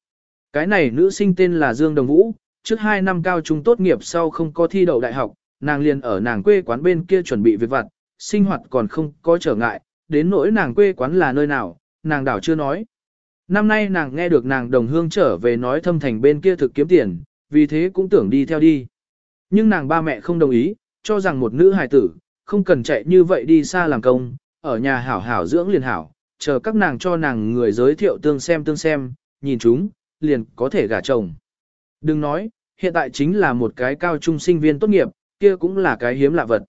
Cái này nữ sinh tên là Dương Đồng Vũ, trước 2 năm cao trung tốt nghiệp sau không có thi đậu đại học, nàng liền ở nàng quê quán bên kia chuẩn bị việc vặt, sinh hoạt còn không có trở ngại, đến nỗi nàng quê quán là nơi nào, nàng đảo chưa nói. Năm nay nàng nghe được nàng đồng hương trở về nói thâm thành bên kia thực kiếm tiền, vì thế cũng tưởng đi theo đi. Nhưng nàng ba mẹ không đồng ý, cho rằng một nữ hài tử, không cần chạy như vậy đi xa làm công, ở nhà hảo hảo dưỡng liền hảo, chờ các nàng cho nàng người giới thiệu tương xem tương xem, nhìn chúng, liền có thể gả chồng. Đừng nói, hiện tại chính là một cái cao trung sinh viên tốt nghiệp, kia cũng là cái hiếm lạ vật.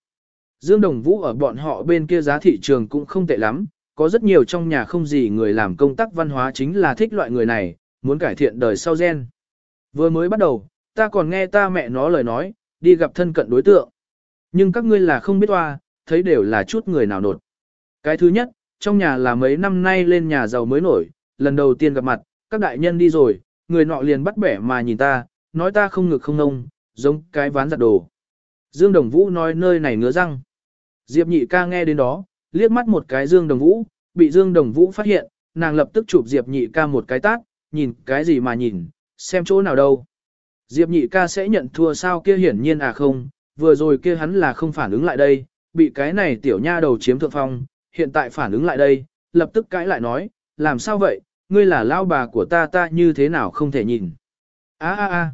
Dương Đồng Vũ ở bọn họ bên kia giá thị trường cũng không tệ lắm, có rất nhiều trong nhà không gì người làm công tác văn hóa chính là thích loại người này, muốn cải thiện đời sau gen. Vừa mới bắt đầu, ta còn nghe ta mẹ nó lời nói, đi gặp thân cận đối tượng. Nhưng các ngươi là không biết hoa, thấy đều là chút người nào nột. Cái thứ nhất, trong nhà là mấy năm nay lên nhà giàu mới nổi, lần đầu tiên gặp mặt, các đại nhân đi rồi, người nọ liền bắt bẻ mà nhìn ta, nói ta không ngực không nông, giống cái ván giặt đồ. Dương Đồng Vũ nói nơi này ngứa răng. Diệp nhị ca nghe đến đó, liếc mắt một cái Dương Đồng Vũ, bị Dương Đồng Vũ phát hiện, nàng lập tức chụp Diệp nhị ca một cái tát, nhìn cái gì mà nhìn, xem chỗ nào đâu. Diệp nhị ca sẽ nhận thua sao kia hiển nhiên à không, vừa rồi kia hắn là không phản ứng lại đây, bị cái này tiểu nha đầu chiếm thượng phong, hiện tại phản ứng lại đây, lập tức cãi lại nói, làm sao vậy, ngươi là lao bà của ta ta như thế nào không thể nhìn. a a a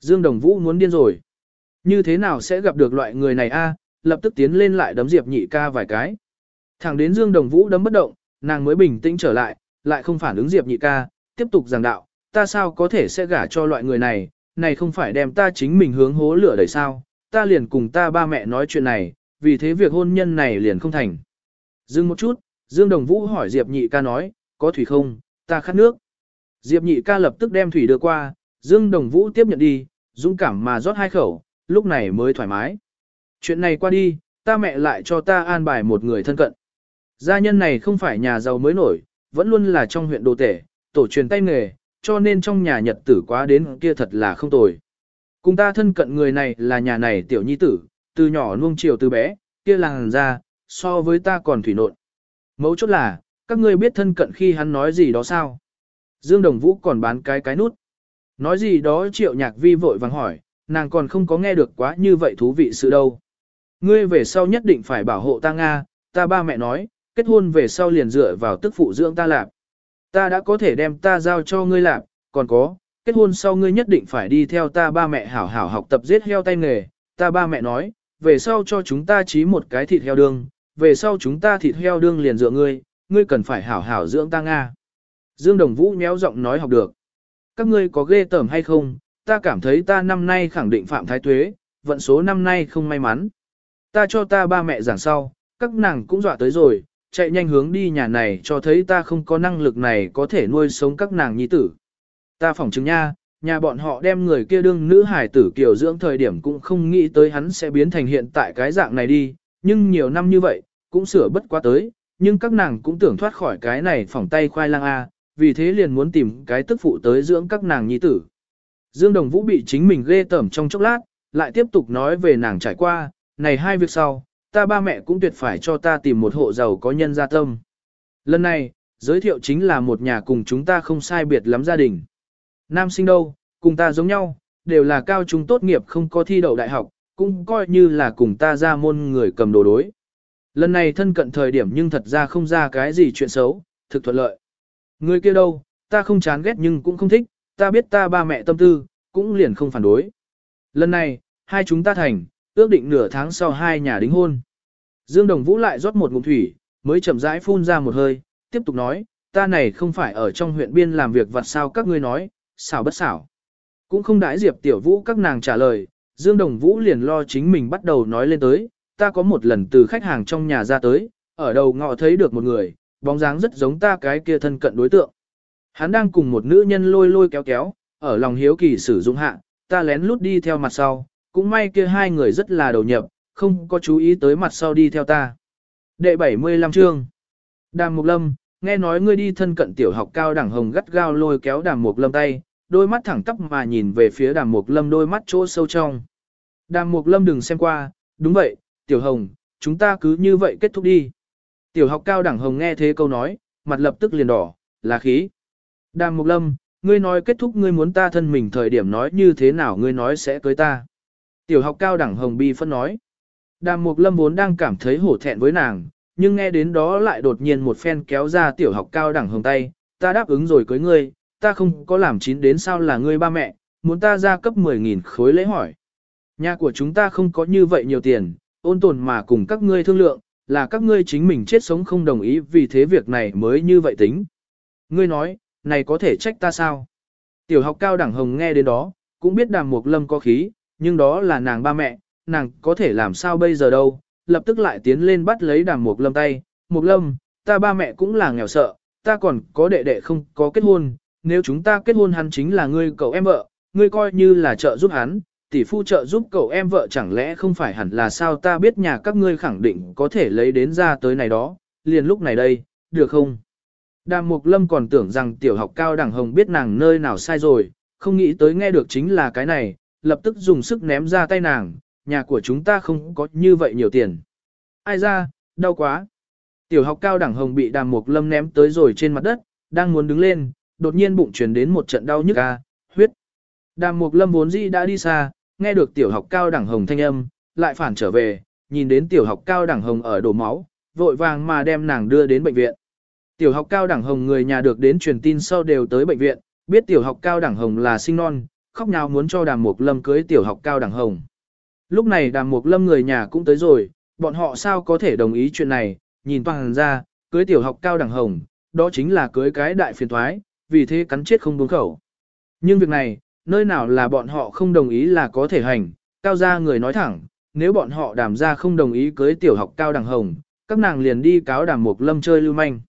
Dương Đồng Vũ muốn điên rồi. Như thế nào sẽ gặp được loại người này a? lập tức tiến lên lại đấm Diệp nhị ca vài cái. Thẳng đến Dương Đồng Vũ đấm bất động, nàng mới bình tĩnh trở lại, lại không phản ứng Diệp nhị ca, tiếp tục giảng đạo, ta sao có thể sẽ gả cho loại người này, này không phải đem ta chính mình hướng hố lửa đẩy sao, ta liền cùng ta ba mẹ nói chuyện này, vì thế việc hôn nhân này liền không thành. Dừng một chút, Dương Đồng Vũ hỏi Diệp nhị ca nói, có thủy không, ta khát nước. Diệp nhị ca lập tức đem thủy đưa qua, Dương Đồng Vũ tiếp nhận đi, dũng cảm mà rót hai khẩu, lúc này mới thoải mái. Chuyện này qua đi, ta mẹ lại cho ta an bài một người thân cận. Gia nhân này không phải nhà giàu mới nổi, vẫn luôn là trong huyện đồ tể, tổ truyền tay nghề, cho nên trong nhà nhật tử quá đến kia thật là không tồi. Cùng ta thân cận người này là nhà này tiểu nhi tử, từ nhỏ nuông chiều từ bé, kia làng ra, so với ta còn thủy nộn. Mấu chốt là, các ngươi biết thân cận khi hắn nói gì đó sao? Dương Đồng Vũ còn bán cái cái nút. Nói gì đó triệu nhạc vi vội vàng hỏi, nàng còn không có nghe được quá như vậy thú vị sự đâu. Ngươi về sau nhất định phải bảo hộ ta Nga, ta ba mẹ nói, kết hôn về sau liền dựa vào tức phụ dưỡng ta lạp. Ta đã có thể đem ta giao cho ngươi lạp, còn có, kết hôn sau ngươi nhất định phải đi theo ta ba mẹ hảo hảo học tập giết heo tay nghề. Ta ba mẹ nói, về sau cho chúng ta chí một cái thịt heo đương, về sau chúng ta thịt heo đương liền dựa ngươi, ngươi cần phải hảo hảo dưỡng ta Nga. Dương Đồng Vũ méo giọng nói học được. Các ngươi có ghê tởm hay không, ta cảm thấy ta năm nay khẳng định phạm thái tuế, vận số năm nay không may mắn. Ta cho ta ba mẹ giảng sau, các nàng cũng dọa tới rồi, chạy nhanh hướng đi nhà này cho thấy ta không có năng lực này có thể nuôi sống các nàng nhi tử. Ta phỏng chứng nha, nhà bọn họ đem người kia đương nữ hải tử kiểu dưỡng thời điểm cũng không nghĩ tới hắn sẽ biến thành hiện tại cái dạng này đi, nhưng nhiều năm như vậy, cũng sửa bất quá tới, nhưng các nàng cũng tưởng thoát khỏi cái này phỏng tay khoai lang A, vì thế liền muốn tìm cái tức phụ tới dưỡng các nàng nhi tử. Dương Đồng Vũ bị chính mình ghê tởm trong chốc lát, lại tiếp tục nói về nàng trải qua, này hai việc sau, ta ba mẹ cũng tuyệt phải cho ta tìm một hộ giàu có nhân gia tâm. Lần này, giới thiệu chính là một nhà cùng chúng ta không sai biệt lắm gia đình. Nam sinh đâu, cùng ta giống nhau, đều là cao trung tốt nghiệp không có thi đậu đại học, cũng coi như là cùng ta ra môn người cầm đồ đối. Lần này thân cận thời điểm nhưng thật ra không ra cái gì chuyện xấu, thực thuận lợi. Người kia đâu, ta không chán ghét nhưng cũng không thích, ta biết ta ba mẹ tâm tư, cũng liền không phản đối. Lần này, hai chúng ta thành, ước định nửa tháng sau hai nhà đính hôn. Dương Đồng Vũ lại rót một ngụm thủy, mới chậm rãi phun ra một hơi, tiếp tục nói, ta này không phải ở trong huyện biên làm việc vặt sao các ngươi nói, xảo bất xảo. Cũng không đãi Diệp Tiểu Vũ các nàng trả lời, Dương Đồng Vũ liền lo chính mình bắt đầu nói lên tới, ta có một lần từ khách hàng trong nhà ra tới, ở đầu ngọ thấy được một người, bóng dáng rất giống ta cái kia thân cận đối tượng. Hắn đang cùng một nữ nhân lôi lôi kéo kéo, ở lòng hiếu kỳ sử dụng hạ, ta lén lút đi theo mặt sau, cũng may kia hai người rất là đầu nhập, không có chú ý tới mặt sau đi theo ta. Đệ 75 chương Đàm Mục Lâm, nghe nói ngươi đi thân cận tiểu học cao đẳng hồng gắt gao lôi kéo Đàm Mục Lâm tay, đôi mắt thẳng tắp mà nhìn về phía Đàm Mục Lâm đôi mắt chỗ sâu trong. Đàm Mục Lâm đừng xem qua, đúng vậy, tiểu hồng, chúng ta cứ như vậy kết thúc đi. Tiểu học cao đẳng hồng nghe thế câu nói, mặt lập tức liền đỏ, là khí. Đàm Mục Lâm, ngươi nói kết thúc ngươi muốn ta thân mình thời điểm nói như thế nào ngươi nói sẽ cưới ta. Tiểu học cao đẳng hồng bi phân nói. Đàm Mục Lâm vốn đang cảm thấy hổ thẹn với nàng, nhưng nghe đến đó lại đột nhiên một phen kéo ra tiểu học cao đẳng hồng tay, ta đáp ứng rồi cưới ngươi, ta không có làm chín đến sao là ngươi ba mẹ, muốn ta ra cấp 10.000 khối lễ hỏi. Nhà của chúng ta không có như vậy nhiều tiền, ôn tồn mà cùng các ngươi thương lượng, là các ngươi chính mình chết sống không đồng ý vì thế việc này mới như vậy tính. Ngươi nói, này có thể trách ta sao? Tiểu học cao đẳng hồng nghe đến đó, cũng biết đàm mục lâm có khí, nhưng đó là nàng ba mẹ, nàng có thể làm sao bây giờ đâu, lập tức lại tiến lên bắt lấy đàm mục lâm tay, mục lâm, ta ba mẹ cũng là nghèo sợ, ta còn có đệ đệ không có kết hôn, nếu chúng ta kết hôn hắn chính là ngươi cậu em vợ, ngươi coi như là trợ giúp hắn, tỷ phu trợ giúp cậu em vợ chẳng lẽ không phải hẳn là sao ta biết nhà các ngươi khẳng định có thể lấy đến ra tới này đó, liền lúc này đây, được không? Đàm Mục Lâm còn tưởng rằng tiểu học cao đẳng hồng biết nàng nơi nào sai rồi, không nghĩ tới nghe được chính là cái này, lập tức dùng sức ném ra tay nàng, nhà của chúng ta không có như vậy nhiều tiền. Ai ra, đau quá. Tiểu học cao đẳng hồng bị đàm mục lâm ném tới rồi trên mặt đất, đang muốn đứng lên, đột nhiên bụng truyền đến một trận đau nhức ca, huyết. Đàm mục lâm vốn dĩ đã đi xa, nghe được tiểu học cao đẳng hồng thanh âm, lại phản trở về, nhìn đến tiểu học cao đẳng hồng ở đổ máu, vội vàng mà đem nàng đưa đến bệnh viện. Tiểu học cao đẳng hồng người nhà được đến truyền tin sau đều tới bệnh viện, biết tiểu học cao đẳng hồng là sinh non, khóc nào muốn cho đàm mục lâm cưới tiểu học cao đẳng hồng. Lúc này đàm mục lâm người nhà cũng tới rồi, bọn họ sao có thể đồng ý chuyện này, nhìn toàn ra, cưới tiểu học cao đẳng hồng, đó chính là cưới cái đại phiền thoái, vì thế cắn chết không buông khẩu. Nhưng việc này, nơi nào là bọn họ không đồng ý là có thể hành, cao gia người nói thẳng, nếu bọn họ đàm ra không đồng ý cưới tiểu học cao đẳng hồng, các nàng liền đi cáo đàm mục lâm chơi lưu manh.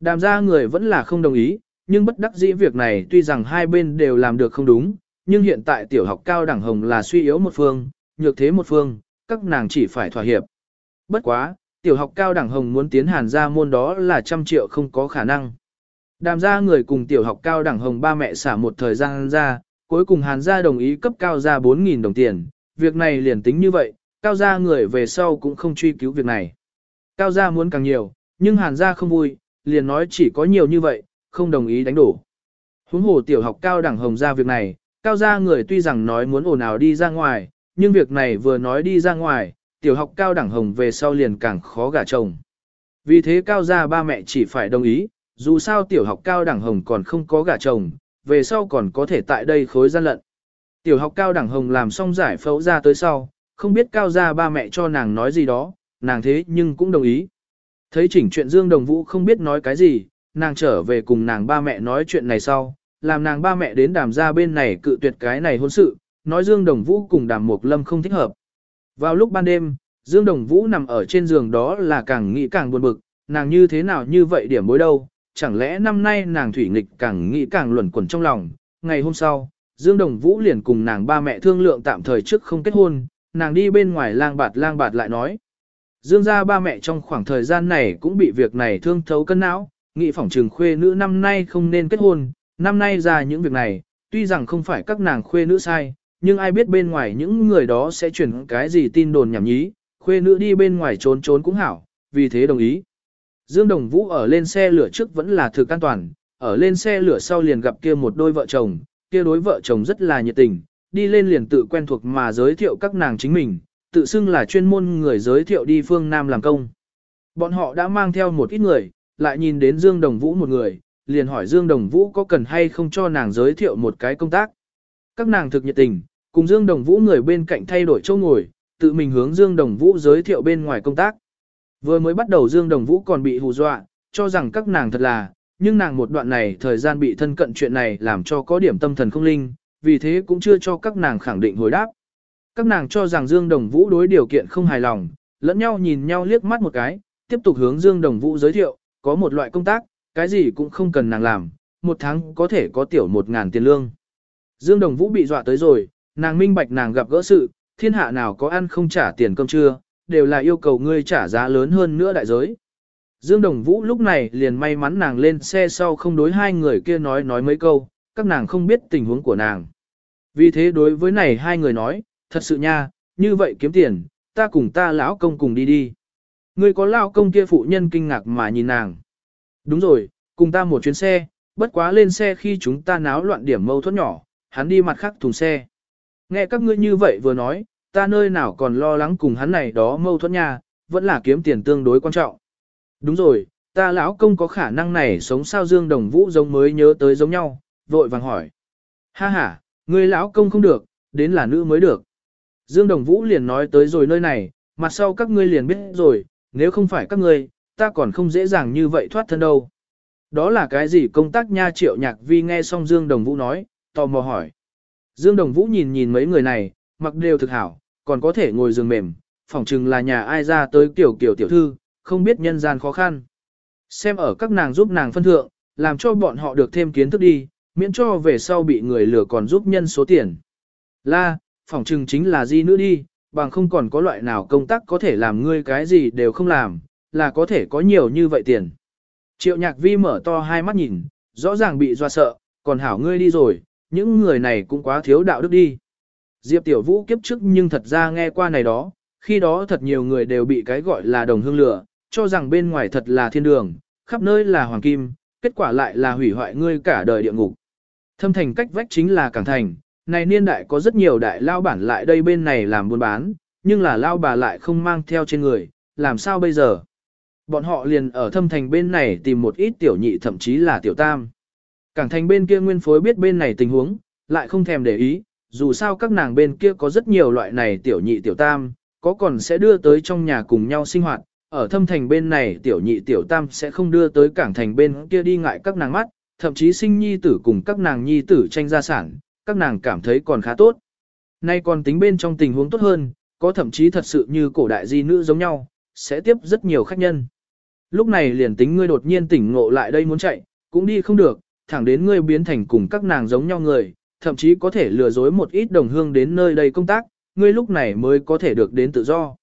Đàm ra người vẫn là không đồng ý, nhưng bất đắc dĩ việc này tuy rằng hai bên đều làm được không đúng, nhưng hiện tại tiểu học cao đẳng hồng là suy yếu một phương, nhược thế một phương, các nàng chỉ phải thỏa hiệp. Bất quá, tiểu học cao đẳng hồng muốn tiến hàn ra môn đó là trăm triệu không có khả năng. Đàm ra người cùng tiểu học cao đẳng hồng ba mẹ xả một thời gian ra, cuối cùng hàn gia đồng ý cấp cao ra 4.000 đồng tiền, việc này liền tính như vậy, cao gia người về sau cũng không truy cứu việc này. Cao gia muốn càng nhiều, nhưng hàn gia không vui, liền nói chỉ có nhiều như vậy, không đồng ý đánh đổ. Huống hồ tiểu học cao đẳng hồng ra việc này, cao gia người tuy rằng nói muốn ồn ào đi ra ngoài, nhưng việc này vừa nói đi ra ngoài, tiểu học cao đẳng hồng về sau liền càng khó gả chồng. Vì thế cao gia ba mẹ chỉ phải đồng ý, dù sao tiểu học cao đẳng hồng còn không có gả chồng, về sau còn có thể tại đây khối gian lận. Tiểu học cao đẳng hồng làm xong giải phẫu ra tới sau, không biết cao gia ba mẹ cho nàng nói gì đó, nàng thế nhưng cũng đồng ý. Thấy chỉnh chuyện Dương Đồng Vũ không biết nói cái gì, nàng trở về cùng nàng ba mẹ nói chuyện này sau, làm nàng ba mẹ đến đàm ra bên này cự tuyệt cái này hôn sự, nói Dương Đồng Vũ cùng đàm Mục Lâm không thích hợp. Vào lúc ban đêm, Dương Đồng Vũ nằm ở trên giường đó là càng nghĩ càng buồn bực, nàng như thế nào như vậy điểm bối đâu, chẳng lẽ năm nay nàng thủy nghịch càng nghĩ càng luẩn quẩn trong lòng. Ngày hôm sau, Dương Đồng Vũ liền cùng nàng ba mẹ thương lượng tạm thời trước không kết hôn, nàng đi bên ngoài lang bạt lang bạt lại nói. Dương gia ba mẹ trong khoảng thời gian này cũng bị việc này thương thấu cân não, nghị phỏng trừng khuê nữ năm nay không nên kết hôn, năm nay ra những việc này, tuy rằng không phải các nàng khuê nữ sai, nhưng ai biết bên ngoài những người đó sẽ chuyển cái gì tin đồn nhảm nhí, khuê nữ đi bên ngoài trốn trốn cũng hảo, vì thế đồng ý. Dương Đồng Vũ ở lên xe lửa trước vẫn là thực an toàn, ở lên xe lửa sau liền gặp kia một đôi vợ chồng, kia đối vợ chồng rất là nhiệt tình, đi lên liền tự quen thuộc mà giới thiệu các nàng chính mình, tự xưng là chuyên môn người giới thiệu đi phương Nam làm công. Bọn họ đã mang theo một ít người, lại nhìn đến Dương Đồng Vũ một người, liền hỏi Dương Đồng Vũ có cần hay không cho nàng giới thiệu một cái công tác. Các nàng thực nhiệt tình, cùng Dương Đồng Vũ người bên cạnh thay đổi chỗ ngồi, tự mình hướng Dương Đồng Vũ giới thiệu bên ngoài công tác. Vừa mới bắt đầu Dương Đồng Vũ còn bị hù dọa, cho rằng các nàng thật là, nhưng nàng một đoạn này thời gian bị thân cận chuyện này làm cho có điểm tâm thần không linh, vì thế cũng chưa cho các nàng khẳng định hồi đáp. Các nàng cho rằng Dương Đồng Vũ đối điều kiện không hài lòng, lẫn nhau nhìn nhau liếc mắt một cái, tiếp tục hướng Dương Đồng Vũ giới thiệu, có một loại công tác, cái gì cũng không cần nàng làm, một tháng có thể có tiểu một ngàn tiền lương. Dương Đồng Vũ bị dọa tới rồi, nàng minh bạch nàng gặp gỡ sự, thiên hạ nào có ăn không trả tiền cơm trưa, đều là yêu cầu ngươi trả giá lớn hơn nữa đại giới. Dương Đồng Vũ lúc này liền may mắn nàng lên xe sau không đối hai người kia nói nói mấy câu, các nàng không biết tình huống của nàng. Vì thế đối với này hai người nói, thật sự nha, như vậy kiếm tiền, ta cùng ta lão công cùng đi đi. Ngươi có lão công kia phụ nhân kinh ngạc mà nhìn nàng. Đúng rồi, cùng ta một chuyến xe, bất quá lên xe khi chúng ta náo loạn điểm mâu thuẫn nhỏ, hắn đi mặt khác thùng xe. Nghe các ngươi như vậy vừa nói, ta nơi nào còn lo lắng cùng hắn này đó mâu thuẫn nha, vẫn là kiếm tiền tương đối quan trọng. Đúng rồi, ta lão công có khả năng này sống sao Dương Đồng Vũ giống mới nhớ tới giống nhau, vội vàng hỏi. Ha ha, người lão công không được, đến là nữ mới được. Dương Đồng Vũ liền nói tới rồi nơi này, mặt sau các ngươi liền biết rồi, nếu không phải các ngươi, ta còn không dễ dàng như vậy thoát thân đâu. Đó là cái gì công tác nha triệu nhạc vi nghe xong Dương Đồng Vũ nói, tò mò hỏi. Dương Đồng Vũ nhìn nhìn mấy người này, mặc đều thực hảo, còn có thể ngồi giường mềm, phỏng chừng là nhà ai ra tới kiểu kiểu tiểu thư, không biết nhân gian khó khăn. Xem ở các nàng giúp nàng phân thượng, làm cho bọn họ được thêm kiến thức đi, miễn cho về sau bị người lừa còn giúp nhân số tiền. La, phỏng chừng chính là di nữa đi, bằng không còn có loại nào công tác có thể làm ngươi cái gì đều không làm, là có thể có nhiều như vậy tiền. Triệu nhạc vi mở to hai mắt nhìn, rõ ràng bị doa sợ, còn hảo ngươi đi rồi, những người này cũng quá thiếu đạo đức đi. Diệp Tiểu Vũ kiếp trước nhưng thật ra nghe qua này đó, khi đó thật nhiều người đều bị cái gọi là đồng hương lửa, cho rằng bên ngoài thật là thiên đường, khắp nơi là hoàng kim, kết quả lại là hủy hoại ngươi cả đời địa ngục. Thâm thành cách vách chính là Cảng Thành, này niên đại có rất nhiều đại lao bản lại đây bên này làm buôn bán, nhưng là lao bà lại không mang theo trên người, làm sao bây giờ? Bọn họ liền ở thâm thành bên này tìm một ít tiểu nhị thậm chí là tiểu tam. Cảng thành bên kia nguyên phối biết bên này tình huống, lại không thèm để ý, dù sao các nàng bên kia có rất nhiều loại này tiểu nhị tiểu tam, có còn sẽ đưa tới trong nhà cùng nhau sinh hoạt, ở thâm thành bên này tiểu nhị tiểu tam sẽ không đưa tới cảng thành bên kia đi ngại các nàng mắt, thậm chí sinh nhi tử cùng các nàng nhi tử tranh gia sản, các nàng cảm thấy còn khá tốt. Nay còn tính bên trong tình huống tốt hơn, có thậm chí thật sự như cổ đại di nữ giống nhau, sẽ tiếp rất nhiều khách nhân. Lúc này liền tính ngươi đột nhiên tỉnh ngộ lại đây muốn chạy, cũng đi không được, thẳng đến ngươi biến thành cùng các nàng giống nhau người, thậm chí có thể lừa dối một ít đồng hương đến nơi đây công tác, ngươi lúc này mới có thể được đến tự do.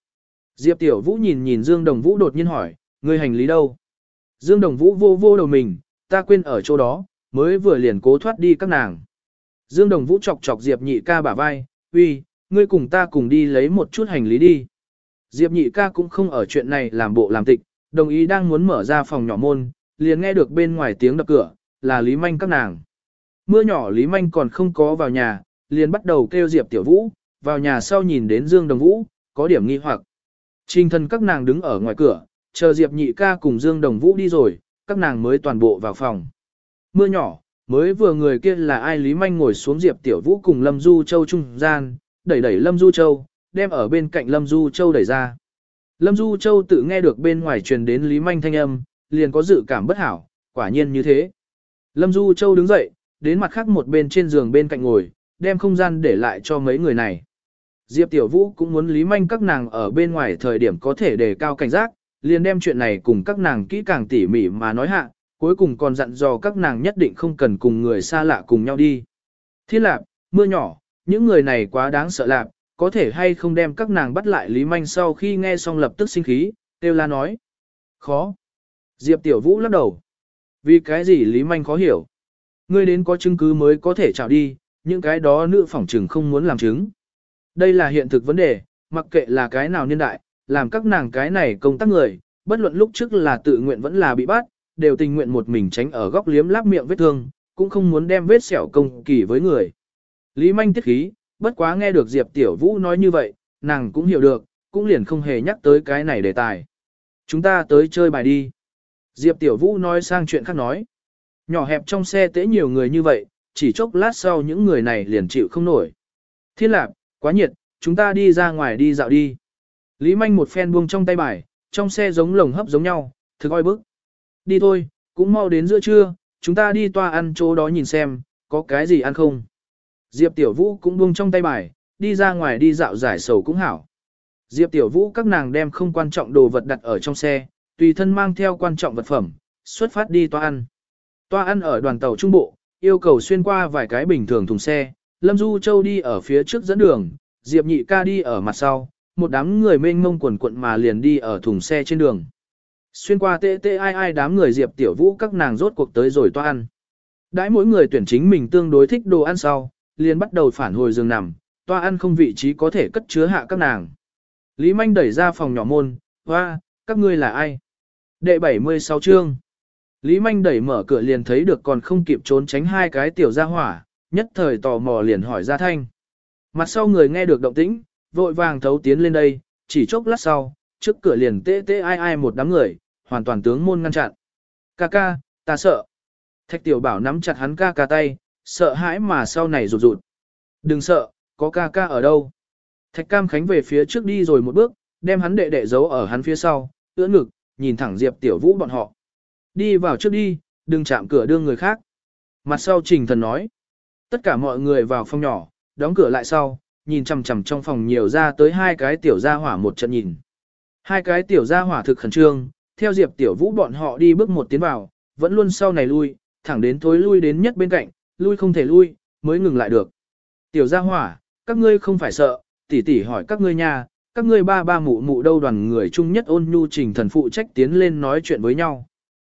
Diệp Tiểu Vũ nhìn nhìn Dương Đồng Vũ đột nhiên hỏi, ngươi hành lý đâu? Dương Đồng Vũ vô vô đầu mình, ta quên ở chỗ đó, mới vừa liền cố thoát đi các nàng. Dương Đồng Vũ chọc chọc Diệp Nhị ca bả vai, uy, ngươi cùng ta cùng đi lấy một chút hành lý đi. Diệp Nhị ca cũng không ở chuyện này làm bộ làm tịch, đồng ý đang muốn mở ra phòng nhỏ môn, liền nghe được bên ngoài tiếng đập cửa, là Lý Manh các nàng. Mưa nhỏ Lý Manh còn không có vào nhà, liền bắt đầu kêu Diệp Tiểu Vũ, vào nhà sau nhìn đến Dương Đồng Vũ, có điểm nghi hoặc. Trình thân các nàng đứng ở ngoài cửa, chờ Diệp Nhị ca cùng Dương Đồng Vũ đi rồi, các nàng mới toàn bộ vào phòng. Mưa nhỏ, mới vừa người kia là ai Lý Manh ngồi xuống Diệp Tiểu Vũ cùng Lâm Du Châu trung gian, đẩy đẩy Lâm Du Châu, đem ở bên cạnh Lâm Du Châu đẩy ra. Lâm Du Châu tự nghe được bên ngoài truyền đến Lý Manh thanh âm, liền có dự cảm bất hảo, quả nhiên như thế. Lâm Du Châu đứng dậy, đến mặt khác một bên trên giường bên cạnh ngồi, đem không gian để lại cho mấy người này. Diệp Tiểu Vũ cũng muốn Lý Manh các nàng ở bên ngoài thời điểm có thể đề cao cảnh giác, liền đem chuyện này cùng các nàng kỹ càng tỉ mỉ mà nói hạ, cuối cùng còn dặn dò các nàng nhất định không cần cùng người xa lạ cùng nhau đi. Thiên lạp, mưa nhỏ, những người này quá đáng sợ lạp, có thể hay không đem các nàng bắt lại Lý Manh sau khi nghe xong lập tức sinh khí, Têu La nói. Khó. Diệp Tiểu Vũ lắc đầu. Vì cái gì Lý Manh khó hiểu. Ngươi đến có chứng cứ mới có thể trào đi, những cái đó nữ phỏng trừng không muốn làm chứng. Đây là hiện thực vấn đề, mặc kệ là cái nào niên đại, làm các nàng cái này công tác người, bất luận lúc trước là tự nguyện vẫn là bị bắt, đều tình nguyện một mình tránh ở góc liếm láp miệng vết thương, cũng không muốn đem vết sẹo công kỳ với người. Lý Manh tiết khí, bất quá nghe được Diệp Tiểu Vũ nói như vậy, nàng cũng hiểu được, cũng liền không hề nhắc tới cái này đề tài. Chúng ta tới chơi bài đi. Diệp Tiểu Vũ nói sang chuyện khác nói. Nhỏ hẹp trong xe tế nhiều người như vậy, chỉ chốc lát sau những người này liền chịu không nổi. Thiên lạc, quá nhiệt, chúng ta đi ra ngoài đi dạo đi. Lý Manh một phen buông trong tay bài, trong xe giống lồng hấp giống nhau, thực oi bức. Đi thôi, cũng mau đến giữa trưa, chúng ta đi toa ăn chỗ đó nhìn xem, có cái gì ăn không. Diệp Tiểu Vũ cũng buông trong tay bài, đi ra ngoài đi dạo giải sầu cũng hảo. Diệp Tiểu Vũ các nàng đem không quan trọng đồ vật đặt ở trong xe, tùy thân mang theo quan trọng vật phẩm, xuất phát đi toa ăn. Toa ăn ở đoàn tàu trung bộ, yêu cầu xuyên qua vài cái bình thường thùng xe, Lâm Du Châu đi ở phía trước dẫn đường, Diệp Nhị ca đi ở mặt sau, một đám người mênh mông quần quận mà liền đi ở thùng xe trên đường. Xuyên qua tê tê ai ai đám người Diệp Tiểu Vũ các nàng rốt cuộc tới rồi toa ăn. Đãi mỗi người tuyển chính mình tương đối thích đồ ăn sau, liền bắt đầu phản hồi giường nằm, toa ăn không vị trí có thể cất chứa hạ các nàng. Lý Manh đẩy ra phòng nhỏ môn, hoa, các ngươi là ai? Đệ 76 chương. Lý Manh đẩy mở cửa liền thấy được còn không kịp trốn tránh hai cái tiểu gia hỏa, nhất thời tò mò liền hỏi ra thanh. Mặt sau người nghe được động tĩnh, vội vàng thấu tiến lên đây, chỉ chốc lát sau, trước cửa liền tê tê ai ai một đám người, hoàn toàn tướng môn ngăn chặn. Ca ca, ta sợ. Thạch tiểu bảo nắm chặt hắn ca ca tay, sợ hãi mà sau này rụt rụt. Đừng sợ, có ca ca ở đâu. Thạch cam khánh về phía trước đi rồi một bước, đem hắn đệ đệ giấu ở hắn phía sau, ưỡn ngực, nhìn thẳng Diệp tiểu vũ bọn họ. Đi vào trước đi, đừng chạm cửa đưa người khác. Mặt sau trình thần nói. Tất cả mọi người vào phòng nhỏ, đóng cửa lại sau, nhìn chằm chằm trong phòng nhiều ra tới hai cái tiểu gia hỏa một trận nhìn. Hai cái tiểu gia hỏa thực khẩn trương, theo Diệp tiểu vũ bọn họ đi bước một tiến vào, vẫn luôn sau này lui, thẳng đến thối lui đến nhất bên cạnh, lui không thể lui, mới ngừng lại được. Tiểu gia hỏa, các ngươi không phải sợ, tỷ tỷ hỏi các ngươi nha, các ngươi ba ba mụ mụ đâu đoàn người chung nhất ôn nhu trình thần phụ trách tiến lên nói chuyện với nhau.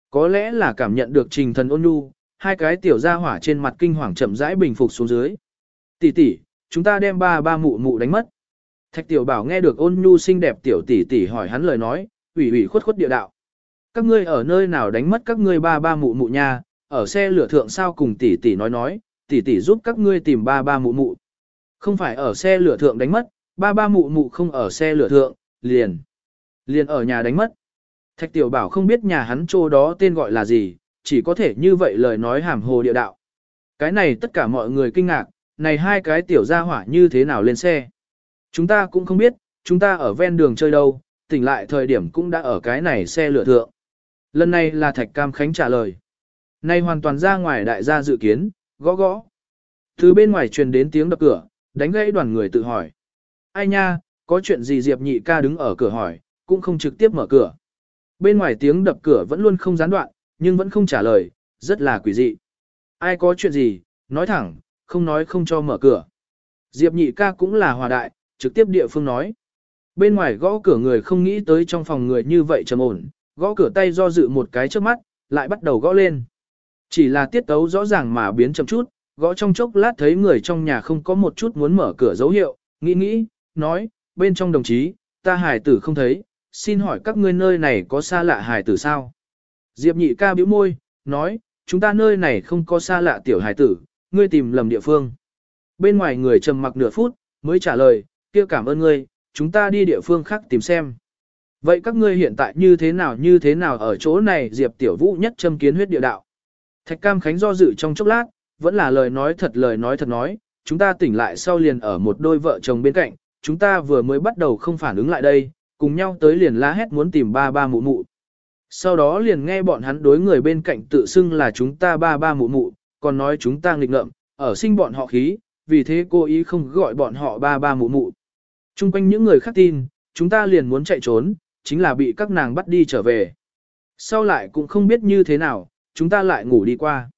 Có lẽ là cảm nhận được trình thần ôn nhu, hai cái tiểu gia hỏa trên mặt kinh hoàng chậm rãi bình phục xuống dưới. Tỷ tỷ, chúng ta đem ba ba mụ mụ đánh mất. Thạch tiểu bảo nghe được ôn nhu xinh đẹp tiểu tỷ tỷ hỏi hắn lời nói, ủy ủy khuất khuất địa đạo. Các ngươi ở nơi nào đánh mất các ngươi ba ba mụ mụ nha, ở xe lửa thượng sao cùng tỷ tỷ nói nói, tỷ tỷ giúp các ngươi tìm ba ba mụ mụ. Không phải ở xe lửa thượng đánh mất, ba ba mụ mụ không ở xe lửa thượng, liền. Liền ở nhà đánh mất. Thạch tiểu bảo không biết nhà hắn chỗ đó tên gọi là gì, chỉ có thể như vậy lời nói hàm hồ địa đạo. Cái này tất cả mọi người kinh ngạc, này hai cái tiểu gia hỏa như thế nào lên xe. Chúng ta cũng không biết, chúng ta ở ven đường chơi đâu, tỉnh lại thời điểm cũng đã ở cái này xe lửa thượng. Lần này là Thạch Cam Khánh trả lời. Này hoàn toàn ra ngoài đại gia dự kiến, gõ gõ. Từ bên ngoài truyền đến tiếng đập cửa, đánh gãy đoàn người tự hỏi. Ai nha, có chuyện gì Diệp nhị ca đứng ở cửa hỏi, cũng không trực tiếp mở cửa. Bên ngoài tiếng đập cửa vẫn luôn không gián đoạn, nhưng vẫn không trả lời, rất là quỷ dị. Ai có chuyện gì, nói thẳng, không nói không cho mở cửa. Diệp nhị ca cũng là hòa đại, trực tiếp địa phương nói. Bên ngoài gõ cửa người không nghĩ tới trong phòng người như vậy trầm ổn, gõ cửa tay do dự một cái trước mắt, lại bắt đầu gõ lên. Chỉ là tiết tấu rõ ràng mà biến chậm chút, gõ trong chốc lát thấy người trong nhà không có một chút muốn mở cửa dấu hiệu, nghĩ nghĩ, nói, bên trong đồng chí, ta hải tử không thấy, xin hỏi các ngươi nơi này có xa lạ hải tử sao? Diệp nhị ca bĩu môi, nói, chúng ta nơi này không có xa lạ tiểu hải tử, ngươi tìm lầm địa phương. Bên ngoài người trầm mặc nửa phút, mới trả lời, kia cảm ơn ngươi, chúng ta đi địa phương khác tìm xem. Vậy các ngươi hiện tại như thế nào như thế nào ở chỗ này Diệp Tiểu Vũ nhất châm kiến huyết địa đạo. Thạch Cam Khánh do dự trong chốc lát, vẫn là lời nói thật lời nói thật nói, chúng ta tỉnh lại sau liền ở một đôi vợ chồng bên cạnh, chúng ta vừa mới bắt đầu không phản ứng lại đây, cùng nhau tới liền la hét muốn tìm ba ba mụ mụ. Sau đó liền nghe bọn hắn đối người bên cạnh tự xưng là chúng ta ba ba mụ mụ, còn nói chúng ta nghịch ngợm, ở sinh bọn họ khí, vì thế cô ý không gọi bọn họ ba ba mụ mụ. Trung quanh những người khác tin, chúng ta liền muốn chạy trốn, chính là bị các nàng bắt đi trở về. Sau lại cũng không biết như thế nào, chúng ta lại ngủ đi qua.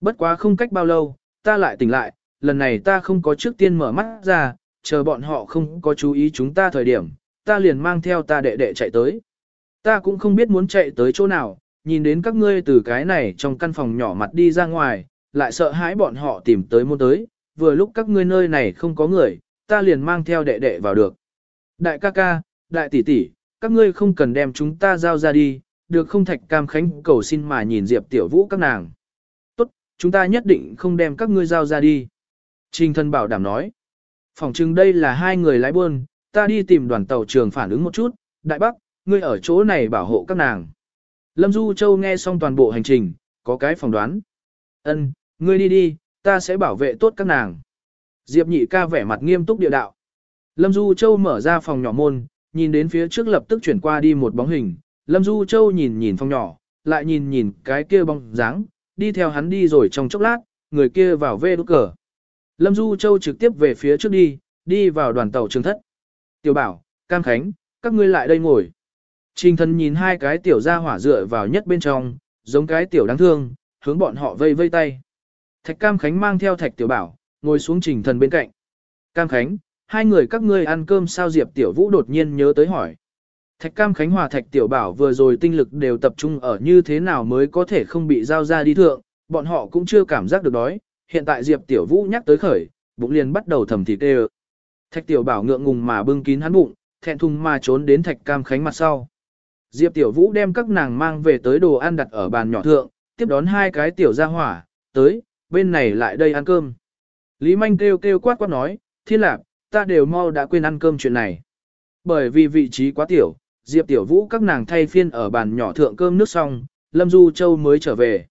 Bất quá không cách bao lâu, ta lại tỉnh lại, lần này ta không có trước tiên mở mắt ra, chờ bọn họ không có chú ý chúng ta thời điểm, ta liền mang theo ta đệ đệ chạy tới. Ta cũng không biết muốn chạy tới chỗ nào, nhìn đến các ngươi từ cái này trong căn phòng nhỏ mặt đi ra ngoài, lại sợ hãi bọn họ tìm tới muốn tới, vừa lúc các ngươi nơi này không có người, ta liền mang theo đệ đệ vào được. Đại ca ca, đại tỷ tỷ, các ngươi không cần đem chúng ta giao ra đi, được không thạch cam khánh cầu xin mà nhìn Diệp Tiểu Vũ các nàng. Tốt, chúng ta nhất định không đem các ngươi giao ra đi. Trình thân bảo đảm nói. Phòng chừng đây là hai người lái buôn, ta đi tìm đoàn tàu trường phản ứng một chút, đại bắc ngươi ở chỗ này bảo hộ các nàng. Lâm Du Châu nghe xong toàn bộ hành trình, có cái phỏng đoán. Ân, ngươi đi đi, ta sẽ bảo vệ tốt các nàng. Diệp nhị ca vẻ mặt nghiêm túc địa đạo. Lâm Du Châu mở ra phòng nhỏ môn, nhìn đến phía trước lập tức chuyển qua đi một bóng hình. Lâm Du Châu nhìn nhìn phòng nhỏ, lại nhìn nhìn cái kia bóng dáng, đi theo hắn đi rồi trong chốc lát, người kia vào về đốt cờ. Lâm Du Châu trực tiếp về phía trước đi, đi vào đoàn tàu trường thất. Tiểu bảo, Cam Khánh, các ngươi lại đây ngồi. Trình thần nhìn hai cái tiểu ra hỏa dựa vào nhất bên trong, giống cái tiểu đáng thương, hướng bọn họ vây vây tay. Thạch Cam Khánh mang theo Thạch Tiểu Bảo, ngồi xuống trình thần bên cạnh. Cam Khánh, hai người các ngươi ăn cơm sao Diệp Tiểu Vũ đột nhiên nhớ tới hỏi. Thạch Cam Khánh hòa Thạch Tiểu Bảo vừa rồi tinh lực đều tập trung ở như thế nào mới có thể không bị giao ra đi thượng, bọn họ cũng chưa cảm giác được đói, hiện tại Diệp Tiểu Vũ nhắc tới khởi, bụng liền bắt đầu thầm thịt đê Thạch Tiểu Bảo ngượng ngùng mà bưng kín hắn bụng, thẹn thùng mà trốn đến Thạch Cam Khánh mặt sau. Diệp Tiểu Vũ đem các nàng mang về tới đồ ăn đặt ở bàn nhỏ thượng, tiếp đón hai cái tiểu gia hỏa, tới, bên này lại đây ăn cơm. Lý Manh kêu kêu quát quát nói, thiên lạc, ta đều mau đã quên ăn cơm chuyện này. Bởi vì vị trí quá tiểu, Diệp Tiểu Vũ các nàng thay phiên ở bàn nhỏ thượng cơm nước xong, Lâm Du Châu mới trở về.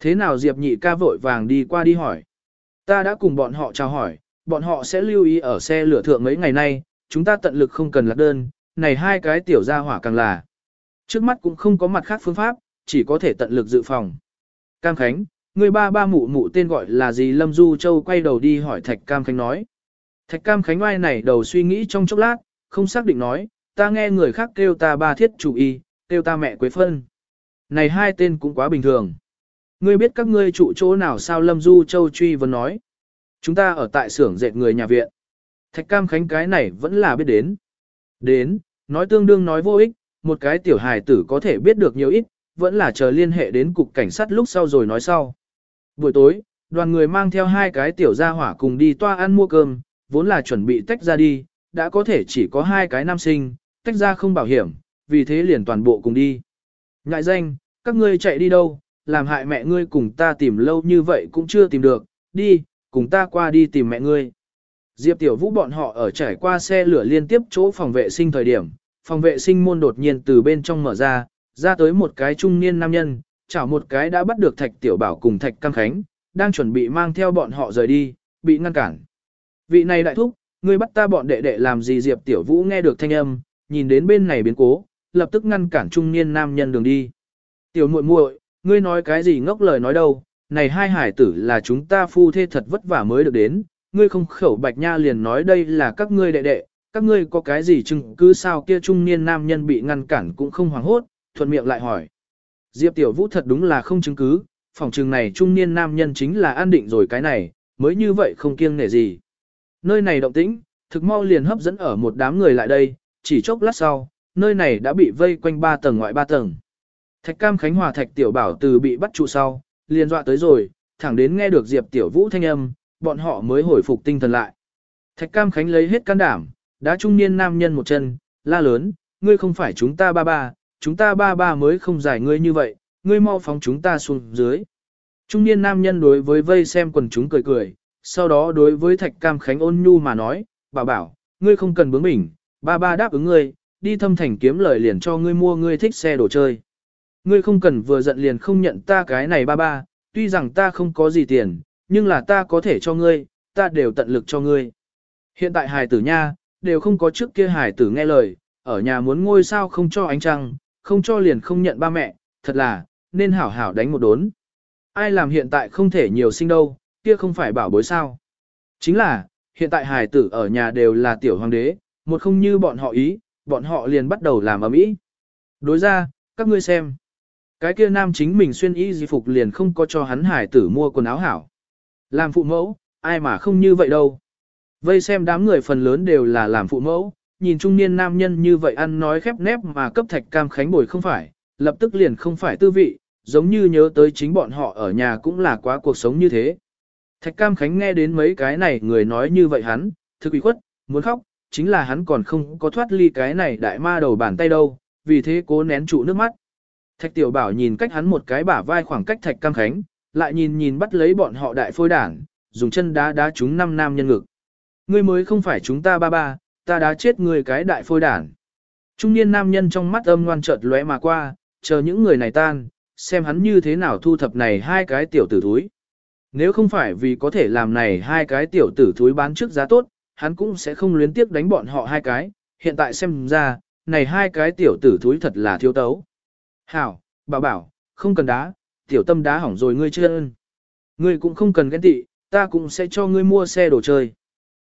Thế nào Diệp nhị ca vội vàng đi qua đi hỏi. Ta đã cùng bọn họ chào hỏi, bọn họ sẽ lưu ý ở xe lửa thượng mấy ngày nay, chúng ta tận lực không cần lạc đơn, này hai cái tiểu gia hỏa càng là. Trước mắt cũng không có mặt khác phương pháp, chỉ có thể tận lực dự phòng. Cam Khánh, người ba ba mụ mụ tên gọi là gì Lâm Du Châu quay đầu đi hỏi Thạch Cam Khánh nói. Thạch Cam Khánh oai này đầu suy nghĩ trong chốc lát, không xác định nói, ta nghe người khác kêu ta ba thiết chủ y, kêu ta mẹ quế phân. Này hai tên cũng quá bình thường. Ngươi biết các ngươi trụ chỗ nào sao Lâm Du Châu truy vấn nói. Chúng ta ở tại xưởng dệt người nhà viện. Thạch Cam Khánh cái này vẫn là biết đến. Đến, nói tương đương nói vô ích, một cái tiểu hài tử có thể biết được nhiều ít, vẫn là chờ liên hệ đến cục cảnh sát lúc sau rồi nói sau. Buổi tối, đoàn người mang theo hai cái tiểu gia hỏa cùng đi toa ăn mua cơm, vốn là chuẩn bị tách ra đi, đã có thể chỉ có hai cái nam sinh, tách ra không bảo hiểm, vì thế liền toàn bộ cùng đi. Ngại danh, các ngươi chạy đi đâu, làm hại mẹ ngươi cùng ta tìm lâu như vậy cũng chưa tìm được, đi, cùng ta qua đi tìm mẹ ngươi. Diệp Tiểu Vũ bọn họ ở trải qua xe lửa liên tiếp chỗ phòng vệ sinh thời điểm, phòng vệ sinh môn đột nhiên từ bên trong mở ra, ra tới một cái trung niên nam nhân, chảo một cái đã bắt được Thạch Tiểu Bảo cùng Thạch Cam Khánh, đang chuẩn bị mang theo bọn họ rời đi, bị ngăn cản. Vị này đại thúc, ngươi bắt ta bọn đệ đệ làm gì Diệp Tiểu Vũ nghe được thanh âm, nhìn đến bên này biến cố, lập tức ngăn cản trung niên nam nhân đường đi. Tiểu muội muội, ngươi nói cái gì ngốc lời nói đâu, này hai hải tử là chúng ta phu thê thật vất vả mới được đến, ngươi không khẩu bạch nha liền nói đây là các ngươi đệ đệ, các ngươi có cái gì chứng cứ sao kia trung niên nam nhân bị ngăn cản cũng không hoảng hốt, thuận miệng lại hỏi. Diệp Tiểu Vũ thật đúng là không chứng cứ, phòng trường này trung niên nam nhân chính là an định rồi cái này, mới như vậy không kiêng nể gì. Nơi này động tĩnh, thực mau liền hấp dẫn ở một đám người lại đây, chỉ chốc lát sau, nơi này đã bị vây quanh ba tầng ngoại ba tầng. Thạch Cam Khánh Hòa Thạch Tiểu Bảo từ bị bắt trụ sau, liền dọa tới rồi, thẳng đến nghe được Diệp Tiểu Vũ thanh âm, bọn họ mới hồi phục tinh thần lại. Thạch Cam Khánh lấy hết can đảm, đã trung niên nam nhân một chân, la lớn, ngươi không phải chúng ta ba ba, chúng ta ba ba mới không giải ngươi như vậy, ngươi mau phóng chúng ta xuống dưới. Trung niên nam nhân đối với vây xem quần chúng cười cười, sau đó đối với Thạch Cam Khánh ôn nhu mà nói, bảo bảo, ngươi không cần bướng bỉnh, ba ba đáp ứng ngươi, đi thâm thành kiếm lời liền cho ngươi mua ngươi thích xe đồ chơi. Ngươi không cần vừa giận liền không nhận ta cái này ba ba, tuy rằng ta không có gì tiền, nhưng là ta có thể cho ngươi, ta đều tận lực cho ngươi. Hiện tại hài tử nha, đều không có trước kia hài tử nghe lời, ở nhà muốn ngôi sao không cho ánh trăng, không cho liền không nhận ba mẹ, thật là, nên hảo hảo đánh một đốn. Ai làm hiện tại không thể nhiều sinh đâu, kia không phải bảo bối sao. Chính là, hiện tại hài tử ở nhà đều là tiểu hoàng đế, một không như bọn họ ý, bọn họ liền bắt đầu làm ầm ĩ. Đối ra, các ngươi xem. Cái kia nam chính mình xuyên y di phục liền không có cho hắn hải tử mua quần áo hảo. Làm phụ mẫu, ai mà không như vậy đâu. Vây xem đám người phần lớn đều là làm phụ mẫu, nhìn trung niên nam nhân như vậy ăn nói khép nép mà cấp thạch cam khánh bồi không phải, lập tức liền không phải tư vị, giống như nhớ tới chính bọn họ ở nhà cũng là quá cuộc sống như thế. Thạch cam khánh nghe đến mấy cái này người nói như vậy hắn, thực ủy khuất, muốn khóc, chính là hắn còn không có thoát ly cái này đại ma đầu bàn tay đâu, vì thế cố nén trụ nước mắt. Thạch tiểu bảo nhìn cách hắn một cái bả vai khoảng cách thạch cam khánh, lại nhìn nhìn bắt lấy bọn họ đại phôi đảng, dùng chân đá đá chúng năm nam nhân ngực. Ngươi mới không phải chúng ta ba ba, ta đá chết người cái đại phôi đảng. Trung niên nam nhân trong mắt âm ngoan chợt lóe mà qua, chờ những người này tan, xem hắn như thế nào thu thập này hai cái tiểu tử thúi. Nếu không phải vì có thể làm này hai cái tiểu tử thúi bán trước giá tốt, hắn cũng sẽ không luyến tiếc đánh bọn họ hai cái, hiện tại xem ra, này hai cái tiểu tử thúi thật là thiếu tấu. Hảo, bảo bảo, không cần đá, tiểu tâm đá hỏng rồi ngươi chưa ơn. Ngươi cũng không cần ghen tị, ta cũng sẽ cho ngươi mua xe đồ chơi.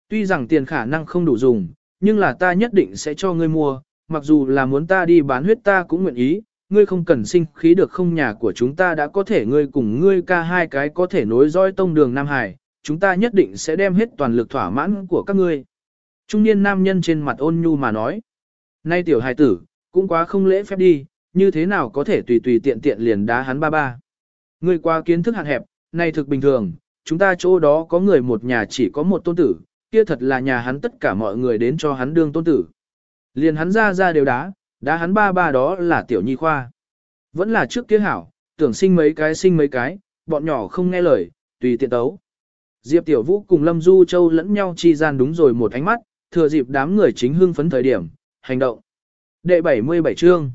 Tuy rằng tiền khả năng không đủ dùng, nhưng là ta nhất định sẽ cho ngươi mua, mặc dù là muốn ta đi bán huyết ta cũng nguyện ý, ngươi không cần sinh khí được không nhà của chúng ta đã có thể ngươi cùng ngươi ca hai cái có thể nối dõi tông đường Nam Hải, chúng ta nhất định sẽ đem hết toàn lực thỏa mãn của các ngươi. Trung niên nam nhân trên mặt ôn nhu mà nói, nay tiểu hài tử, cũng quá không lễ phép đi, như thế nào có thể tùy tùy tiện tiện liền đá hắn ba ba. Ngươi qua kiến thức hạn hẹp, nay thực bình thường, chúng ta chỗ đó có người một nhà chỉ có một tôn tử, kia thật là nhà hắn tất cả mọi người đến cho hắn đương tôn tử. Liền hắn ra ra đều đá, đá hắn ba ba đó là tiểu nhi khoa. Vẫn là trước kia hảo, tưởng sinh mấy cái sinh mấy cái, bọn nhỏ không nghe lời, tùy tiện tấu. Diệp Tiểu Vũ cùng Lâm Du Châu lẫn nhau chi gian đúng rồi một ánh mắt, thừa dịp đám người chính hưng phấn thời điểm, hành động. Đệ 77 chương.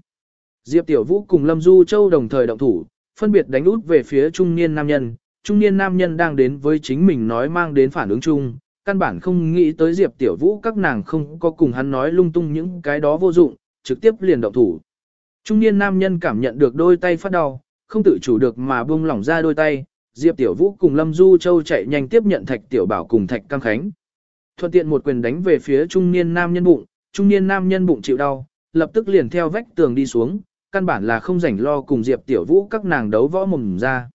Diệp Tiểu Vũ cùng Lâm Du Châu đồng thời động thủ, phân biệt đánh út về phía trung niên nam nhân. Trung niên nam nhân đang đến với chính mình nói mang đến phản ứng chung, căn bản không nghĩ tới Diệp Tiểu Vũ các nàng không có cùng hắn nói lung tung những cái đó vô dụng, trực tiếp liền động thủ. Trung niên nam nhân cảm nhận được đôi tay phát đau, không tự chủ được mà buông lỏng ra đôi tay, Diệp Tiểu Vũ cùng Lâm Du Châu chạy nhanh tiếp nhận Thạch Tiểu Bảo cùng Thạch Cam Khánh. Thuận tiện một quyền đánh về phía trung niên nam nhân bụng, trung niên nam nhân bụng chịu đau, lập tức liền theo vách tường đi xuống, căn bản là không rảnh lo cùng Diệp Tiểu Vũ các nàng đấu võ mồm ra.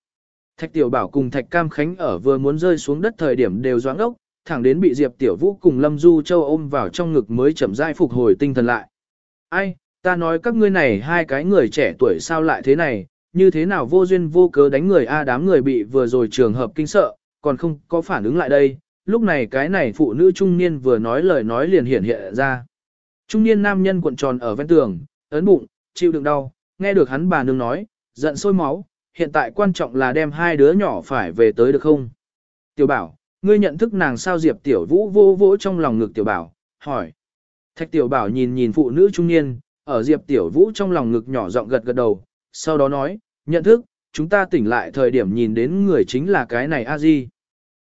Thạch Tiểu Bảo cùng Thạch Cam Khánh ở vừa muốn rơi xuống đất thời điểm đều doãn ốc, thẳng đến bị Diệp Tiểu Vũ cùng Lâm Du Châu ôm vào trong ngực mới chậm rãi phục hồi tinh thần lại. Ai, ta nói các ngươi này hai cái người trẻ tuổi sao lại thế này, như thế nào vô duyên vô cớ đánh người a đám người bị vừa rồi trường hợp kinh sợ, còn không có phản ứng lại đây, lúc này cái này phụ nữ trung niên vừa nói lời nói liền hiện hiện ra. Trung niên nam nhân cuộn tròn ở ven tường, ấn bụng, chịu đựng đau, nghe được hắn bà nương nói, giận sôi máu, hiện tại quan trọng là đem hai đứa nhỏ phải về tới được không? Tiểu bảo, ngươi nhận thức nàng sao Diệp Tiểu Vũ vô vỗ trong lòng ngực Tiểu bảo, hỏi. Thạch Tiểu bảo nhìn nhìn phụ nữ trung niên, ở Diệp Tiểu Vũ trong lòng ngực nhỏ giọng gật gật đầu, sau đó nói, nhận thức, chúng ta tỉnh lại thời điểm nhìn đến người chính là cái này a di.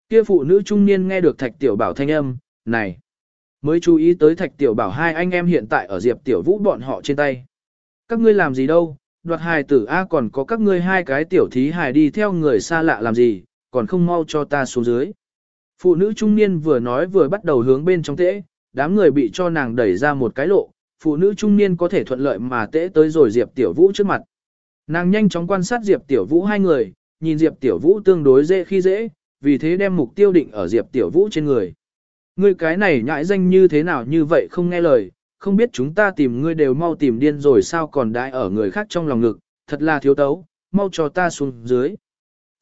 Kia phụ nữ trung niên nghe được thạch tiểu bảo thanh âm, này, mới chú ý tới thạch tiểu bảo hai anh em hiện tại ở diệp tiểu vũ bọn họ trên tay. Các ngươi làm gì đâu, đoạt hài tử A còn có các ngươi hai cái tiểu thí hài đi theo người xa lạ làm gì, còn không mau cho ta xuống dưới. Phụ nữ trung niên vừa nói vừa bắt đầu hướng bên trong tễ, đám người bị cho nàng đẩy ra một cái lộ, phụ nữ trung niên có thể thuận lợi mà tễ tới rồi Diệp Tiểu Vũ trước mặt. Nàng nhanh chóng quan sát Diệp Tiểu Vũ hai người, nhìn Diệp Tiểu Vũ tương đối dễ khi dễ, vì thế đem mục tiêu định ở Diệp Tiểu Vũ trên người. Ngươi cái này nhãi danh như thế nào như vậy không nghe lời, không biết chúng ta tìm ngươi đều mau tìm điên rồi sao còn đãi ở người khác trong lòng ngực, thật là thiếu tấu, mau cho ta xuống dưới.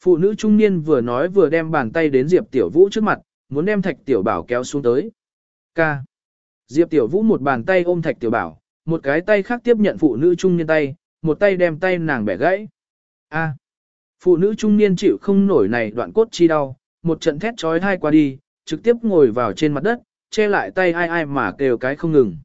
Phụ nữ trung niên vừa nói vừa đem bàn tay đến Diệp Tiểu Vũ trước mặt, muốn đem Thạch Tiểu Bảo kéo xuống tới. Ca. Diệp Tiểu Vũ một bàn tay ôm Thạch Tiểu Bảo, một cái tay khác tiếp nhận phụ nữ trung niên tay, một tay đem tay nàng bẻ gãy. A. À, phụ nữ trung niên chịu không nổi này đoạn cốt chi đau, một trận thét trói thai qua đi, trực tiếp ngồi vào trên mặt đất, che lại tay ai ai mà kêu cái không ngừng.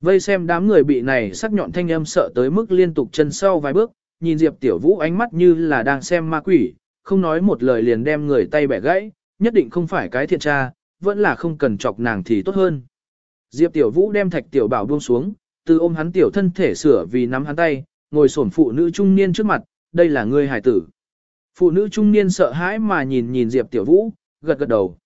Vây xem đám người bị này sắc nhọn thanh âm sợ tới mức liên tục chân sau vài bước, nhìn Diệp Tiểu Vũ ánh mắt như là đang xem ma quỷ, không nói một lời liền đem người tay bẻ gãy, nhất định không phải cái thiện tra, vẫn là không cần chọc nàng thì tốt hơn. Diệp Tiểu Vũ đem Thạch Tiểu Bảo buông xuống, từ ôm hắn tiểu thân thể sửa vì nắm hắn tay, ngồi xổm phụ nữ trung niên trước mặt, đây là ngươi hải tử. Phụ nữ trung niên sợ hãi mà nhìn nhìn Diệp Tiểu Vũ, gật gật đầu.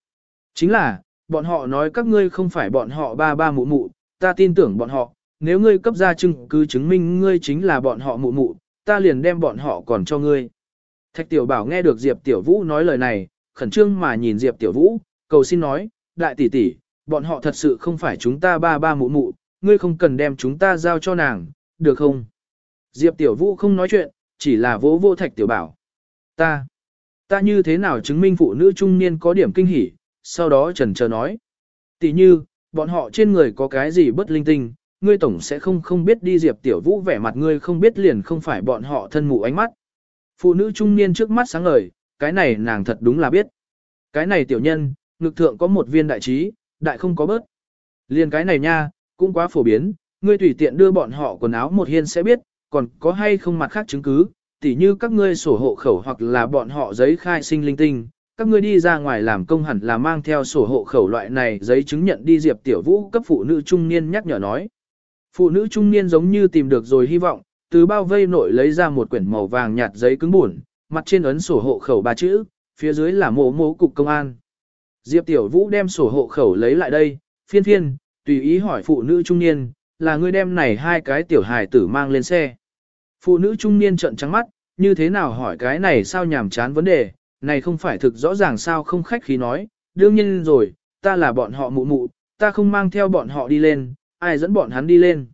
Chính là, bọn họ nói các ngươi không phải bọn họ ba ba mụ mụ, ta tin tưởng bọn họ, nếu ngươi cấp ra chứng cứ chứng minh ngươi chính là bọn họ mụ mụ, ta liền đem bọn họ còn cho ngươi. Thạch Tiểu Bảo nghe được Diệp Tiểu Vũ nói lời này, khẩn trương mà nhìn Diệp Tiểu Vũ, cầu xin nói, đại tỷ tỷ, bọn họ thật sự không phải chúng ta ba ba mụ mụ, ngươi không cần đem chúng ta giao cho nàng, được không? Diệp Tiểu Vũ không nói chuyện, chỉ là vỗ vô Thạch Tiểu Bảo. Ta, ta như thế nào chứng minh phụ nữ trung niên có điểm kinh hỉ, sau đó trần chờ nói. Tỷ như, bọn họ trên người có cái gì bất linh tinh, ngươi tổng sẽ không không biết đi Diệp Tiểu Vũ vẻ mặt ngươi không biết liền không phải bọn họ thân mụ ánh mắt. Phụ nữ trung niên trước mắt sáng ngời, cái này nàng thật đúng là biết. Cái này tiểu nhân, ngực thượng có một viên đại trí, đại không có bớt. Liền cái này nha, cũng quá phổ biến, ngươi tùy tiện đưa bọn họ quần áo một hiên sẽ biết, còn có hay không mặt khác chứng cứ, tỉ như các ngươi sổ hộ khẩu hoặc là bọn họ giấy khai sinh linh tinh, các ngươi đi ra ngoài làm công hẳn là mang theo sổ hộ khẩu loại này giấy chứng nhận đi Diệp Tiểu Vũ cấp phụ nữ trung niên nhắc nhở nói. Phụ nữ trung niên giống như tìm được rồi hy vọng, từ bao vây nội lấy ra một quyển màu vàng nhạt giấy cứng buồn, mặt trên ấn sổ hộ khẩu ba chữ, phía dưới là mộ mố cục công an. Diệp Tiểu Vũ đem sổ hộ khẩu lấy lại đây, phiên phiên, tùy ý hỏi phụ nữ trung niên, là ngươi đem này hai cái tiểu hài tử mang lên xe. Phụ nữ trung niên trợn trắng mắt, như thế nào hỏi cái này sao nhàm chán vấn đề, này không phải thực rõ ràng sao không khách khí nói, đương nhiên rồi, ta là bọn họ mụ mụ, ta không mang theo bọn họ đi lên, ai dẫn bọn hắn đi lên.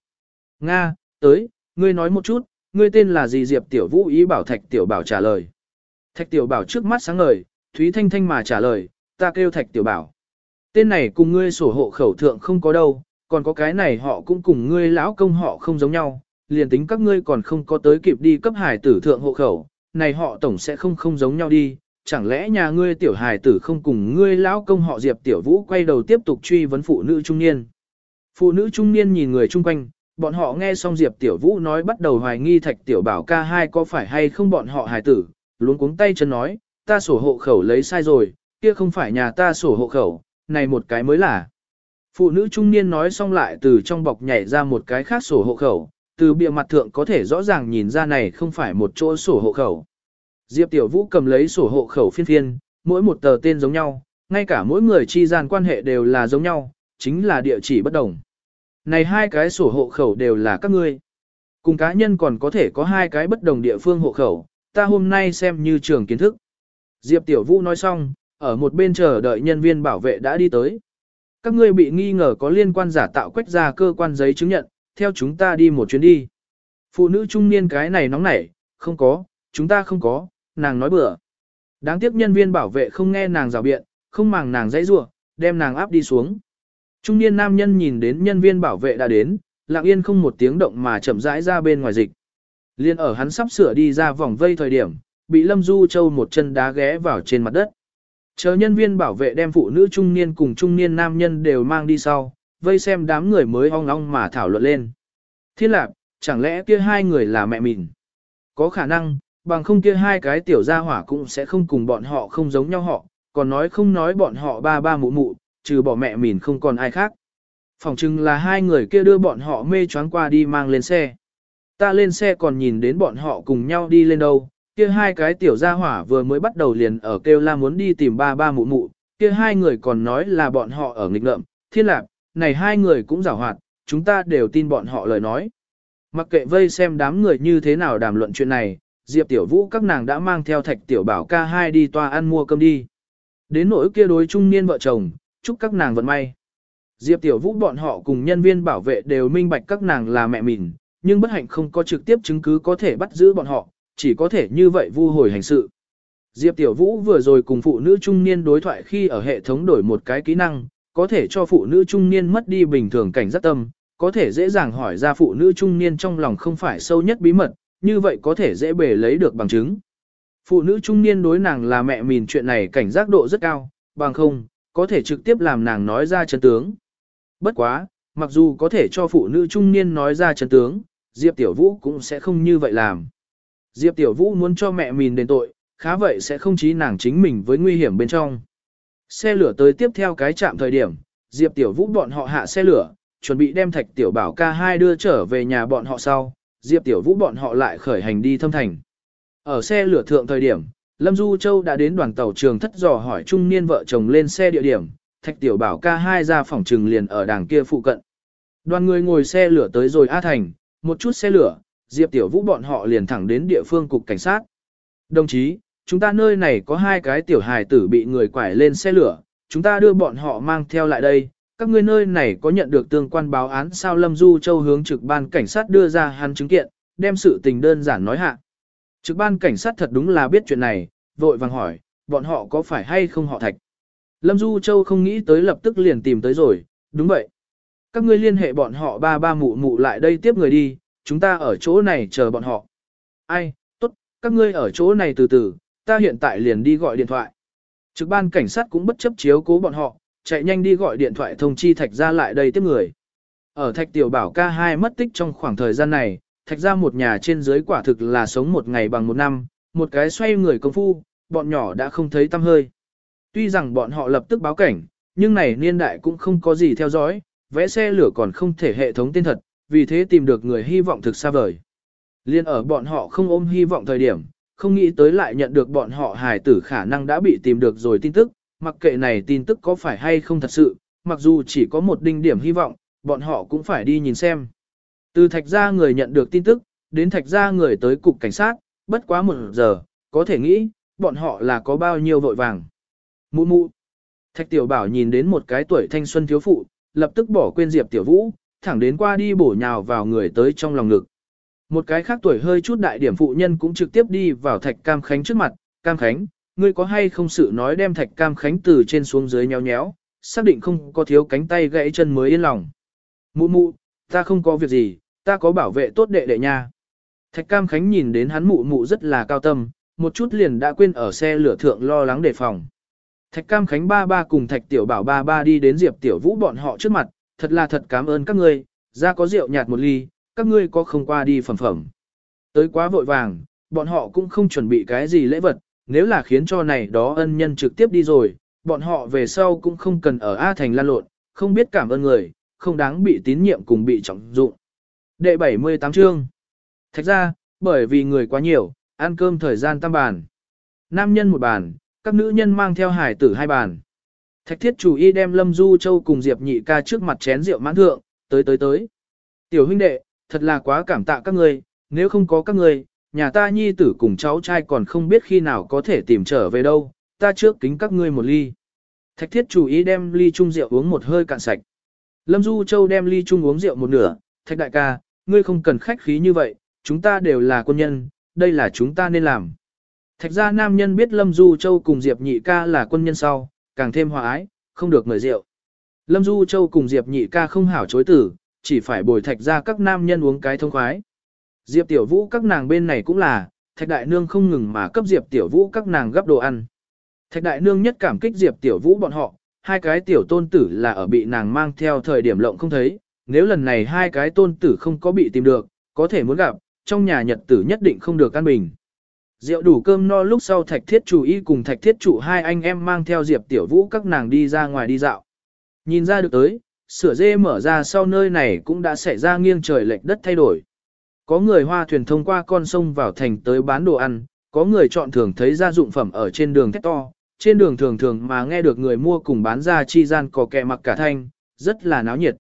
Nga, tới, ngươi nói một chút, ngươi tên là gì Diệp Tiểu Vũ ý bảo Thạch Tiểu Bảo trả lời. Thạch Tiểu Bảo trước mắt sáng ngời, Thúy Thanh Thanh mà trả lời, ta kêu Thạch Tiểu Bảo. Tên này cùng ngươi sổ hộ khẩu thượng không có đâu, còn có cái này họ cũng cùng ngươi lão công họ không giống nhau, liền tính các ngươi còn không có tới kịp đi cấp hải tử thượng hộ khẩu, này họ tổng sẽ không không giống nhau đi, chẳng lẽ nhà ngươi tiểu hải tử không cùng ngươi lão công họ Diệp Tiểu Vũ quay đầu tiếp tục truy vấn phụ nữ trung niên. Phụ nữ trung niên nhìn người chung quanh, bọn họ nghe xong Diệp Tiểu Vũ nói bắt đầu hoài nghi Thạch Tiểu Bảo ca hai có phải hay không bọn họ hải tử, luống cuống tay chân nói, ta sổ hộ khẩu lấy sai rồi, kia không phải nhà ta sổ hộ khẩu, này một cái mới là. Phụ nữ trung niên nói xong lại từ trong bọc nhảy ra một cái khác sổ hộ khẩu, từ bìa mặt thượng có thể rõ ràng nhìn ra này không phải một chỗ sổ hộ khẩu. Diệp Tiểu Vũ cầm lấy sổ hộ khẩu phiên phiên, mỗi một tờ tên giống nhau, ngay cả mỗi người chi gian quan hệ đều là giống nhau, chính là địa chỉ bất đồng. Này hai cái sổ hộ khẩu đều là các ngươi. Cùng cá nhân còn có thể có hai cái bất đồng địa phương hộ khẩu, ta hôm nay xem như trường kiến thức. Diệp Tiểu Vũ nói xong, ở một bên chờ đợi nhân viên bảo vệ đã đi tới. Các ngươi bị nghi ngờ có liên quan giả tạo quách ra cơ quan giấy chứng nhận, theo chúng ta đi một chuyến đi. Phụ nữ trung niên cái này nóng nảy, không có, chúng ta không có, nàng nói bừa. Đáng tiếc nhân viên bảo vệ không nghe nàng rào biện, không màng nàng dãy rủa, đem nàng áp đi xuống. Trung niên nam nhân nhìn đến nhân viên bảo vệ đã đến, lặng yên không một tiếng động mà chậm rãi ra bên ngoài dịch. Liên ở hắn sắp sửa đi ra vòng vây thời điểm, bị Lâm Du Châu một chân đá ghé vào trên mặt đất. Chờ nhân viên bảo vệ đem phụ nữ trung niên cùng trung niên nam nhân đều mang đi sau, vây xem đám người mới ong ong mà thảo luận lên. Thiên lạc, chẳng lẽ kia hai người là mẹ mình? Có khả năng, bằng không kia hai cái tiểu gia hỏa cũng sẽ không cùng bọn họ không giống nhau họ, còn nói không nói bọn họ ba ba mụ mụ, trừ bỏ mẹ mình không còn ai khác. Phòng chừng là hai người kia đưa bọn họ mê choáng qua đi mang lên xe. Ta lên xe còn nhìn đến bọn họ cùng nhau đi lên đâu, kia hai cái tiểu gia hỏa vừa mới bắt đầu liền ở kêu la muốn đi tìm ba ba mụ mụ, kia hai người còn nói là bọn họ ở nghịch ngợm, thiên lạc, này hai người cũng giảo hoạt, chúng ta đều tin bọn họ lời nói. Mặc kệ vây xem đám người như thế nào đàm luận chuyện này, Diệp Tiểu Vũ các nàng đã mang theo thạch tiểu bảo ca hai đi toa ăn mua cơm đi. Đến nỗi kia đối trung niên vợ chồng, chúc các nàng vận may. Diệp Tiểu Vũ bọn họ cùng nhân viên bảo vệ đều minh bạch các nàng là mẹ mình, nhưng bất hạnh không có trực tiếp chứng cứ có thể bắt giữ bọn họ, chỉ có thể như vậy vu hồi hành sự. Diệp Tiểu Vũ vừa rồi cùng phụ nữ trung niên đối thoại khi ở hệ thống đổi một cái kỹ năng, có thể cho phụ nữ trung niên mất đi bình thường cảnh giác tâm, có thể dễ dàng hỏi ra phụ nữ trung niên trong lòng không phải sâu nhất bí mật, như vậy có thể dễ bề lấy được bằng chứng. Phụ nữ trung niên đối nàng là mẹ mình chuyện này cảnh giác độ rất cao, bằng không, có thể trực tiếp làm nàng nói ra chân tướng. Bất quá, mặc dù có thể cho phụ nữ trung niên nói ra chân tướng, Diệp Tiểu Vũ cũng sẽ không như vậy làm. Diệp Tiểu Vũ muốn cho mẹ mình đền tội, khá vậy sẽ không chí nàng chính mình với nguy hiểm bên trong. Xe lửa tới tiếp theo cái trạm thời điểm, Diệp Tiểu Vũ bọn họ hạ xe lửa, chuẩn bị đem Thạch Tiểu Bảo ca hai đưa trở về nhà bọn họ sau, Diệp Tiểu Vũ bọn họ lại khởi hành đi thâm thành. Ở xe lửa thượng thời điểm, Lâm Du Châu đã đến đoàn tàu trường thất dò hỏi trung niên vợ chồng lên xe địa điểm, Thạch Tiểu Bảo ca hai ra phòng trừng liền ở đàng kia phụ cận. Đoàn người ngồi xe lửa tới rồi A Thành, một chút xe lửa, Diệp Tiểu Vũ bọn họ liền thẳng đến địa phương cục cảnh sát. Đồng chí, chúng ta nơi này có hai cái tiểu hài tử bị người quải lên xe lửa, chúng ta đưa bọn họ mang theo lại đây. Các ngươi nơi này có nhận được tương quan báo án sao Lâm Du Châu hướng trực ban cảnh sát đưa ra hắn chứng kiện, đem sự tình đơn giản nói hạ. Trực ban cảnh sát thật đúng là biết chuyện này, vội vàng hỏi, bọn họ có phải hay không họ thạch. Lâm Du Châu không nghĩ tới lập tức liền tìm tới rồi, đúng vậy. Các ngươi liên hệ bọn họ ba ba mụ mụ lại đây tiếp người đi, chúng ta ở chỗ này chờ bọn họ. Ai, tốt, các ngươi ở chỗ này từ từ, ta hiện tại liền đi gọi điện thoại. Trực ban cảnh sát cũng bất chấp chiếu cố bọn họ, chạy nhanh đi gọi điện thoại thông chi thạch ra lại đây tiếp người. Ở thạch tiểu bảo ca hai mất tích trong khoảng thời gian này, thạch ra một nhà trên dưới quả thực là sống một ngày bằng một năm, một cái xoay người công phu, bọn nhỏ đã không thấy tâm hơi. Tuy rằng bọn họ lập tức báo cảnh, nhưng này niên đại cũng không có gì theo dõi, vẽ xe lửa còn không thể hệ thống tên thật, vì thế tìm được người hy vọng thực xa vời. Liên ở bọn họ không ôm hy vọng thời điểm, không nghĩ tới lại nhận được bọn họ hài tử khả năng đã bị tìm được rồi tin tức, mặc kệ này tin tức có phải hay không thật sự, mặc dù chỉ có một đinh điểm hy vọng, bọn họ cũng phải đi nhìn xem. Từ thạch gia người nhận được tin tức, đến thạch gia người tới cục cảnh sát, bất quá một giờ, có thể nghĩ, bọn họ là có bao nhiêu vội vàng. Mụ mụ. Thạch tiểu bảo nhìn đến một cái tuổi thanh xuân thiếu phụ, lập tức bỏ quên Diệp tiểu vũ, thẳng đến qua đi bổ nhào vào người tới trong lòng ngực. Một cái khác tuổi hơi chút đại điểm phụ nhân cũng trực tiếp đi vào Thạch Cam Khánh trước mặt, Cam Khánh, ngươi có hay không sự nói đem Thạch Cam Khánh từ trên xuống dưới nhéo nhéo, xác định không có thiếu cánh tay gãy chân mới yên lòng. Mụ mụ, ta không có việc gì, ta có bảo vệ tốt đệ đệ nha. Thạch Cam Khánh nhìn đến hắn mụ mụ rất là cao tâm, một chút liền đã quên ở xe lửa thượng lo lắng đề phòng. Thạch Cam Khánh ba ba cùng Thạch Tiểu Bảo ba ba đi đến Diệp Tiểu Vũ bọn họ trước mặt, thật là thật cảm ơn các ngươi, ra có rượu nhạt một ly, các ngươi có không qua đi phẩm phẩm. Tới quá vội vàng, bọn họ cũng không chuẩn bị cái gì lễ vật, nếu là khiến cho này đó ân nhân trực tiếp đi rồi, bọn họ về sau cũng không cần ở A Thành lan lộn, không biết cảm ơn người, không đáng bị tín nhiệm cùng bị trọng dụng. Đệ 78 chương Thạch ra, bởi vì người quá nhiều, ăn cơm thời gian tam bàn. Nam nhân một bàn, các nữ nhân mang theo hải tử hai bàn. Thạch thiết chủ y đem Lâm Du Châu cùng Diệp nhị ca trước mặt chén rượu mãn thượng, tới tới tới. Tiểu huynh đệ, thật là quá cảm tạ các ngươi, nếu không có các ngươi, nhà ta nhi tử cùng cháu trai còn không biết khi nào có thể tìm trở về đâu, ta trước kính các ngươi một ly. Thạch thiết chủ ý đem ly chung rượu uống một hơi cạn sạch. Lâm Du Châu đem ly chung uống rượu một nửa, thạch đại ca, ngươi không cần khách khí như vậy, chúng ta đều là quân nhân, đây là chúng ta nên làm. Thạch gia nam nhân biết Lâm Du Châu cùng Diệp nhị ca là quân nhân sau, càng thêm hòa ái, không được mời rượu. Lâm Du Châu cùng Diệp nhị ca không hảo chối tử, chỉ phải bồi thạch ra các nam nhân uống cái thông khoái. Diệp Tiểu Vũ các nàng bên này cũng là, thạch đại nương không ngừng mà cấp Diệp Tiểu Vũ các nàng gấp đồ ăn. Thạch đại nương nhất cảm kích Diệp Tiểu Vũ bọn họ, hai cái tiểu tôn tử là ở bị nàng mang theo thời điểm lộng không thấy, nếu lần này hai cái tôn tử không có bị tìm được, có thể muốn gặp, trong nhà nhật tử nhất định không được căn bình. rượu đủ cơm no lúc sau thạch thiết chủ y cùng thạch thiết chủ hai anh em mang theo Diệp Tiểu Vũ các nàng đi ra ngoài đi dạo. Nhìn ra được tới, sửa dê mở ra sau nơi này cũng đã xảy ra nghiêng trời lệch đất thay đổi. Có người hoa thuyền thông qua con sông vào thành tới bán đồ ăn, có người chọn thường thấy gia dụng phẩm ở trên đường thét to, trên đường thường thường mà nghe được người mua cùng bán ra chi gian có kẹ mặc cả thanh, rất là náo nhiệt.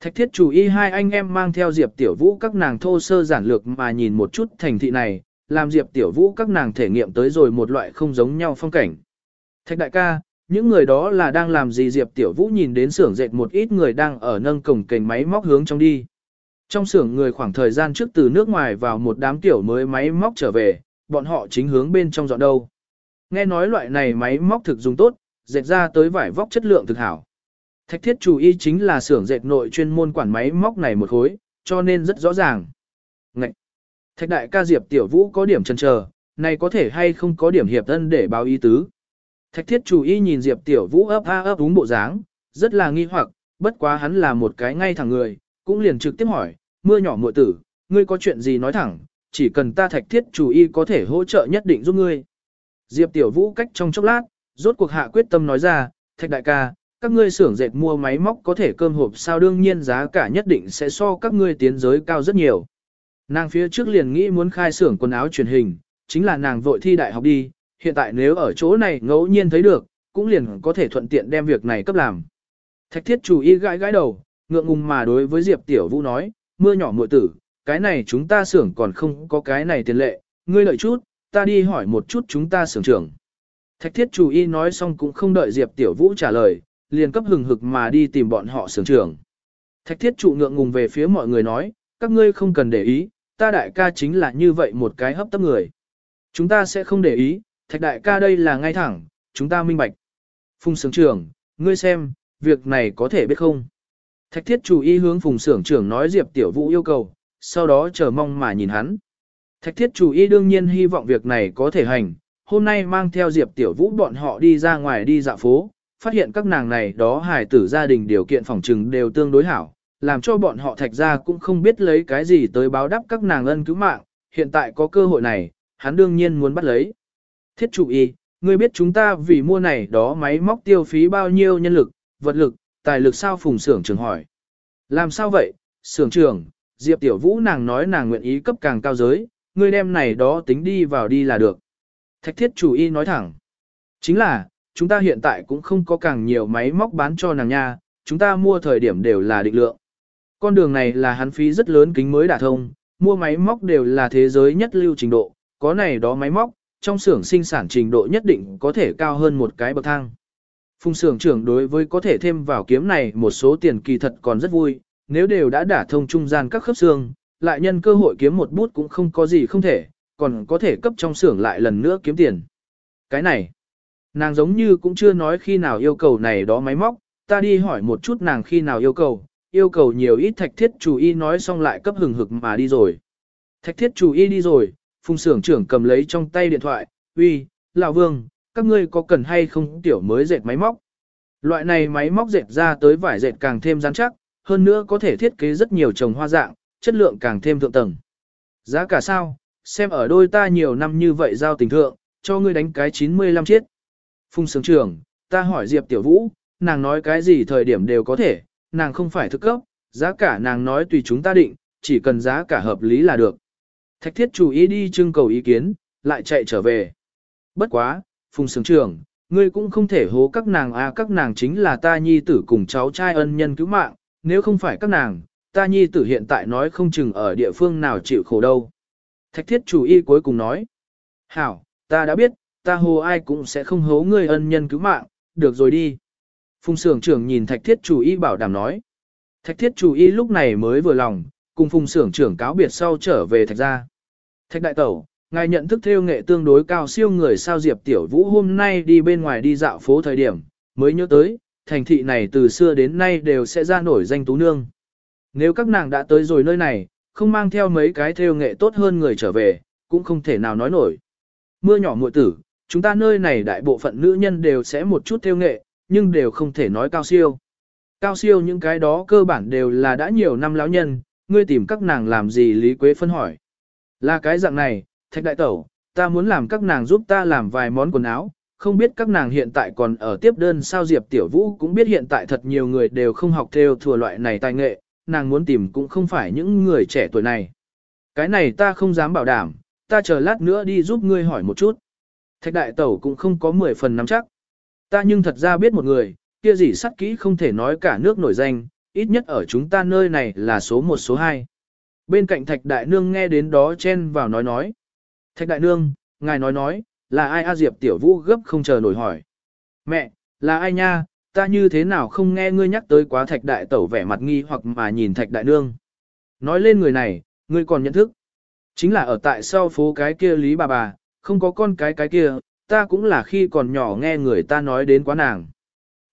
Thạch thiết chủ y hai anh em mang theo Diệp Tiểu Vũ các nàng thô sơ giản lược mà nhìn một chút thành thị này, làm Diệp Tiểu Vũ các nàng thể nghiệm tới rồi một loại không giống nhau phong cảnh. Thạch đại ca, những người đó là đang làm gì Diệp Tiểu Vũ nhìn đến xưởng dệt một ít người đang ở nâng cổng kềnh máy móc hướng trong đi. Trong xưởng người khoảng thời gian trước từ nước ngoài vào một đám tiểu mới máy móc trở về, bọn họ chính hướng bên trong dọn đâu. Nghe nói loại này máy móc thực dùng tốt, dệt ra tới vải vóc chất lượng thực hảo. Thạch thiết chủ y chính là xưởng dệt nội chuyên môn quản máy móc này một khối, cho nên rất rõ ràng. Ngậy! Thạch đại ca Diệp Tiểu Vũ có điểm chần chờ, này có thể hay không có điểm hiệp thân để báo ý tứ. Thạch thiết chủ y nhìn Diệp Tiểu Vũ ấp a ấp đúng bộ dáng, rất là nghi hoặc, bất quá hắn là một cái ngay thẳng người, cũng liền trực tiếp hỏi, mưa nhỏ muội tử, ngươi có chuyện gì nói thẳng, chỉ cần ta thạch thiết chủ y có thể hỗ trợ nhất định giúp ngươi. Diệp Tiểu Vũ cách trong chốc lát, rốt cuộc hạ quyết tâm nói ra, thạch đại ca, các ngươi xưởng dệt mua máy móc có thể cơm hộp sao đương nhiên giá cả nhất định sẽ so các ngươi tiến giới cao rất nhiều. Nàng phía trước liền nghĩ muốn khai xưởng quần áo truyền hình, chính là nàng vội thi đại học đi, hiện tại nếu ở chỗ này ngẫu nhiên thấy được, cũng liền có thể thuận tiện đem việc này cấp làm. Thạch thiết chủ y gãi gãi đầu, ngượng ngùng mà đối với Diệp Tiểu Vũ nói, mưa nhỏ muội tử, cái này chúng ta xưởng còn không có cái này tiền lệ, ngươi lợi chút, ta đi hỏi một chút chúng ta xưởng trưởng. Thạch thiết chủ y nói xong cũng không đợi Diệp Tiểu Vũ trả lời, liền cấp hừng hực mà đi tìm bọn họ xưởng trưởng. Thạch thiết trụ ngượng ngùng về phía mọi người nói, các ngươi không cần để ý, ta đại ca chính là như vậy một cái hấp tấp người. Chúng ta sẽ không để ý, thạch đại ca đây là ngay thẳng, chúng ta minh bạch. Phùng sướng trưởng, ngươi xem, việc này có thể biết không? Thạch thiết chủ y hướng phùng sưởng trưởng nói Diệp Tiểu Vũ yêu cầu, sau đó chờ mong mà nhìn hắn. Thạch thiết chủ y đương nhiên hy vọng việc này có thể hành, hôm nay mang theo Diệp Tiểu Vũ bọn họ đi ra ngoài đi dạo phố, phát hiện các nàng này đó hài tử gia đình điều kiện phòng trừng đều tương đối hảo, làm cho bọn họ thạch ra cũng không biết lấy cái gì tới báo đáp các nàng ân cứu mạng, hiện tại có cơ hội này, hắn đương nhiên muốn bắt lấy. Thiết chủ y, ngươi biết chúng ta vì mua này đó máy móc tiêu phí bao nhiêu nhân lực, vật lực, tài lực sao phùng xưởng trưởng hỏi. Làm sao vậy, xưởng trưởng, Diệp Tiểu Vũ nàng nói nàng nguyện ý cấp càng cao giới, ngươi đem này đó tính đi vào đi là được. Thạch thiết chủ y nói thẳng. Chính là, chúng ta hiện tại cũng không có càng nhiều máy móc bán cho nàng nha, chúng ta mua thời điểm đều là định lượng. Con đường này là hắn phí rất lớn kính mới đả thông, mua máy móc đều là thế giới nhất lưu trình độ, có này đó máy móc, trong xưởng sinh sản trình độ nhất định có thể cao hơn một cái bậc thang. Phùng xưởng trưởng đối với có thể thêm vào kiếm này một số tiền kỳ thật còn rất vui, nếu đều đã đả thông trung gian các khớp xương, lại nhân cơ hội kiếm một bút cũng không có gì không thể, còn có thể cấp trong xưởng lại lần nữa kiếm tiền. Cái này, nàng giống như cũng chưa nói khi nào yêu cầu này đó máy móc, ta đi hỏi một chút nàng khi nào yêu cầu, yêu cầu nhiều ít thạch thiết chủ y nói xong lại cấp hừng hực mà đi rồi. Thạch thiết chủ y đi rồi, phùng xưởng trưởng cầm lấy trong tay điện thoại, uy, lão vương, các ngươi có cần hay không tiểu mới dệt máy móc. Loại này máy móc dệt ra tới vải dệt càng thêm rắn chắc, hơn nữa có thể thiết kế rất nhiều trồng hoa dạng, chất lượng càng thêm thượng tầng. Giá cả sao, xem ở đôi ta nhiều năm như vậy giao tình thượng, cho ngươi đánh cái 95 chiết. Phùng sướng trưởng, ta hỏi Diệp Tiểu Vũ, nàng nói cái gì thời điểm đều có thể, nàng không phải thức cấp, giá cả nàng nói tùy chúng ta định, chỉ cần giá cả hợp lý là được. Thạch thiết chủ ý đi trưng cầu ý kiến, lại chạy trở về. Bất quá, Phùng sướng trưởng, ngươi cũng không thể hố các nàng a à, các nàng chính là ta nhi tử cùng cháu trai ân nhân cứu mạng, nếu không phải các nàng, ta nhi tử hiện tại nói không chừng ở địa phương nào chịu khổ đâu. Thạch thiết chủ y cuối cùng nói, hảo, ta đã biết, ta hồ ai cũng sẽ không hố ngươi ân nhân cứu mạng, được rồi đi. Phùng sưởng trưởng nhìn thạch thiết chủ y bảo đảm nói. Thạch thiết chủ y lúc này mới vừa lòng, cùng phùng sưởng trưởng cáo biệt sau trở về thạch gia. Thạch đại tẩu, ngài nhận thức theo nghệ tương đối cao siêu người sao Diệp Tiểu Vũ hôm nay đi bên ngoài đi dạo phố thời điểm, mới nhớ tới, thành thị này từ xưa đến nay đều sẽ ra nổi danh tú nương. Nếu các nàng đã tới rồi nơi này, không mang theo mấy cái theo nghệ tốt hơn người trở về, cũng không thể nào nói nổi. Mưa nhỏ muội tử, chúng ta nơi này đại bộ phận nữ nhân đều sẽ một chút theo nghệ, nhưng đều không thể nói cao siêu. Cao siêu những cái đó cơ bản đều là đã nhiều năm lão nhân, ngươi tìm các nàng làm gì Lý Quế phân hỏi. Là cái dạng này, thạch đại tẩu, ta muốn làm các nàng giúp ta làm vài món quần áo, không biết các nàng hiện tại còn ở tiếp đơn sao Diệp Tiểu Vũ cũng biết hiện tại thật nhiều người đều không học theo thừa loại này tài nghệ, nàng muốn tìm cũng không phải những người trẻ tuổi này. Cái này ta không dám bảo đảm, ta chờ lát nữa đi giúp ngươi hỏi một chút. Thạch đại tẩu cũng không có 10 phần nắm chắc. Ta nhưng thật ra biết một người, kia gì sắt kỹ không thể nói cả nước nổi danh, ít nhất ở chúng ta nơi này là số 1 số 2. Bên cạnh thạch đại nương nghe đến đó chen vào nói nói. Thạch đại nương, ngài nói nói, là ai A Diệp tiểu vũ gấp không chờ nổi hỏi. Mẹ, là ai nha, ta như thế nào không nghe ngươi nhắc tới quá thạch đại tẩu vẻ mặt nghi hoặc mà nhìn thạch đại nương. Nói lên người này, ngươi còn nhận thức. Chính là ở tại sau phố cái kia lý bà bà, không có con cái cái kia, ta cũng là khi còn nhỏ nghe người ta nói đến quá nàng.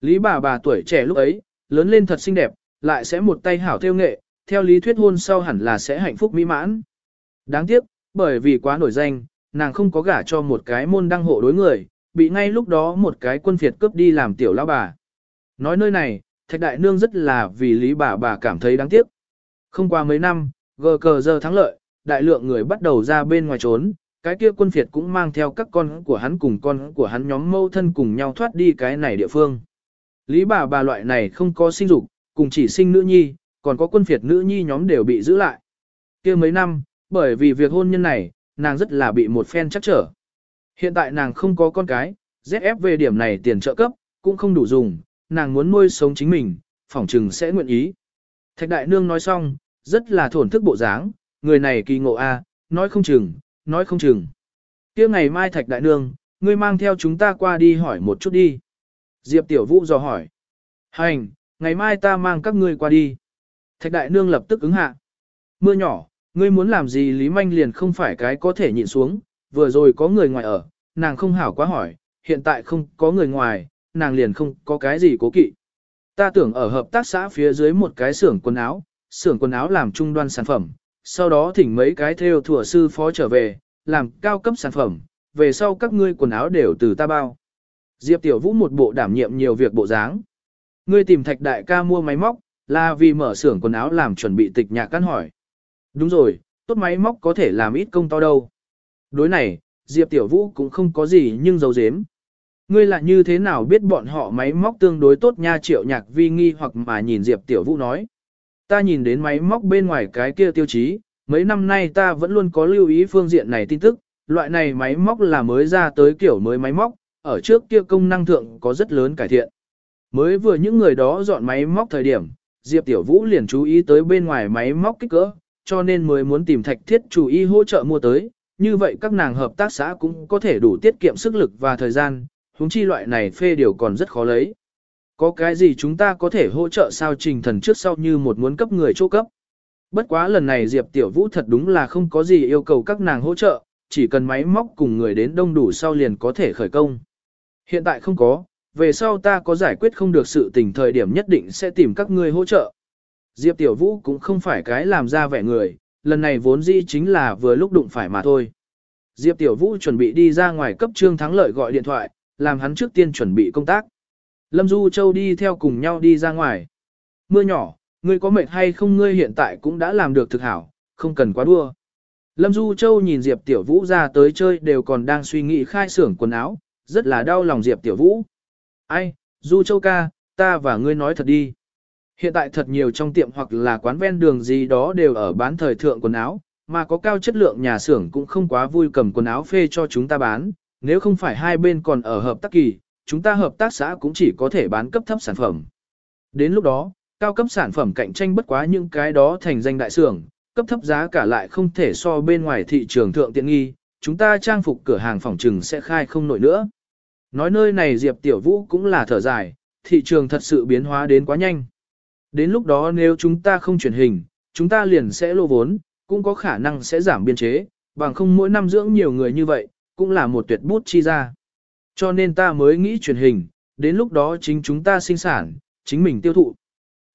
Lý bà bà tuổi trẻ lúc ấy, lớn lên thật xinh đẹp, lại sẽ một tay hảo theo nghệ, theo lý thuyết hôn sau hẳn là sẽ hạnh phúc mỹ mãn. Đáng tiếc, bởi vì quá nổi danh, nàng không có gả cho một cái môn đăng hộ đối người, bị ngay lúc đó một cái quân phiệt cướp đi làm tiểu lão bà. Nói nơi này, Thạch Đại Nương rất là vì lý bà bà cảm thấy đáng tiếc. Không qua mấy năm, gờ cờ giờ thắng lợi, đại lượng người bắt đầu ra bên ngoài trốn, cái kia quân phiệt cũng mang theo các con của hắn cùng con của hắn nhóm mâu thân cùng nhau thoát đi cái này địa phương. Lý bà bà loại này không có sinh dục, cùng chỉ sinh nữ nhi, còn có quân phiệt nữ nhi nhóm đều bị giữ lại. kia mấy năm, bởi vì việc hôn nhân này, nàng rất là bị một phen chắc trở. Hiện tại nàng không có con cái, ZF về điểm này tiền trợ cấp, cũng không đủ dùng, nàng muốn nuôi sống chính mình, phỏng trừng sẽ nguyện ý. Thạch đại nương nói xong, rất là thổn thức bộ dáng, người này kỳ ngộ a, nói không chừng, nói không chừng. kia ngày mai thạch đại nương, ngươi mang theo chúng ta qua đi hỏi một chút đi. Diệp tiểu vũ dò hỏi. Hành, ngày mai ta mang các ngươi qua đi. Thạch đại nương lập tức ứng hạ. Mưa nhỏ, ngươi muốn làm gì Lý Manh liền không phải cái có thể nhịn xuống, vừa rồi có người ngoài ở, nàng không hảo quá hỏi, hiện tại không có người ngoài, nàng liền không có cái gì cố kỵ. Ta tưởng ở hợp tác xã phía dưới một cái xưởng quần áo, xưởng quần áo làm trung đoan sản phẩm, sau đó thỉnh mấy cái theo thủa sư phó trở về, làm cao cấp sản phẩm, về sau các ngươi quần áo đều từ ta bao. Diệp Tiểu Vũ một bộ đảm nhiệm nhiều việc bộ dáng. Ngươi tìm thạch đại ca mua máy móc, là vì mở xưởng quần áo làm chuẩn bị tịch nhạc căn hỏi. Đúng rồi, tốt máy móc có thể làm ít công to đâu. Đối này, Diệp Tiểu Vũ cũng không có gì nhưng giấu giếm. Ngươi là như thế nào biết bọn họ máy móc tương đối tốt nha triệu nhạc vi nghi hoặc mà nhìn Diệp Tiểu Vũ nói. Ta nhìn đến máy móc bên ngoài cái kia tiêu chí, mấy năm nay ta vẫn luôn có lưu ý phương diện này tin tức, loại này máy móc là mới ra tới kiểu mới máy móc, ở trước kia công năng thượng có rất lớn cải thiện. Mới vừa những người đó dọn máy móc thời điểm, Diệp Tiểu Vũ liền chú ý tới bên ngoài máy móc kích cỡ, cho nên mới muốn tìm thạch thiết chủ y hỗ trợ mua tới, như vậy các nàng hợp tác xã cũng có thể đủ tiết kiệm sức lực và thời gian, huống chi loại này phê điều còn rất khó lấy. Có cái gì chúng ta có thể hỗ trợ sao trình thần trước sau như một muốn cấp người chỗ cấp. Bất quá lần này Diệp Tiểu Vũ thật đúng là không có gì yêu cầu các nàng hỗ trợ, chỉ cần máy móc cùng người đến đông đủ sau liền có thể khởi công. Hiện tại không có, về sau ta có giải quyết không được sự tình thời điểm nhất định sẽ tìm các ngươi hỗ trợ. Diệp Tiểu Vũ cũng không phải cái làm ra vẻ người, lần này vốn dĩ chính là vừa lúc đụng phải mà thôi. Diệp Tiểu Vũ chuẩn bị đi ra ngoài cấp trương thắng lợi gọi điện thoại, làm hắn trước tiên chuẩn bị công tác. Lâm Du Châu đi theo cùng nhau đi ra ngoài. Mưa nhỏ, ngươi có mệt hay không ngươi hiện tại cũng đã làm được thực hảo, không cần quá đua. Lâm Du Châu nhìn Diệp Tiểu Vũ ra tới chơi đều còn đang suy nghĩ khai xưởng quần áo, rất là đau lòng Diệp Tiểu Vũ. Ai, Du Châu ca, ta và ngươi nói thật đi. Hiện tại thật nhiều trong tiệm hoặc là quán ven đường gì đó đều ở bán thời thượng quần áo, mà có cao chất lượng nhà xưởng cũng không quá vui cầm quần áo phê cho chúng ta bán, nếu không phải hai bên còn ở hợp tác kỳ, chúng ta hợp tác xã cũng chỉ có thể bán cấp thấp sản phẩm. Đến lúc đó, cao cấp sản phẩm cạnh tranh bất quá những cái đó thành danh đại xưởng, cấp thấp giá cả lại không thể so bên ngoài thị trường thượng tiện nghi, chúng ta trang phục cửa hàng phòng trừng sẽ khai không nổi nữa. Nói nơi này Diệp Tiểu Vũ cũng là thở dài, thị trường thật sự biến hóa đến quá nhanh. Đến lúc đó nếu chúng ta không chuyển hình, chúng ta liền sẽ lô vốn, cũng có khả năng sẽ giảm biên chế, bằng không mỗi năm dưỡng nhiều người như vậy, cũng là một tuyệt bút chi ra. Cho nên ta mới nghĩ truyền hình, đến lúc đó chính chúng ta sinh sản, chính mình tiêu thụ.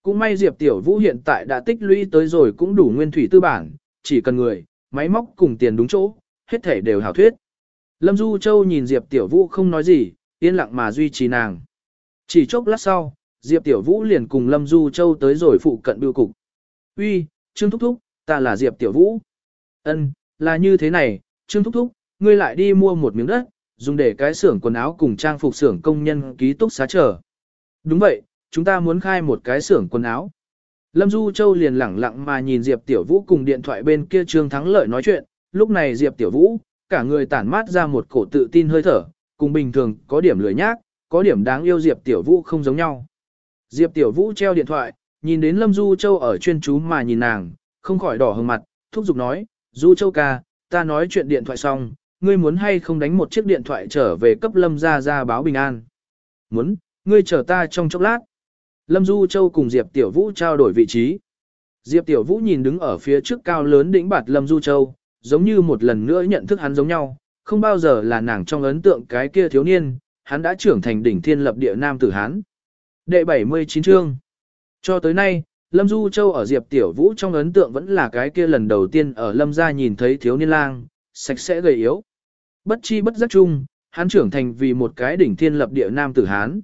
Cũng may Diệp Tiểu Vũ hiện tại đã tích lũy tới rồi cũng đủ nguyên thủy tư bản, chỉ cần người, máy móc cùng tiền đúng chỗ, hết thể đều hảo thuyết. Lâm Du Châu nhìn Diệp Tiểu Vũ không nói gì, yên lặng mà duy trì nàng. Chỉ chốc lát sau, Diệp Tiểu Vũ liền cùng Lâm Du Châu tới rồi phụ cận biêu cục. Uy, Trương Thúc Thúc, ta là Diệp Tiểu Vũ. Ân, là như thế này, Trương Thúc Thúc, ngươi lại đi mua một miếng đất, dùng để cái xưởng quần áo cùng trang phục xưởng công nhân ký túc xá trở. Đúng vậy, chúng ta muốn khai một cái xưởng quần áo. Lâm Du Châu liền lẳng lặng mà nhìn Diệp Tiểu Vũ cùng điện thoại bên kia Trương Thắng Lợi nói chuyện, lúc này Diệp Tiểu Vũ, cả người tản mát ra một cổ tự tin hơi thở, cùng bình thường có điểm lười nhác, có điểm đáng yêu Diệp Tiểu Vũ không giống nhau. Diệp Tiểu Vũ treo điện thoại, nhìn đến Lâm Du Châu ở chuyên chú mà nhìn nàng, không khỏi đỏ hừng mặt, thúc giục nói, Du Châu ca, ta nói chuyện điện thoại xong, ngươi muốn hay không đánh một chiếc điện thoại trở về cấp Lâm ra ra báo bình an. Muốn, ngươi chờ ta trong chốc lát. Lâm Du Châu cùng Diệp Tiểu Vũ trao đổi vị trí. Diệp Tiểu Vũ nhìn đứng ở phía trước cao lớn đỉnh bạt Lâm Du Châu, giống như một lần nữa nhận thức hắn giống nhau, không bao giờ là nàng trong ấn tượng cái kia thiếu niên, hắn đã trưởng thành đỉnh thiên lập địa nam tử Hán. Đệ 79 chương Cho tới nay, Lâm Du Châu ở Diệp Tiểu Vũ trong ấn tượng vẫn là cái kia lần đầu tiên ở Lâm gia nhìn thấy thiếu niên lang, sạch sẽ gầy yếu. Bất chi bất giác chung, hắn trưởng thành vì một cái đỉnh thiên lập địa nam tử Hán.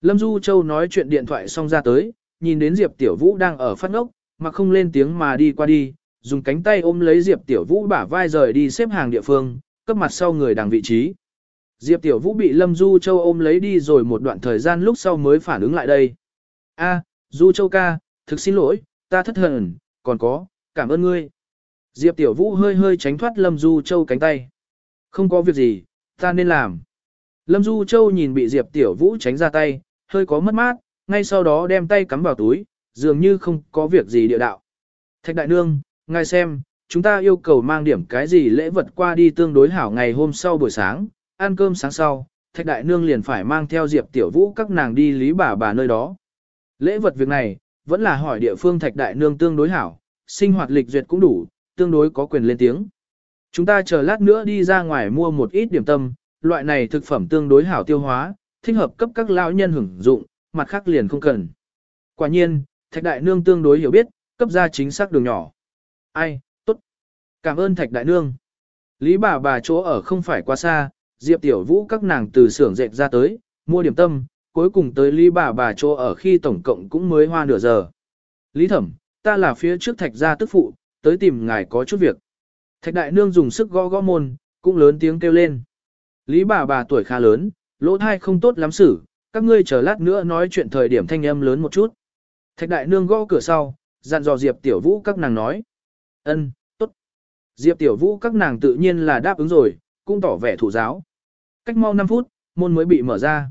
Lâm Du Châu nói chuyện điện thoại xong ra tới, nhìn đến Diệp Tiểu Vũ đang ở phát ngốc, mà không lên tiếng mà đi qua đi, dùng cánh tay ôm lấy Diệp Tiểu Vũ bả vai rời đi xếp hàng địa phương, cấp mặt sau người đằng vị trí. Diệp Tiểu Vũ bị Lâm Du Châu ôm lấy đi rồi một đoạn thời gian lúc sau mới phản ứng lại đây. A, Du Châu ca, thực xin lỗi, ta thất thần, còn có, cảm ơn ngươi. Diệp Tiểu Vũ hơi hơi tránh thoát Lâm Du Châu cánh tay. Không có việc gì, ta nên làm. Lâm Du Châu nhìn bị Diệp Tiểu Vũ tránh ra tay, hơi có mất mát, ngay sau đó đem tay cắm vào túi, dường như không có việc gì địa đạo. Thạch Đại Nương, ngài xem, chúng ta yêu cầu mang điểm cái gì lễ vật qua đi tương đối hảo ngày hôm sau buổi sáng, ăn cơm sáng sau, Thạch Đại Nương liền phải mang theo Diệp Tiểu Vũ các nàng đi lý bà bà nơi đó. Lễ vật việc này, vẫn là hỏi địa phương Thạch Đại Nương tương đối hảo, sinh hoạt lịch duyệt cũng đủ, tương đối có quyền lên tiếng. Chúng ta chờ lát nữa đi ra ngoài mua một ít điểm tâm, loại này thực phẩm tương đối hảo tiêu hóa, thích hợp cấp các lão nhân hưởng dụng, mặt khác liền không cần. Quả nhiên, Thạch Đại Nương tương đối hiểu biết, cấp ra chính xác đường nhỏ. Ai, tốt. Cảm ơn Thạch Đại Nương. Lý bà bà chỗ ở không phải quá xa, Diệp Tiểu Vũ các nàng từ xưởng dệt ra tới, mua điểm tâm, cuối cùng tới Lý bà bà chỗ ở khi tổng cộng cũng mới hoa nửa giờ. Lý thẩm, ta là phía trước Thạch gia tức phụ, tới tìm ngài có chút việc. Thạch Đại Nương dùng sức gõ gõ môn, cũng lớn tiếng kêu lên. Lý bà bà tuổi khá lớn, lỗ thai không tốt lắm xử, các ngươi chờ lát nữa nói chuyện thời điểm thanh âm lớn một chút. Thạch đại nương gõ cửa sau, dặn dò Diệp Tiểu Vũ các nàng nói ân, tốt. Diệp Tiểu Vũ các nàng tự nhiên là đáp ứng rồi, cũng tỏ vẻ thủ giáo. Cách mau 5 phút, môn mới bị mở ra.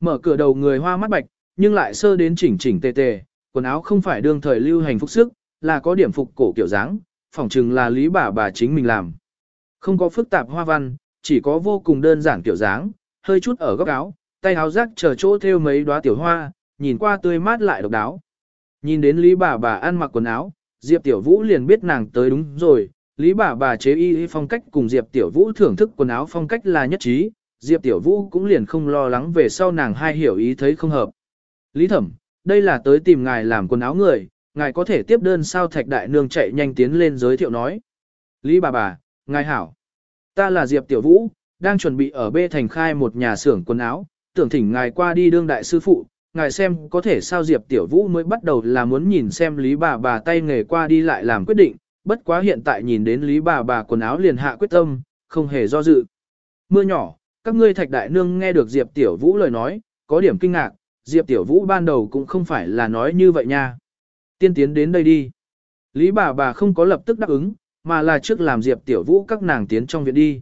Mở cửa đầu người hoa mắt bạch, nhưng lại sơ đến chỉnh chỉnh tề tề, quần áo không phải đương thời lưu hành phục sức, là có điểm phục cổ kiểu dáng, phỏng chừng là lý bà bà chính mình làm. Không có phức tạp hoa văn, chỉ có vô cùng đơn giản kiểu dáng, hơi chút ở góc áo, tay áo rắc chờ chỗ theo mấy đóa tiểu hoa, nhìn qua tươi mát lại độc đáo. Nhìn đến Lý bà bà ăn mặc quần áo, Diệp Tiểu Vũ liền biết nàng tới đúng rồi, Lý bà bà chế y phong cách cùng Diệp Tiểu Vũ thưởng thức quần áo phong cách là nhất trí, Diệp Tiểu Vũ cũng liền không lo lắng về sau nàng hai hiểu ý thấy không hợp. Lý Thẩm, đây là tới tìm ngài làm quần áo người, ngài có thể tiếp đơn sao thạch đại nương chạy nhanh tiến lên giới thiệu nói. Lý bà bà, ngài hảo. Ta là Diệp Tiểu Vũ, đang chuẩn bị ở bê thành khai một nhà xưởng quần áo, tưởng thỉnh ngài qua đi đương đại sư phụ, ngài xem có thể sao Diệp Tiểu Vũ mới bắt đầu là muốn nhìn xem Lý bà bà tay nghề qua đi lại làm quyết định, bất quá hiện tại nhìn đến Lý bà bà quần áo liền hạ quyết tâm, không hề do dự. Mưa nhỏ, các ngươi thạch đại nương nghe được Diệp Tiểu Vũ lời nói, có điểm kinh ngạc, Diệp Tiểu Vũ ban đầu cũng không phải là nói như vậy nha. Tiên tiến đến đây đi. Lý bà bà không có lập tức đáp ứng, mà là trước làm Diệp Tiểu Vũ các nàng tiến trong viện đi.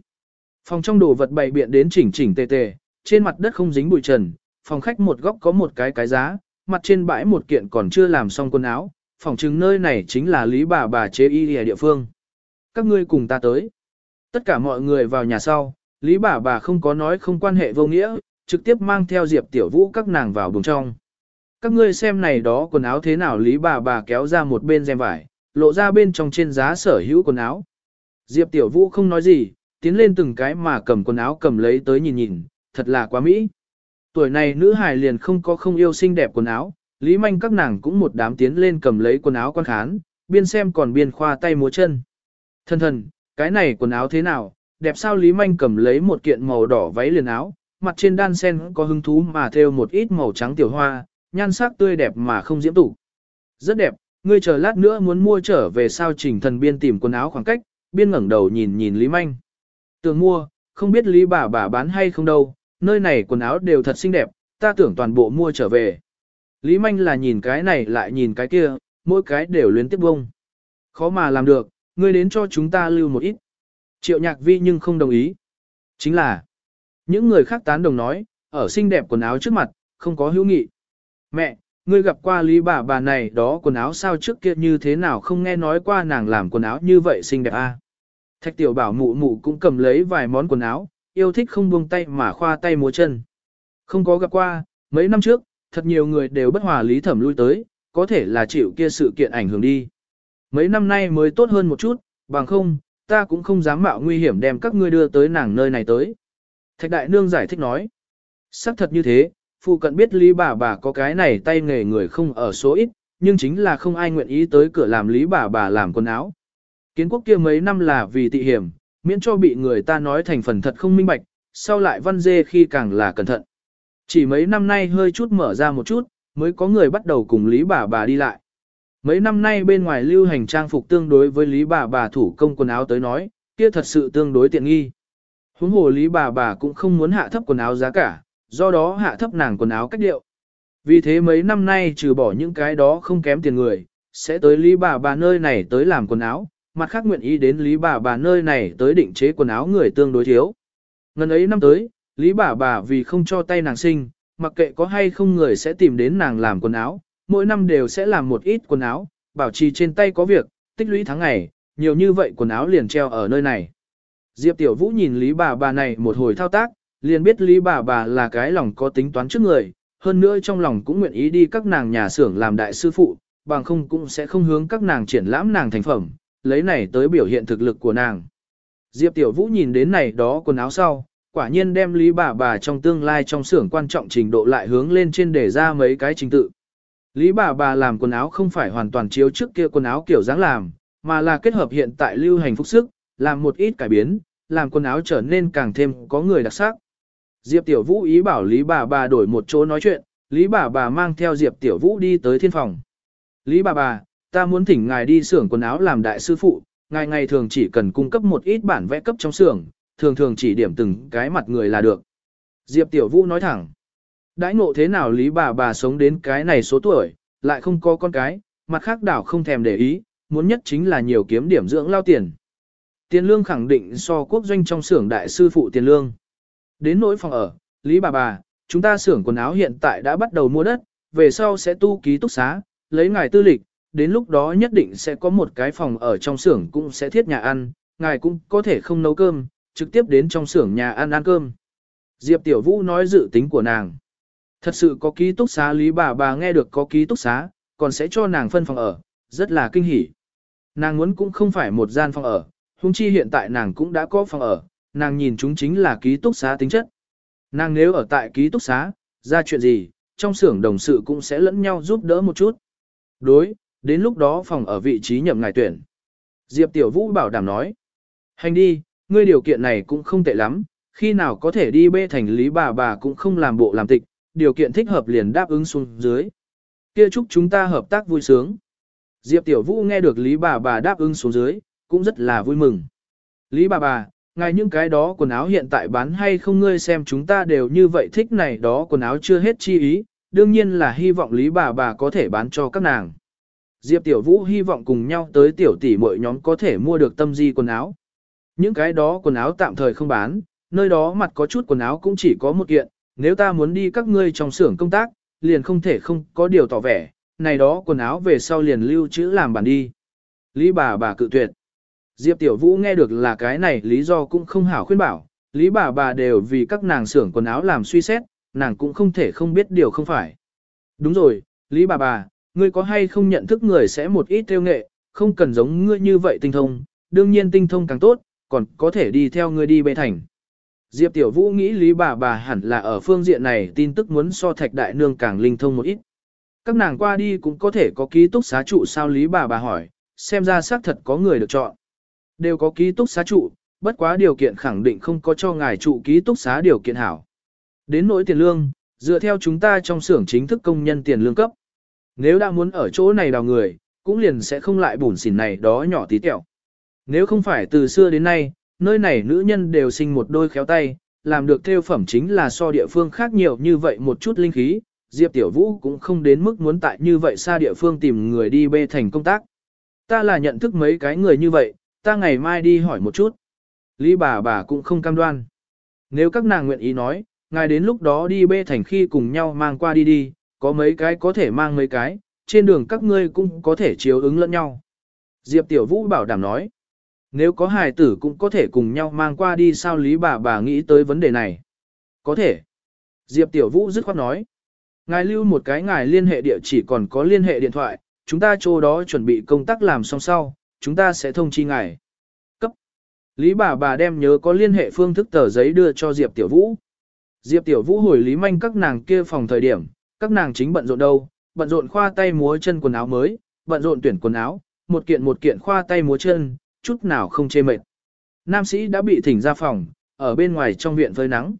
Phòng trong đồ vật bày biện đến chỉnh chỉnh tề tề, trên mặt đất không dính bụi trần, phòng khách một góc có một cái cái giá, mặt trên bãi một kiện còn chưa làm xong quần áo, phòng trừng nơi này chính là lý bà bà chế y ở địa phương. Các ngươi cùng ta tới. Tất cả mọi người vào nhà sau, lý bà bà không có nói không quan hệ vô nghĩa, trực tiếp mang theo Diệp Tiểu Vũ các nàng vào buồng trong. Các ngươi xem này đó quần áo thế nào lý bà bà kéo ra một bên rèm vải, lộ ra bên trong trên giá sở hữu quần áo. Diệp Tiểu Vũ không nói gì, tiến lên từng cái mà cầm quần áo cầm lấy tới nhìn nhìn, thật là quá mỹ. Tuổi này nữ hài liền không có không yêu xinh đẹp quần áo, Lý Manh các nàng cũng một đám tiến lên cầm lấy quần áo quan khán, biên xem còn biên khoa tay múa chân. Thân thần, cái này quần áo thế nào, đẹp sao Lý Manh cầm lấy một kiện màu đỏ váy liền áo, mặt trên đan sen có hứng thú mà thêu một ít màu trắng tiểu hoa, nhan sắc tươi đẹp mà không diễm tụ. Rất đẹp, ngươi chờ lát nữa muốn mua trở về sao trình thần biên tìm quần áo khoảng cách, biên ngẩng đầu nhìn nhìn Lý Manh. Tưởng mua, không biết Lý bà bà bán hay không đâu, nơi này quần áo đều thật xinh đẹp, ta tưởng toàn bộ mua trở về. Lý Manh là nhìn cái này lại nhìn cái kia, mỗi cái đều luyến tiếp bông. Khó mà làm được, ngươi đến cho chúng ta lưu một ít. Triệu nhạc vi nhưng không đồng ý. Chính là, những người khác tán đồng nói, ở xinh đẹp quần áo trước mặt, không có hữu nghị. Mẹ, ngươi gặp qua lý bà bà này đó quần áo sao trước kia như thế nào không nghe nói qua nàng làm quần áo như vậy xinh đẹp a à? Thạch tiểu bảo mụ mụ cũng cầm lấy vài món quần áo, yêu thích không buông tay mà khoa tay múa chân. Không có gặp qua, mấy năm trước, thật nhiều người đều bất hòa lý thẩm lui tới, có thể là chịu kia sự kiện ảnh hưởng đi. Mấy năm nay mới tốt hơn một chút, bằng không, ta cũng không dám mạo nguy hiểm đem các ngươi đưa tới nàng nơi này tới. Thạch đại nương giải thích nói. xác thật như thế, phụ cận biết lý bà bà có cái này tay nghề người không ở số ít, nhưng chính là không ai nguyện ý tới cửa làm lý bà bà làm quần áo. Kiến quốc kia mấy năm là vì tị hiểm, miễn cho bị người ta nói thành phần thật không minh bạch, sau lại văn dê khi càng là cẩn thận. Chỉ mấy năm nay hơi chút mở ra một chút, mới có người bắt đầu cùng lý bà bà đi lại. Mấy năm nay bên ngoài lưu hành trang phục tương đối với lý bà bà thủ công quần áo tới nói, kia thật sự tương đối tiện nghi. Huống hồ lý bà bà cũng không muốn hạ thấp quần áo giá cả, do đó hạ thấp nàng quần áo cách điệu. Vì thế mấy năm nay trừ bỏ những cái đó không kém tiền người, sẽ tới lý bà bà nơi này tới làm quần áo, mặt khác nguyện ý đến lý bà bà nơi này tới định chế quần áo người tương đối thiếu. Ngần ấy năm tới, lý bà bà vì không cho tay nàng sinh, mặc kệ có hay không người sẽ tìm đến nàng làm quần áo, mỗi năm đều sẽ làm một ít quần áo, bảo trì trên tay có việc, tích lũy tháng ngày, nhiều như vậy quần áo liền treo ở nơi này. Diệp Tiểu Vũ nhìn Lý bà bà này một hồi thao tác, liền biết Lý bà bà là cái lòng có tính toán trước người, hơn nữa trong lòng cũng nguyện ý đi các nàng nhà xưởng làm đại sư phụ, bằng không cũng sẽ không hướng các nàng triển lãm nàng thành phẩm, lấy này tới biểu hiện thực lực của nàng. Diệp Tiểu Vũ nhìn đến này đó quần áo sau, quả nhiên đem Lý bà bà trong tương lai trong xưởng quan trọng trình độ lại hướng lên trên để ra mấy cái trình tự. Lý bà bà làm quần áo không phải hoàn toàn chiếu trước kia quần áo kiểu dáng làm, mà là kết hợp hiện tại lưu hành phúc sức, làm một ít cải biến, làm quần áo trở nên càng thêm có người đặc sắc. Diệp Tiểu Vũ ý bảo Lý bà bà đổi một chỗ nói chuyện, Lý bà bà mang theo Diệp Tiểu Vũ đi tới thiên phòng. Lý bà bà, ta muốn thỉnh ngài đi xưởng quần áo làm đại sư phụ, ngài ngày thường chỉ cần cung cấp một ít bản vẽ cấp trong xưởng, thường thường chỉ điểm từng cái mặt người là được. Diệp Tiểu Vũ nói thẳng. Đãi ngộ thế nào Lý bà bà sống đến cái này số tuổi, lại không có con cái, mặt khác đảo không thèm để ý, muốn nhất chính là nhiều kiếm điểm dưỡng lao tiền. Tiền lương khẳng định so quốc doanh trong xưởng đại sư phụ tiền lương. Đến nỗi phòng ở, Lý bà bà, chúng ta xưởng quần áo hiện tại đã bắt đầu mua đất, về sau sẽ tu ký túc xá, lấy ngài tư lịch, đến lúc đó nhất định sẽ có một cái phòng ở trong xưởng cũng sẽ thiết nhà ăn, ngài cũng có thể không nấu cơm, trực tiếp đến trong xưởng nhà ăn ăn cơm. Diệp Tiểu Vũ nói dự tính của nàng. Thật sự có ký túc xá Lý bà bà nghe được có ký túc xá, còn sẽ cho nàng phân phòng ở, rất là kinh hỉ. Nàng muốn cũng không phải một gian phòng ở, huống chi hiện tại nàng cũng đã có phòng ở, nàng nhìn chúng chính là ký túc xá tính chất. Nàng nếu ở tại ký túc xá, ra chuyện gì, trong xưởng đồng sự cũng sẽ lẫn nhau giúp đỡ một chút. Đối, đến lúc đó phòng ở vị trí nhậm ngài tuyển. Diệp Tiểu Vũ bảo đảm nói. Hành đi, ngươi điều kiện này cũng không tệ lắm, khi nào có thể đi bê thành lý bà bà cũng không làm bộ làm tịch, điều kiện thích hợp liền đáp ứng xuống dưới. Kia chúc chúng ta hợp tác vui sướng. Diệp Tiểu Vũ nghe được lý bà bà đáp ứng xuống dưới, cũng rất là vui mừng. Lý bà bà, ngài những cái đó quần áo hiện tại bán hay không ngươi xem chúng ta đều như vậy thích này đó quần áo chưa hết chi ý, đương nhiên là hy vọng Lý bà bà có thể bán cho các nàng. Diệp Tiểu Vũ hy vọng cùng nhau tới tiểu tỷ mọi nhóm có thể mua được tâm di quần áo. Những cái đó quần áo tạm thời không bán, nơi đó mặt có chút quần áo cũng chỉ có một kiện, nếu ta muốn đi các ngươi trong xưởng công tác, liền không thể không có điều tỏ vẻ, này đó quần áo về sau liền lưu trữ làm bản đi. Lý bà bà cự tuyệt. Diệp Tiểu Vũ nghe được là cái này lý do cũng không hảo khuyên bảo, lý bà bà đều vì các nàng xưởng quần áo làm suy xét, nàng cũng không thể không biết điều không phải. Đúng rồi, lý bà bà, ngươi có hay không nhận thức người sẽ một ít tiêu nghệ, không cần giống ngươi như vậy tinh thông, đương nhiên tinh thông càng tốt, còn có thể đi theo ngươi đi bê thành. Diệp Tiểu Vũ nghĩ Lý bà bà hẳn là ở phương diện này tin tức muốn so thạch đại nương càng linh thông một ít. Các nàng qua đi cũng có thể có ký túc xá trụ sao Lý bà bà hỏi, xem ra xác thật có người được chọn. Đều có ký túc xá trụ, bất quá điều kiện khẳng định không có cho ngài trụ ký túc xá điều kiện hảo. Đến nỗi tiền lương, dựa theo chúng ta trong xưởng chính thức công nhân tiền lương cấp. Nếu đã muốn ở chỗ này đào người, cũng liền sẽ không lại bùn xỉn này đó nhỏ tí tẹo. Nếu không phải từ xưa đến nay, nơi này nữ nhân đều sinh một đôi khéo tay, làm được theo phẩm chính là so địa phương khác nhiều như vậy một chút linh khí, Diệp Tiểu Vũ cũng không đến mức muốn tại như vậy xa địa phương tìm người đi bê thành công tác. Ta là nhận thức mấy cái người như vậy, ta ngày mai đi hỏi một chút. Lý bà bà cũng không cam đoan. Nếu các nàng nguyện ý nói, ngài đến lúc đó đi bê thành khi cùng nhau mang qua đi đi, có mấy cái có thể mang mấy cái, trên đường các ngươi cũng có thể chiếu ứng lẫn nhau. Diệp Tiểu Vũ bảo đảm nói, nếu có hài tử cũng có thể cùng nhau mang qua đi sao Lý bà bà nghĩ tới vấn đề này. Có thể. Diệp Tiểu Vũ dứt khoát nói, ngài lưu một cái ngài liên hệ địa chỉ còn có liên hệ điện thoại, chúng ta chỗ đó chuẩn bị công tác làm xong sau, chúng ta sẽ thông chi ngài. Cấp. Lý bà bà đem nhớ có liên hệ phương thức tờ giấy đưa cho Diệp Tiểu Vũ. Diệp Tiểu Vũ hồi Lý Manh các nàng kia phòng thời điểm, các nàng chính bận rộn đâu, bận rộn khoa tay múa chân quần áo mới, bận rộn tuyển quần áo, một kiện một kiện khoa tay múa chân, chút nào không chê mệt. Nam sĩ đã bị thỉnh ra phòng, ở bên ngoài trong viện phơi nắng.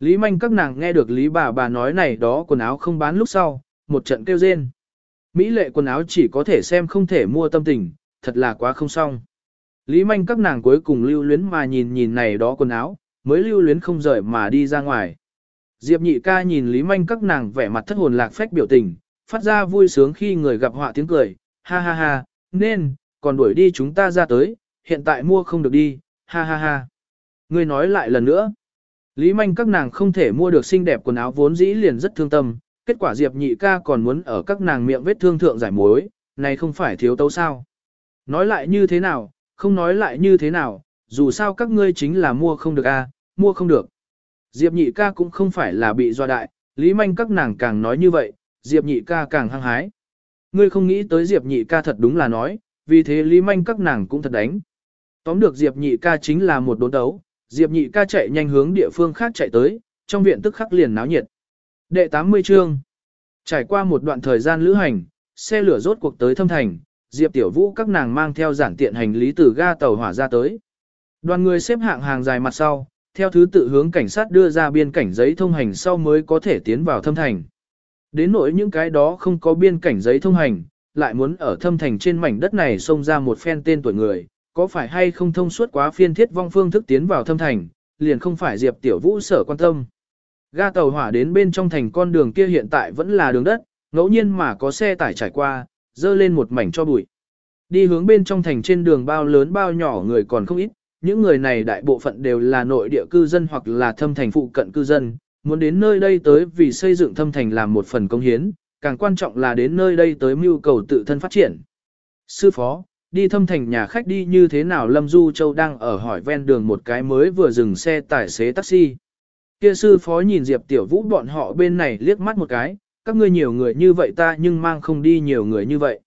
Lý Manh các nàng nghe được Lý bà bà nói này đó quần áo không bán lúc sau, một trận kêu rên. Mỹ lệ quần áo chỉ có thể xem không thể mua tâm tình, thật là quá không xong. Lý Manh các nàng cuối cùng lưu luyến mà nhìn nhìn này đó quần áo, mới lưu luyến không rời mà đi ra ngoài. Diệp nhị ca nhìn Lý Manh các nàng vẻ mặt thất hồn lạc phách biểu tình, phát ra vui sướng khi người gặp họa tiếng cười, ha ha ha, nên, còn đuổi đi chúng ta ra tới, hiện tại mua không được đi, ha ha ha. Ngươi nói lại lần nữa. Lý Manh các nàng không thể mua được xinh đẹp quần áo vốn dĩ liền rất thương tâm, kết quả Diệp nhị ca còn muốn ở các nàng miệng vết thương thượng giải mối, này không phải thiếu tấu sao. Nói lại như thế nào, không nói lại như thế nào, dù sao các ngươi chính là mua không được a, mua không được. Diệp nhị ca cũng không phải là bị do đại, Lý Manh các nàng càng nói như vậy, Diệp nhị ca càng hăng hái. Ngươi không nghĩ tới Diệp nhị ca thật đúng là nói, vì thế Lý Manh các nàng cũng thật đánh. Tóm được Diệp nhị ca chính là một đốn đấu, Diệp nhị ca chạy nhanh hướng địa phương khác chạy tới, trong viện tức khắc liền náo nhiệt. Đệ 80 chương Trải qua một đoạn thời gian lữ hành, xe lửa rốt cuộc tới thâm thành, Diệp Tiểu Vũ các nàng mang theo giản tiện hành lý từ ga tàu hỏa ra tới. Đoàn người xếp hạng hàng dài mặt sau, theo thứ tự hướng cảnh sát đưa ra biên cảnh giấy thông hành sau mới có thể tiến vào thâm thành. Đến nỗi những cái đó không có biên cảnh giấy thông hành, lại muốn ở thâm thành trên mảnh đất này xông ra một phen tên tuổi người, có phải hay không thông suốt quá phiên thiết vong phương thức tiến vào thâm thành, liền không phải Diệp Tiểu Vũ sở quan tâm. Ga tàu hỏa đến bên trong thành con đường kia hiện tại vẫn là đường đất, ngẫu nhiên mà có xe tải trải qua, dơ lên một mảnh cho bụi. Đi hướng bên trong thành trên đường bao lớn bao nhỏ người còn không ít, những người này đại bộ phận đều là nội địa cư dân hoặc là thâm thành phụ cận cư dân, muốn đến nơi đây tới vì xây dựng thâm thành làm một phần công hiến, càng quan trọng là đến nơi đây tới mưu cầu tự thân phát triển. Sư phó, đi thâm thành nhà khách đi như thế nào Lâm Du Châu đang ở hỏi ven đường một cái mới vừa dừng xe tài xế taxi. Kia sư phó nhìn Diệp Tiểu Vũ bọn họ bên này liếc mắt một cái, các ngươi nhiều người như vậy ta nhưng mang không đi nhiều người như vậy.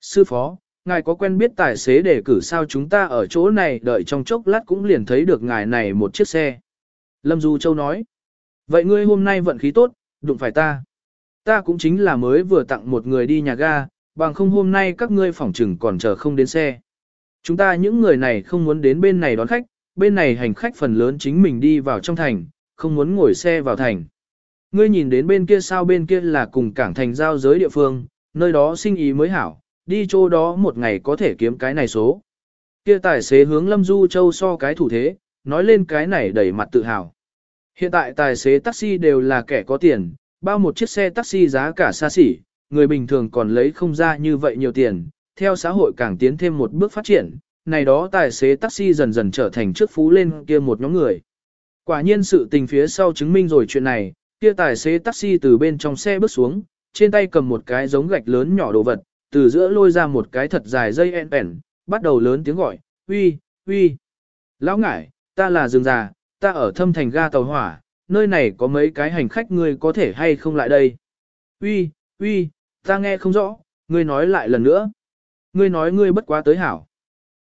Sư phó, ngài có quen biết tài xế để cử sao chúng ta ở chỗ này đợi trong chốc lát cũng liền thấy được ngài này một chiếc xe. Lâm Du Châu nói, vậy ngươi hôm nay vận khí tốt, đụng phải ta. Ta cũng chính là mới vừa tặng một người đi nhà ga, bằng không hôm nay các ngươi phỏng trừng còn chờ không đến xe. Chúng ta những người này không muốn đến bên này đón khách, bên này hành khách phần lớn chính mình đi vào trong thành, không muốn ngồi xe vào thành. Ngươi nhìn đến bên kia sao bên kia là cùng cảng thành giao giới địa phương, nơi đó sinh ý mới hảo, đi chỗ đó một ngày có thể kiếm cái này số. Kia tài xế hướng Lâm Du Châu so cái thủ thế, nói lên cái này đầy mặt tự hào. Hiện tại tài xế taxi đều là kẻ có tiền, bao một chiếc xe taxi giá cả xa xỉ, người bình thường còn lấy không ra như vậy nhiều tiền, theo xã hội càng tiến thêm một bước phát triển, này đó tài xế taxi dần dần trở thành trước phú lên kia một nhóm người. Quả nhiên sự tình phía sau chứng minh rồi chuyện này, kia tài xế taxi từ bên trong xe bước xuống, trên tay cầm một cái giống gạch lớn nhỏ đồ vật, từ giữa lôi ra một cái thật dài dây en bèn bắt đầu lớn tiếng gọi, uy, uy. Lão ngải, ta là rừng già, ta ở thâm thành ga tàu hỏa, nơi này có mấy cái hành khách ngươi có thể hay không lại đây. Uy, uy, ta nghe không rõ, ngươi nói lại lần nữa. Ngươi nói ngươi bất quá tới hảo.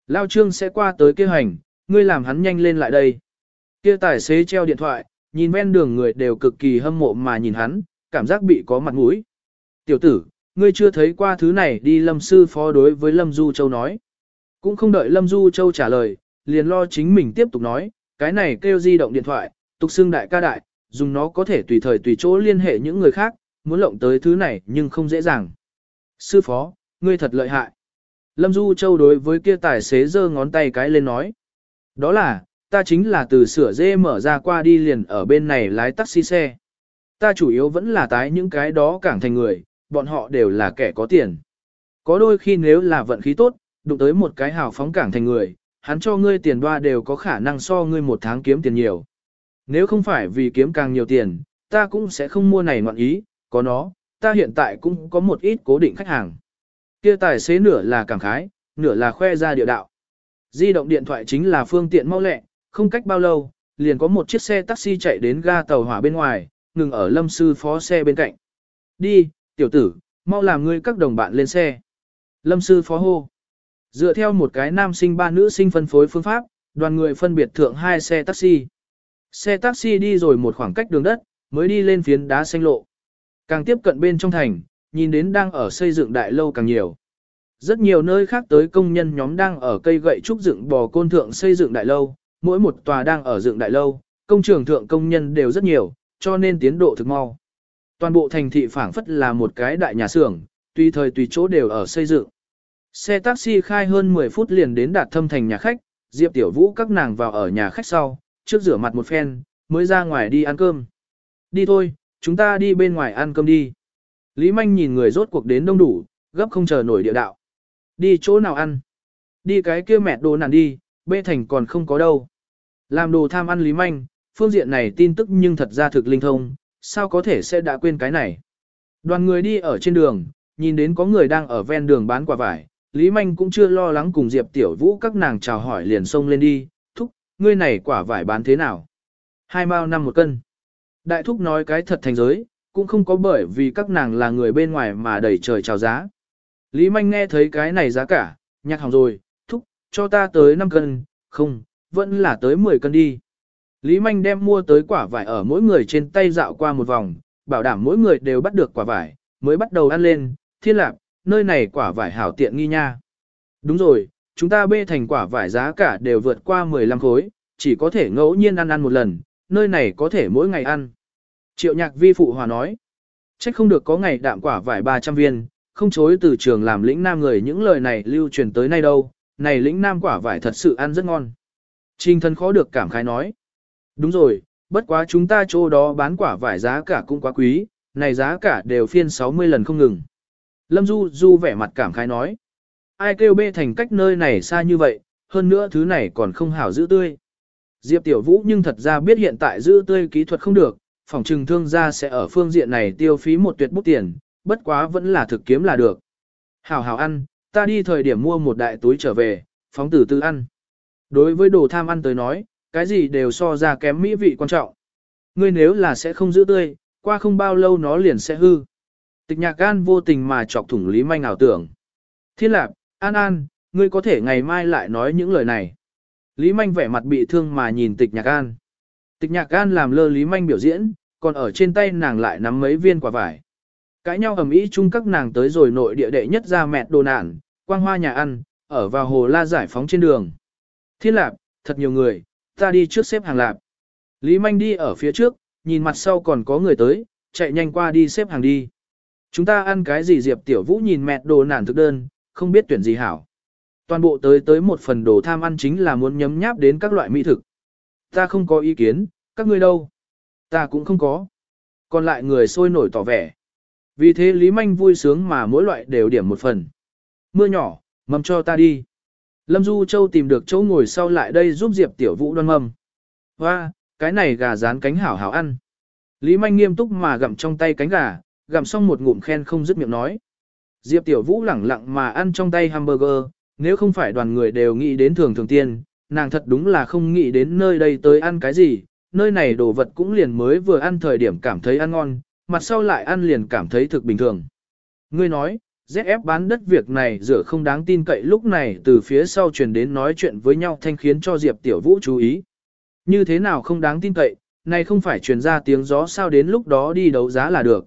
Lao trương sẽ qua tới kia hành, ngươi làm hắn nhanh lên lại đây. Kia tài xế treo điện thoại, nhìn ven đường người đều cực kỳ hâm mộ mà nhìn hắn, cảm giác bị có mặt mũi. Tiểu tử, ngươi chưa thấy qua thứ này đi lâm sư phó đối với Lâm Du Châu nói. Cũng không đợi Lâm Du Châu trả lời, liền lo chính mình tiếp tục nói, cái này kêu di động điện thoại, tục xưng đại ca đại, dùng nó có thể tùy thời tùy chỗ liên hệ những người khác, muốn lộng tới thứ này nhưng không dễ dàng. Sư phó, ngươi thật lợi hại. Lâm Du Châu đối với kia tài xế giơ ngón tay cái lên nói. Đó là, ta chính là từ sửa dê mở ra qua đi liền ở bên này lái taxi xe. Ta chủ yếu vẫn là tái những cái đó cảng thành người, bọn họ đều là kẻ có tiền. Có đôi khi nếu là vận khí tốt, đụng tới một cái hào phóng cảng thành người, hắn cho ngươi tiền đoa đều có khả năng so ngươi một tháng kiếm tiền nhiều. Nếu không phải vì kiếm càng nhiều tiền, ta cũng sẽ không mua này ngoạn ý, có nó, ta hiện tại cũng có một ít cố định khách hàng. Kia tài xế nửa là cảm khái, nửa là khoe ra địa đạo. Di động điện thoại chính là phương tiện mau lẹ, không cách bao lâu, liền có một chiếc xe taxi chạy đến ga tàu hỏa bên ngoài, ngừng ở lâm sư phó xe bên cạnh. Đi, tiểu tử, mau làm ngươi các đồng bạn lên xe. Lâm sư phó hô. Dựa theo một cái nam sinh ba nữ sinh phân phối phương pháp, đoàn người phân biệt thượng hai xe taxi. Xe taxi đi rồi một khoảng cách đường đất, mới đi lên phiến đá xanh lộ. Càng tiếp cận bên trong thành, nhìn đến đang ở xây dựng đại lâu càng nhiều. Rất nhiều nơi khác tới công nhân nhóm đang ở cây gậy trúc dựng bò côn thượng xây dựng đại lâu, mỗi một tòa đang ở dựng đại lâu, công trường thượng công nhân đều rất nhiều, cho nên tiến độ thực mau. Toàn bộ thành thị phảng phất là một cái đại nhà xưởng, tùy thời tùy chỗ đều ở xây dựng. Xe taxi khai hơn 10 phút liền đến đạt thâm thành nhà khách, Diệp Tiểu Vũ các nàng vào ở nhà khách sau, trước rửa mặt một phen, mới ra ngoài đi ăn cơm. Đi thôi, chúng ta đi bên ngoài ăn cơm đi. Lý Manh nhìn người rốt cuộc đến đông đủ, gấp không chờ nổi địa đạo. Đi chỗ nào ăn? Đi cái kia mẹ đồ nản đi, bê thành còn không có đâu. Làm đồ tham ăn Lý Manh, phương diện này tin tức nhưng thật ra thực linh thông, sao có thể sẽ đã quên cái này. Đoàn người đi ở trên đường, nhìn đến có người đang ở ven đường bán quả vải, Lý Manh cũng chưa lo lắng cùng Diệp Tiểu Vũ các nàng chào hỏi liền xông lên đi, thúc, ngươi này quả vải bán thế nào? Hai mao năm một cân. Đại thúc nói cái thật thành giới, cũng không có bởi vì các nàng là người bên ngoài mà đẩy trời chào giá. Lý Manh nghe thấy cái này giá cả, nhạc hỏng rồi, thúc, cho ta tới 5 cân, không, vẫn là tới 10 cân đi. Lý Manh đem mua tới quả vải ở mỗi người trên tay dạo qua một vòng, bảo đảm mỗi người đều bắt được quả vải, mới bắt đầu ăn lên, thiên lạc, nơi này quả vải hảo tiện nghi nha. Đúng rồi, chúng ta bê thành quả vải giá cả đều vượt qua 15 khối, chỉ có thể ngẫu nhiên ăn ăn một lần, nơi này có thể mỗi ngày ăn. Triệu nhạc vi phụ hòa nói, trách không được có ngày đạm quả vải 300 viên, không chối từ trường làm lĩnh nam người những lời này lưu truyền tới nay đâu, này lĩnh nam quả vải thật sự ăn rất ngon. Trình thân khó được cảm khái nói, đúng rồi, bất quá chúng ta chỗ đó bán quả vải giá cả cũng quá quý, này giá cả đều phiên 60 lần không ngừng. Lâm Du Du vẻ mặt cảm khái nói, ai kêu bê thành cách nơi này xa như vậy, hơn nữa thứ này còn không hảo giữ tươi. Diệp Tiểu Vũ nhưng thật ra biết hiện tại giữ tươi kỹ thuật không được, phòng trừng thương gia sẽ ở phương diện này tiêu phí một tuyệt bút tiền, bất quá vẫn là thực kiếm là được. Hảo hảo ăn, ta đi thời điểm mua một đại túi trở về, phóng tử tư ăn. Đối với đồ tham ăn tới nói, cái gì đều so ra kém mỹ vị quan trọng. Ngươi nếu là sẽ không giữ tươi, qua không bao lâu nó liền sẽ hư. Tịch nhạc gan vô tình mà chọc thủng Lý Manh ảo tưởng. Thiên lạc, An An, ngươi có thể ngày mai lại nói những lời này. Lý Manh vẻ mặt bị thương mà nhìn tịch nhạc gan. Tịch nhạc gan làm lơ Lý Manh biểu diễn, còn ở trên tay nàng lại nắm mấy viên quả vải. Cãi nhau ầm ĩ chung các nàng tới rồi nội địa đệ nhất ra mẹ đồ nạn, quang hoa nhà ăn, ở vào hồ la giải phóng trên đường. Thiên lạp, thật nhiều người, ta đi trước xếp hàng lạp. Lý Manh đi ở phía trước, nhìn mặt sau còn có người tới, chạy nhanh qua đi xếp hàng đi. Chúng ta ăn cái gì Diệp Tiểu Vũ nhìn mẹ đồ nản thực đơn, không biết tuyển gì hảo. Toàn bộ tới tới một phần đồ tham ăn chính là muốn nhấm nháp đến các loại mỹ thực. Ta không có ý kiến, các ngươi đâu? Ta cũng không có. Còn lại người sôi nổi tỏ vẻ. Vì thế Lý Manh vui sướng mà mỗi loại đều điểm một phần. Mưa nhỏ, mầm cho ta đi. Lâm Du Châu tìm được chỗ ngồi sau lại đây giúp Diệp Tiểu Vũ đoan mâm. Hoa, cái này gà rán cánh hảo hảo ăn. Lý Manh nghiêm túc mà gặm trong tay cánh gà, gặm xong một ngụm khen không dứt miệng nói. Diệp Tiểu Vũ lẳng lặng mà ăn trong tay hamburger, nếu không phải đoàn người đều nghĩ đến thường thường tiên, nàng thật đúng là không nghĩ đến nơi đây tới ăn cái gì, nơi này đồ vật cũng liền mới vừa ăn thời điểm cảm thấy ăn ngon, mặt sau lại ăn liền cảm thấy thực bình thường. Ngươi nói, ZF bán đất việc này rửa không đáng tin cậy lúc này từ phía sau truyền đến nói chuyện với nhau thanh khiến cho Diệp Tiểu Vũ chú ý. Như thế nào không đáng tin cậy, này không phải truyền ra tiếng gió sao đến lúc đó đi đấu giá là được.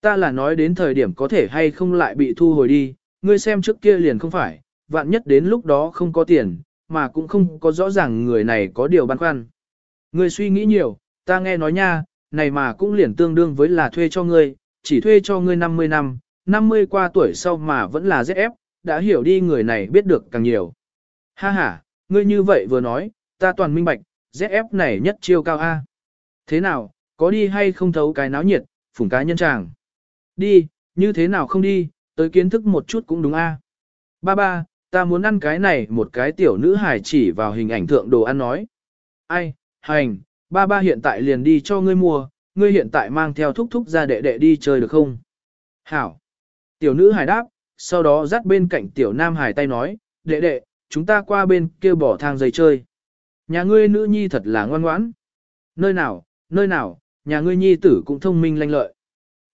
Ta là nói đến thời điểm có thể hay không lại bị thu hồi đi, ngươi xem trước kia liền không phải, vạn nhất đến lúc đó không có tiền, mà cũng không có rõ ràng người này có điều băn khoăn. Ngươi suy nghĩ nhiều, ta nghe nói nha, này mà cũng liền tương đương với là thuê cho ngươi, chỉ thuê cho ngươi 50 năm, 50 qua tuổi sau mà vẫn là ZF, đã hiểu đi người này biết được càng nhiều. Ha ha, ngươi như vậy vừa nói, ta toàn minh bạch, ZF này nhất chiêu cao A. Thế nào, có đi hay không thấu cái náo nhiệt, phủng cá nhân chàng. Đi, như thế nào không đi, tới kiến thức một chút cũng đúng A. Ba ba, ta muốn ăn cái này một cái tiểu nữ hài chỉ vào hình ảnh thượng đồ ăn nói. Ai, hành, ba ba hiện tại liền đi cho ngươi mua, ngươi hiện tại mang theo thúc thúc ra đệ đệ đi chơi được không? Hảo. Tiểu nữ hài đáp, sau đó dắt bên cạnh tiểu nam hài tay nói, đệ đệ, chúng ta qua bên kia bỏ thang dây chơi. Nhà ngươi nữ nhi thật là ngoan ngoãn. Nơi nào, nơi nào, nhà ngươi nhi tử cũng thông minh lanh lợi.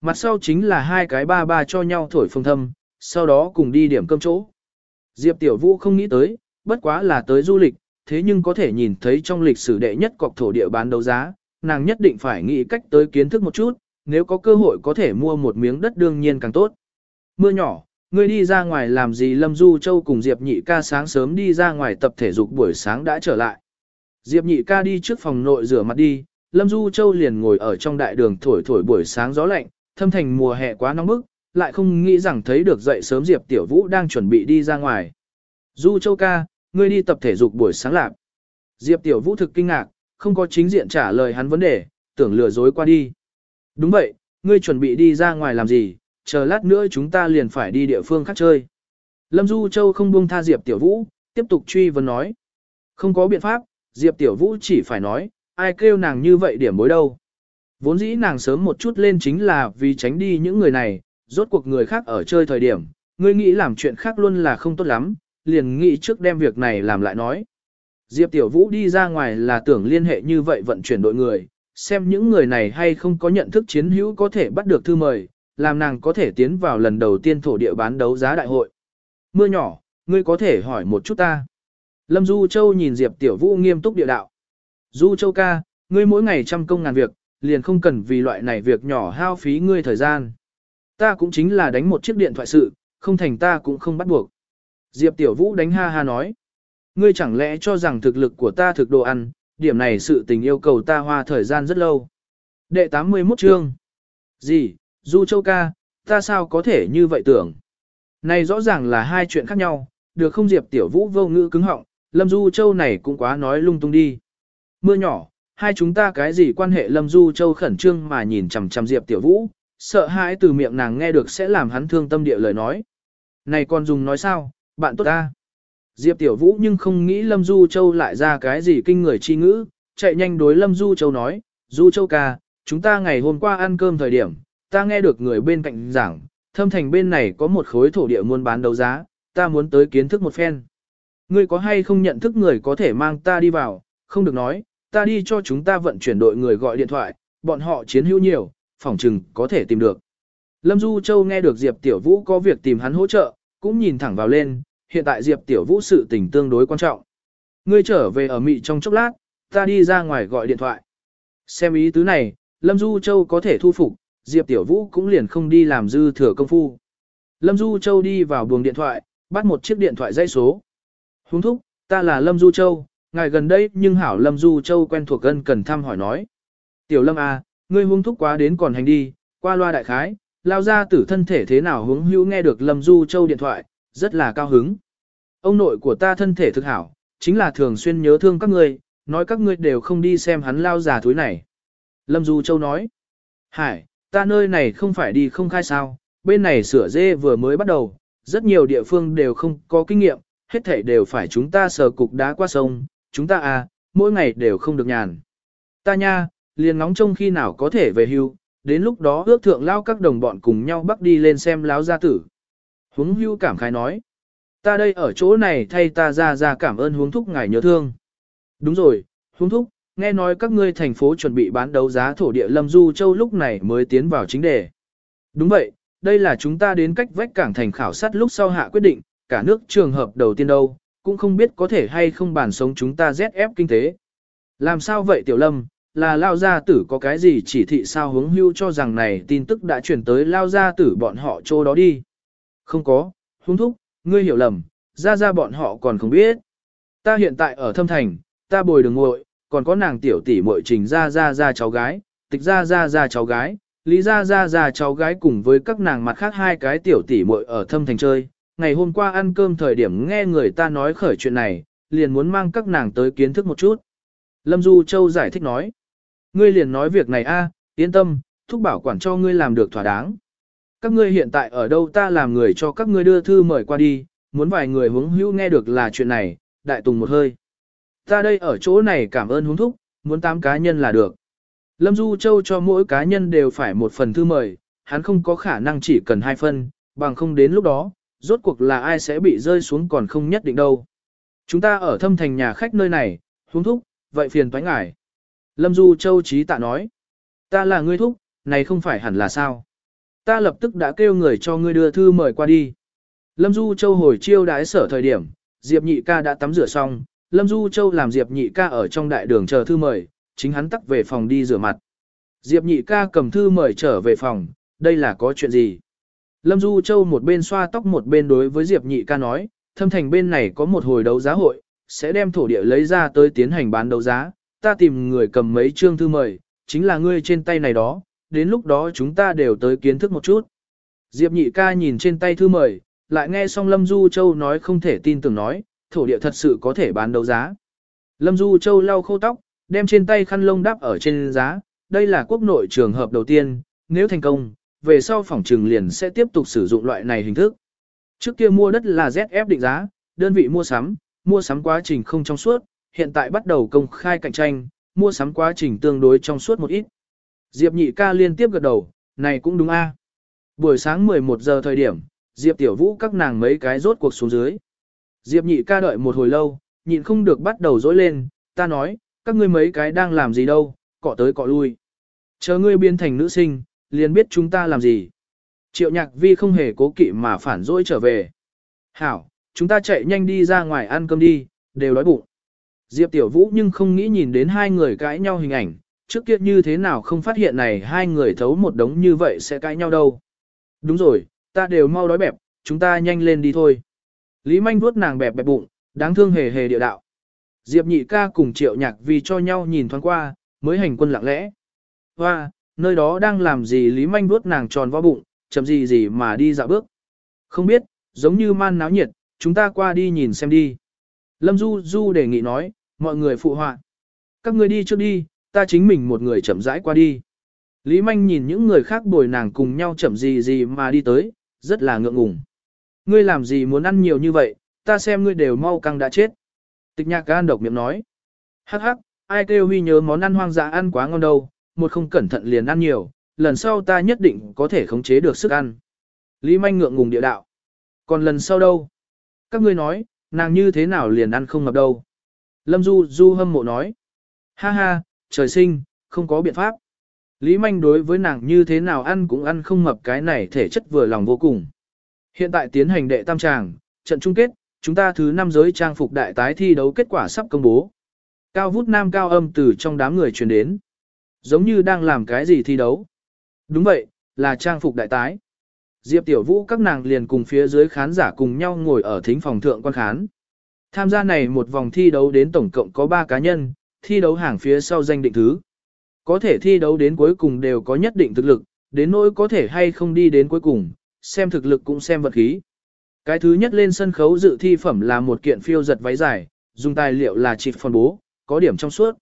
Mặt sau chính là hai cái ba ba cho nhau thổi phồng thâm, sau đó cùng đi điểm cơm chỗ. Diệp Tiểu Vũ không nghĩ tới, bất quá là tới du lịch, thế nhưng có thể nhìn thấy trong lịch sử đệ nhất cọc thổ địa bán đấu giá, nàng nhất định phải nghĩ cách tới kiến thức một chút, nếu có cơ hội có thể mua một miếng đất đương nhiên càng tốt. Mưa nhỏ, ngươi đi ra ngoài làm gì Lâm Du Châu cùng Diệp Nhị ca sáng sớm đi ra ngoài tập thể dục buổi sáng đã trở lại. Diệp Nhị ca đi trước phòng nội rửa mặt đi, Lâm Du Châu liền ngồi ở trong đại đường thổi thổi buổi sáng gió lạnh, thâm thành mùa hè quá nóng bức, lại không nghĩ rằng thấy được dậy sớm Diệp Tiểu Vũ đang chuẩn bị đi ra ngoài. Du Châu ca, ngươi đi tập thể dục buổi sáng lạc. Diệp Tiểu Vũ thực kinh ngạc, không có chính diện trả lời hắn vấn đề, tưởng lừa dối qua đi. Đúng vậy, ngươi chuẩn bị đi ra ngoài làm gì, chờ lát nữa chúng ta liền phải đi địa phương khác chơi. Lâm Du Châu không buông tha Diệp Tiểu Vũ, tiếp tục truy vấn nói. Không có biện pháp, Diệp Tiểu Vũ chỉ phải nói, ai kêu nàng như vậy điểm bối đâu. Vốn dĩ nàng sớm một chút lên chính là vì tránh đi những người này, rốt cuộc người khác ở chơi thời điểm, người nghĩ làm chuyện khác luôn là không tốt lắm, liền nghĩ trước đem việc này làm lại nói. Diệp Tiểu Vũ đi ra ngoài là tưởng liên hệ như vậy vận chuyển đội người, xem những người này hay không có nhận thức chiến hữu có thể bắt được thư mời, làm nàng có thể tiến vào lần đầu tiên thổ địa bán đấu giá đại hội. Mưa nhỏ, ngươi có thể hỏi một chút ta. Lâm Du Châu nhìn Diệp Tiểu Vũ nghiêm túc địa đạo. Du Châu ca, ngươi mỗi ngày trăm công ngàn việc, liền không cần vì loại này việc nhỏ hao phí ngươi thời gian. Ta cũng chính là đánh một chiếc điện thoại sự, không thành ta cũng không bắt buộc. Diệp Tiểu Vũ đánh ha ha nói. Ngươi chẳng lẽ cho rằng thực lực của ta thực đồ ăn, điểm này sự tình yêu cầu ta hoa thời gian rất lâu. Đệ 81 chương. Gì, Du Châu ca, ta sao có thể như vậy tưởng? Này rõ ràng là hai chuyện khác nhau, được không Diệp Tiểu Vũ vô ngữ cứng họng, Lâm Du Châu này cũng quá nói lung tung đi. Mưa nhỏ, hai chúng ta cái gì quan hệ Lâm Du Châu khẩn trương mà nhìn chằm chằm Diệp Tiểu Vũ, sợ hãi từ miệng nàng nghe được sẽ làm hắn thương tâm địa lời nói. Này con dùng nói sao, bạn tốt ta. Diệp Tiểu Vũ nhưng không nghĩ Lâm Du Châu lại ra cái gì kinh người chi ngữ, chạy nhanh đối Lâm Du Châu nói, Du Châu ca, chúng ta ngày hôm qua ăn cơm thời điểm, ta nghe được người bên cạnh giảng, thâm thành bên này có một khối thổ địa muốn bán đấu giá, ta muốn tới kiến thức một phen. Ngươi có hay không nhận thức người có thể mang ta đi vào, không được nói, ta đi cho chúng ta vận chuyển đội người gọi điện thoại, bọn họ chiến hữu nhiều, phỏng chừng có thể tìm được. Lâm Du Châu nghe được Diệp Tiểu Vũ có việc tìm hắn hỗ trợ, cũng nhìn thẳng vào lên, hiện tại Diệp Tiểu Vũ sự tình tương đối quan trọng. Ngươi trở về ở Mỹ trong chốc lát, ta đi ra ngoài gọi điện thoại. Xem ý tứ này, Lâm Du Châu có thể thu phục, Diệp Tiểu Vũ cũng liền không đi làm dư thừa công phu. Lâm Du Châu đi vào buồng điện thoại, bắt một chiếc điện thoại dây số. Húng thúc, ta là Lâm Du Châu, ngài gần đây nhưng hảo Lâm Du Châu quen thuộc gần cần thăm hỏi nói. Tiểu Lâm à, ngươi húng thúc quá đến còn hành đi, qua loa đại khái, lao ra tử thân thể thế nào hướng hữu nghe được Lâm Du Châu điện thoại, rất là cao hứng. Ông nội của ta thân thể thực hảo, chính là thường xuyên nhớ thương các ngươi, nói các ngươi đều không đi xem hắn lao già thúi này. Lâm Du Châu nói, Hải, ta nơi này không phải đi không khai sao, bên này sửa dê vừa mới bắt đầu, rất nhiều địa phương đều không có kinh nghiệm, hết thảy đều phải chúng ta sờ cục đá qua sông, chúng ta à, mỗi ngày đều không được nhàn. Ta nha, liền ngóng trông khi nào có thể về hưu, đến lúc đó ước thượng lao các đồng bọn cùng nhau bắt đi lên xem láo gia tử. Huống hưu cảm khái nói, ta đây ở chỗ này thay ta ra ra cảm ơn huống thúc ngài nhớ thương. Đúng rồi, huống thúc, nghe nói các ngươi thành phố chuẩn bị bán đấu giá thổ địa Lâm Du Châu lúc này mới tiến vào chính đề. Đúng vậy, đây là chúng ta đến cách vách cảng thành khảo sát lúc sau hạ quyết định, cả nước trường hợp đầu tiên đâu, cũng không biết có thể hay không bàn sống chúng ta ZF kinh tế. Làm sao vậy Tiểu Lâm, là Lao Gia Tử có cái gì chỉ thị sao hướng hưu cho rằng này tin tức đã chuyển tới Lao Gia Tử bọn họ chỗ đó đi. Không có, hướng thúc, ngươi hiểu lầm, ra ra bọn họ còn không biết. Ta hiện tại ở thâm thành, ta bồi đường ngội, còn có nàng tiểu tỷ muội trình ra ra ra cháu gái, tịch ra ra ra cháu gái, lý ra ra ra cháu gái cùng với các nàng mặt khác hai cái tiểu tỷ muội ở thâm thành chơi. Ngày hôm qua ăn cơm thời điểm nghe người ta nói khởi chuyện này, liền muốn mang các nàng tới kiến thức một chút. Lâm Du Châu giải thích nói. Ngươi liền nói việc này a, yên tâm, thúc bảo quản cho ngươi làm được thỏa đáng. Các ngươi hiện tại ở đâu ta làm người cho các ngươi đưa thư mời qua đi, muốn vài người hướng hữu nghe được là chuyện này, đại tùng một hơi. Ta đây ở chỗ này cảm ơn huống thúc, muốn tám cá nhân là được. Lâm Du Châu cho mỗi cá nhân đều phải một phần thư mời, hắn không có khả năng chỉ cần hai phân, bằng không đến lúc đó, rốt cuộc là ai sẽ bị rơi xuống còn không nhất định đâu. Chúng ta ở thâm thành nhà khách nơi này, huống thúc, vậy phiền toái ngải. Lâm Du Châu trí tạ nói, ta là ngươi thúc, này không phải hẳn là sao. Ta lập tức đã kêu người cho ngươi đưa thư mời qua đi. Lâm Du Châu hồi chiêu đái sở thời điểm, Diệp Nhị ca đã tắm rửa xong, Lâm Du Châu làm Diệp Nhị ca ở trong đại đường chờ thư mời, chính hắn tắc về phòng đi rửa mặt. Diệp Nhị ca cầm thư mời trở về phòng, đây là có chuyện gì? Lâm Du Châu một bên xoa tóc một bên đối với Diệp Nhị ca nói, thâm thành bên này có một hồi đấu giá hội, sẽ đem thổ địa lấy ra tới tiến hành bán đấu giá, ta tìm người cầm mấy chương thư mời, chính là ngươi trên tay này đó, đến lúc đó chúng ta đều tới kiến thức một chút. Diệp Nhị ca nhìn trên tay thư mời, lại nghe xong Lâm Du Châu nói không thể tin tưởng nói, thổ địa thật sự có thể bán đấu giá. Lâm Du Châu lau khô tóc, đem trên tay khăn lông đắp ở trên giá, đây là quốc nội trường hợp đầu tiên, nếu thành công, về sau phòng trường liền sẽ tiếp tục sử dụng loại này hình thức. Trước kia mua đất là ZF định giá, đơn vị mua sắm, mua sắm quá trình không trong suốt, hiện tại bắt đầu công khai cạnh tranh, mua sắm quá trình tương đối trong suốt một ít. Diệp nhị ca liên tiếp gật đầu, này cũng đúng a. Buổi sáng 11 giờ thời điểm, Diệp tiểu vũ các nàng mấy cái rốt cuộc xuống dưới. Diệp nhị ca đợi một hồi lâu, nhịn không được bắt đầu dối lên, ta nói, các ngươi mấy cái đang làm gì đâu, cọ tới cọ lui. Chờ ngươi biến thành nữ sinh, liền biết chúng ta làm gì. Triệu nhạc vi không hề cố kỵ mà phản dỗi trở về. Hảo, chúng ta chạy nhanh đi ra ngoài ăn cơm đi, đều đói bụng. Diệp Tiểu Vũ nhưng không nghĩ nhìn đến hai người cãi nhau hình ảnh, trước kia như thế nào không phát hiện này hai người thấu một đống như vậy sẽ cãi nhau đâu. Đúng rồi, ta đều mau đói bẹp, chúng ta nhanh lên đi thôi. Lý Manh vuốt nàng bẹp bẹp bụng, đáng thương hề hề địa đạo. Diệp nhị ca cùng triệu nhạc vì cho nhau nhìn thoáng qua, mới hành quân lặng lẽ. Hoa, nơi đó đang làm gì Lý Manh vuốt nàng tròn vo bụng, chậm gì gì mà đi dạo bước. Không biết, giống như man náo nhiệt, chúng ta qua đi nhìn xem đi. Lâm Du Du đề nghị nói, mọi người phụ họa. Các người đi trước đi, ta chính mình một người chậm rãi qua đi. Lý Manh nhìn những người khác bồi nàng cùng nhau chậm gì gì mà đi tới, rất là ngượng ngùng. Ngươi làm gì muốn ăn nhiều như vậy, ta xem ngươi đều mau căng đã chết. Tịch nhạc gan độc miệng nói. Hắc hắc, ai kêu huy nhớ món ăn hoang dã ăn quá ngon đâu, một không cẩn thận liền ăn nhiều, lần sau ta nhất định có thể khống chế được sức ăn. Lý manh ngượng ngùng địa đạo. Còn lần sau đâu? Các ngươi nói, nàng như thế nào liền ăn không ngập đâu? Lâm Du Du hâm mộ nói. Ha ha, trời sinh, không có biện pháp. Lý manh đối với nàng như thế nào ăn cũng ăn không mập cái này thể chất vừa lòng vô cùng. Hiện tại tiến hành đệ tam tràng, trận chung kết, chúng ta thứ năm giới trang phục đại tái thi đấu kết quả sắp công bố. Cao vút nam cao âm từ trong đám người truyền đến. Giống như đang làm cái gì thi đấu. Đúng vậy, là trang phục đại tái. Diệp Tiểu Vũ các nàng liền cùng phía dưới khán giả cùng nhau ngồi ở thính phòng thượng quan khán. Tham gia này một vòng thi đấu đến tổng cộng có 3 cá nhân, thi đấu hàng phía sau danh định thứ. Có thể thi đấu đến cuối cùng đều có nhất định thực lực, đến nỗi có thể hay không đi đến cuối cùng, xem thực lực cũng xem vật khí. Cái thứ nhất lên sân khấu dự thi phẩm là một kiện phiêu giật váy dài, dùng tài liệu là chịt phân bố, có điểm trong suốt.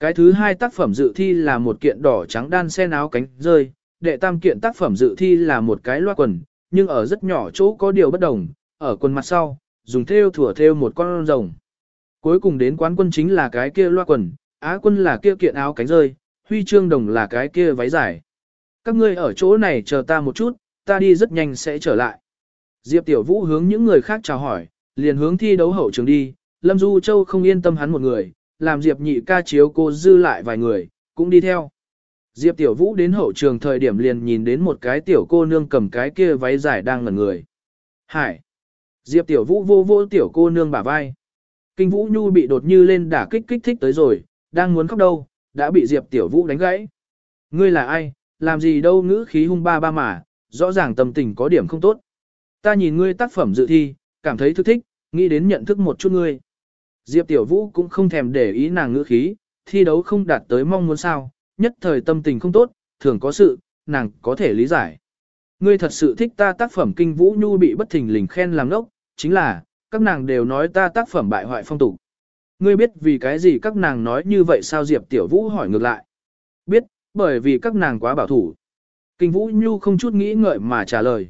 Cái thứ hai tác phẩm dự thi là một kiện đỏ trắng đan sen áo cánh rơi, đệ tam kiện tác phẩm dự thi là một cái loa quần, nhưng ở rất nhỏ chỗ có điều bất đồng, ở quần mặt sau, dùng thêu thủa thêu một con rồng. Cuối cùng đến quán quân chính là cái kia loa quần, á quân là kia kiện áo cánh rơi, huy chương đồng là cái kia váy dài. Các ngươi ở chỗ này chờ ta một chút, ta đi rất nhanh sẽ trở lại. Diệp Tiểu Vũ hướng những người khác chào hỏi, liền hướng thi đấu hậu trường đi, Lâm Du Châu không yên tâm hắn một người, làm Diệp nhị ca chiếu cô dư lại vài người, cũng đi theo. Diệp Tiểu Vũ đến hậu trường thời điểm liền nhìn đến một cái tiểu cô nương cầm cái kia váy dài đang ngẩn người. Hải! Diệp Tiểu Vũ vô vô tiểu cô nương bả vai. Kinh Vũ Nhu bị đột như lên đả kích kích thích tới rồi, đang muốn khóc đâu, đã bị Diệp Tiểu Vũ đánh gãy. Ngươi là ai, làm gì đâu ngữ khí hung ba ba mà, rõ ràng tâm tình có điểm không tốt. Ta nhìn ngươi tác phẩm dự thi, cảm thấy thức thích, nghĩ đến nhận thức một chút ngươi. Diệp Tiểu Vũ cũng không thèm để ý nàng ngữ khí, thi đấu không đạt tới mong muốn sao, nhất thời tâm tình không tốt, thường có sự, nàng có thể lý giải. Ngươi thật sự thích ta tác phẩm kinh Vũ Nhu bị bất thình lình khen làm ngốc, chính là, các nàng đều nói ta tác phẩm bại hoại phong tục. Ngươi biết vì cái gì các nàng nói như vậy sao Diệp Tiểu Vũ hỏi ngược lại. Biết, bởi vì các nàng quá bảo thủ. Kinh Vũ Nhu không chút nghĩ ngợi mà trả lời.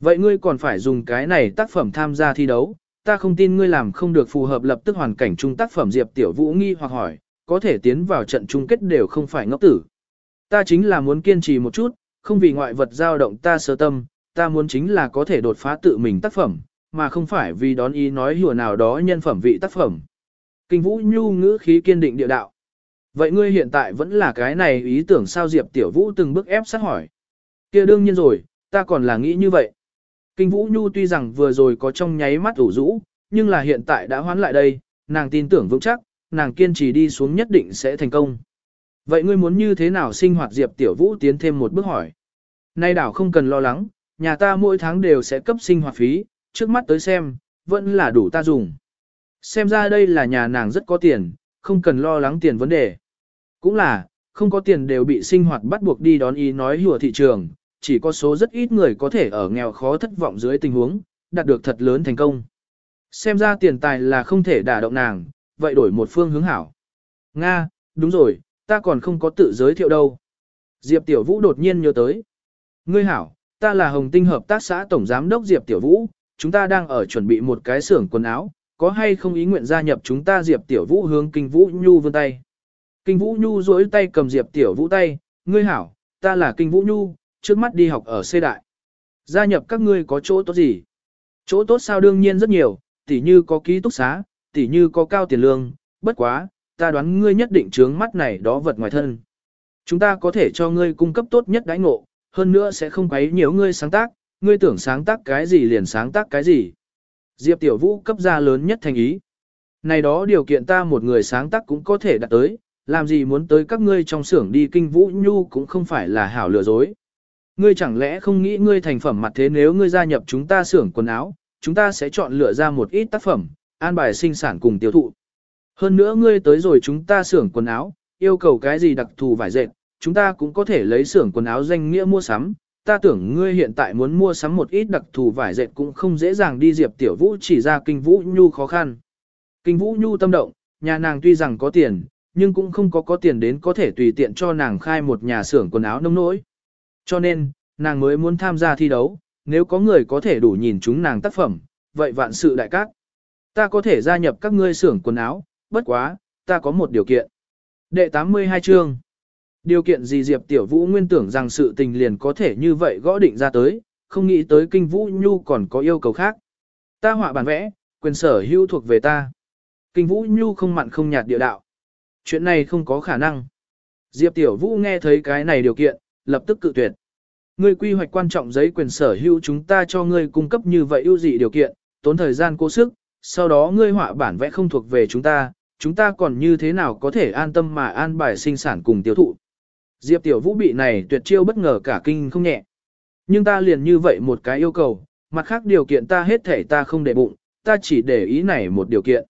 Vậy ngươi còn phải dùng cái này tác phẩm tham gia thi đấu, ta không tin ngươi làm không được phù hợp lập tức hoàn cảnh chung tác phẩm Diệp Tiểu Vũ nghi hoặc hỏi, có thể tiến vào trận chung kết đều không phải ngốc tử. Ta chính là muốn kiên trì một chút, không vì ngoại vật dao động ta sơ tâm, ta muốn chính là có thể đột phá tự mình tác phẩm, mà không phải vì đón ý nói hùa nào đó nhân phẩm vị tác phẩm. Kinh Vũ Nhu ngữ khí kiên định địa đạo. Vậy ngươi hiện tại vẫn là cái này ý tưởng sao Diệp Tiểu Vũ từng bước ép sát hỏi kia đương nhiên rồi, ta còn là nghĩ như vậy. Kinh Vũ Nhu tuy rằng vừa rồi có trong nháy mắt ủ rũ, nhưng là hiện tại đã hoán lại đây, nàng tin tưởng vững chắc, nàng kiên trì đi xuống nhất định sẽ thành công. Vậy ngươi muốn như thế nào sinh hoạt Diệp Tiểu Vũ tiến thêm một bước hỏi. Nay đảo không cần lo lắng, nhà ta mỗi tháng đều sẽ cấp sinh hoạt phí, trước mắt tới xem, vẫn là đủ ta dùng. Xem ra đây là nhà nàng rất có tiền, không cần lo lắng tiền vấn đề. Cũng là, không có tiền đều bị sinh hoạt bắt buộc đi đón ý nói hùa thị trường, chỉ có số rất ít người có thể ở nghèo khó thất vọng dưới tình huống, đạt được thật lớn thành công. Xem ra tiền tài là không thể đả động nàng, vậy đổi một phương hướng hảo. Nga, đúng rồi, ta còn không có tự giới thiệu đâu. Diệp Tiểu Vũ đột nhiên nhớ tới. Ngươi hảo, ta là Hồng Tinh Hợp tác xã Tổng Giám đốc Diệp Tiểu Vũ, chúng ta đang ở chuẩn bị một cái xưởng quần áo, có hay không ý nguyện gia nhập chúng ta Diệp Tiểu Vũ hướng Kinh Vũ Nhu vươn tay. Kinh Vũ Nhu duỗi tay cầm Diệp Tiểu Vũ tay, ngươi hảo, ta là Kinh Vũ Nhu, trước mắt đi học ở C Đại. Gia nhập các ngươi có chỗ tốt gì? Chỗ tốt sao đương nhiên rất nhiều, tỉ như có ký túc xá, tỉ như có cao tiền lương, bất quá, ta đoán ngươi nhất định trướng mắt này đó vật ngoài thân. Chúng ta có thể cho ngươi cung cấp tốt nhất đãi ngộ, hơn nữa sẽ không quấy nhiều ngươi sáng tác, ngươi tưởng sáng tác cái gì liền sáng tác cái gì. Diệp Tiểu Vũ cấp ra lớn nhất thành ý. Này đó điều kiện ta một người sáng tác cũng có thể đạt tới, làm gì muốn tới các ngươi trong xưởng đi kinh Vũ Nhu cũng không phải là hảo lừa dối. Ngươi chẳng lẽ không nghĩ ngươi thành phẩm mặt thế nếu ngươi gia nhập chúng ta xưởng quần áo, chúng ta sẽ chọn lựa ra một ít tác phẩm, an bài sinh sản cùng tiêu thụ. Hơn nữa ngươi tới rồi chúng ta xưởng quần áo, yêu cầu cái gì đặc thù vải dệt, chúng ta cũng có thể lấy xưởng quần áo danh nghĩa mua sắm. Ta tưởng ngươi hiện tại muốn mua sắm một ít đặc thù vải dệt cũng không dễ dàng đi Diệp Tiểu Vũ chỉ ra Kinh Vũ Nhu khó khăn. Kinh Vũ Nhu tâm động, nhà nàng tuy rằng có tiền, nhưng cũng không có có tiền đến có thể tùy tiện cho nàng khai một nhà xưởng quần áo nông nỗi. Cho nên, nàng mới muốn tham gia thi đấu, nếu có người có thể đủ nhìn chúng nàng tác phẩm, vậy vạn sự đại các Ta có thể gia nhập các ngươi xưởng quần áo, bất quá, ta có một điều kiện. Đệ 82 chương. Điều kiện gì Diệp Tiểu Vũ nguyên tưởng rằng sự tình liền có thể như vậy gõ định ra tới, không nghĩ tới kinh Vũ Nhu còn có yêu cầu khác. Ta họa bản vẽ, quyền sở hữu thuộc về ta. Kinh Vũ Nhu không mặn không nhạt địa đạo. Chuyện này không có khả năng. Diệp Tiểu Vũ nghe thấy cái này điều kiện, lập tức cự tuyệt. Ngươi quy hoạch quan trọng giấy quyền sở hữu chúng ta cho ngươi cung cấp như vậy ưu dị điều kiện, tốn thời gian cố sức, sau đó ngươi họa bản vẽ không thuộc về chúng ta, chúng ta còn như thế nào có thể an tâm mà an bài sinh sản cùng tiêu thụ. Diệp Tiểu Vũ bị này tuyệt chiêu bất ngờ cả kinh không nhẹ. Nhưng ta liền như vậy một cái yêu cầu, mặt khác điều kiện ta hết thể ta không để bụng, ta chỉ để ý này một điều kiện.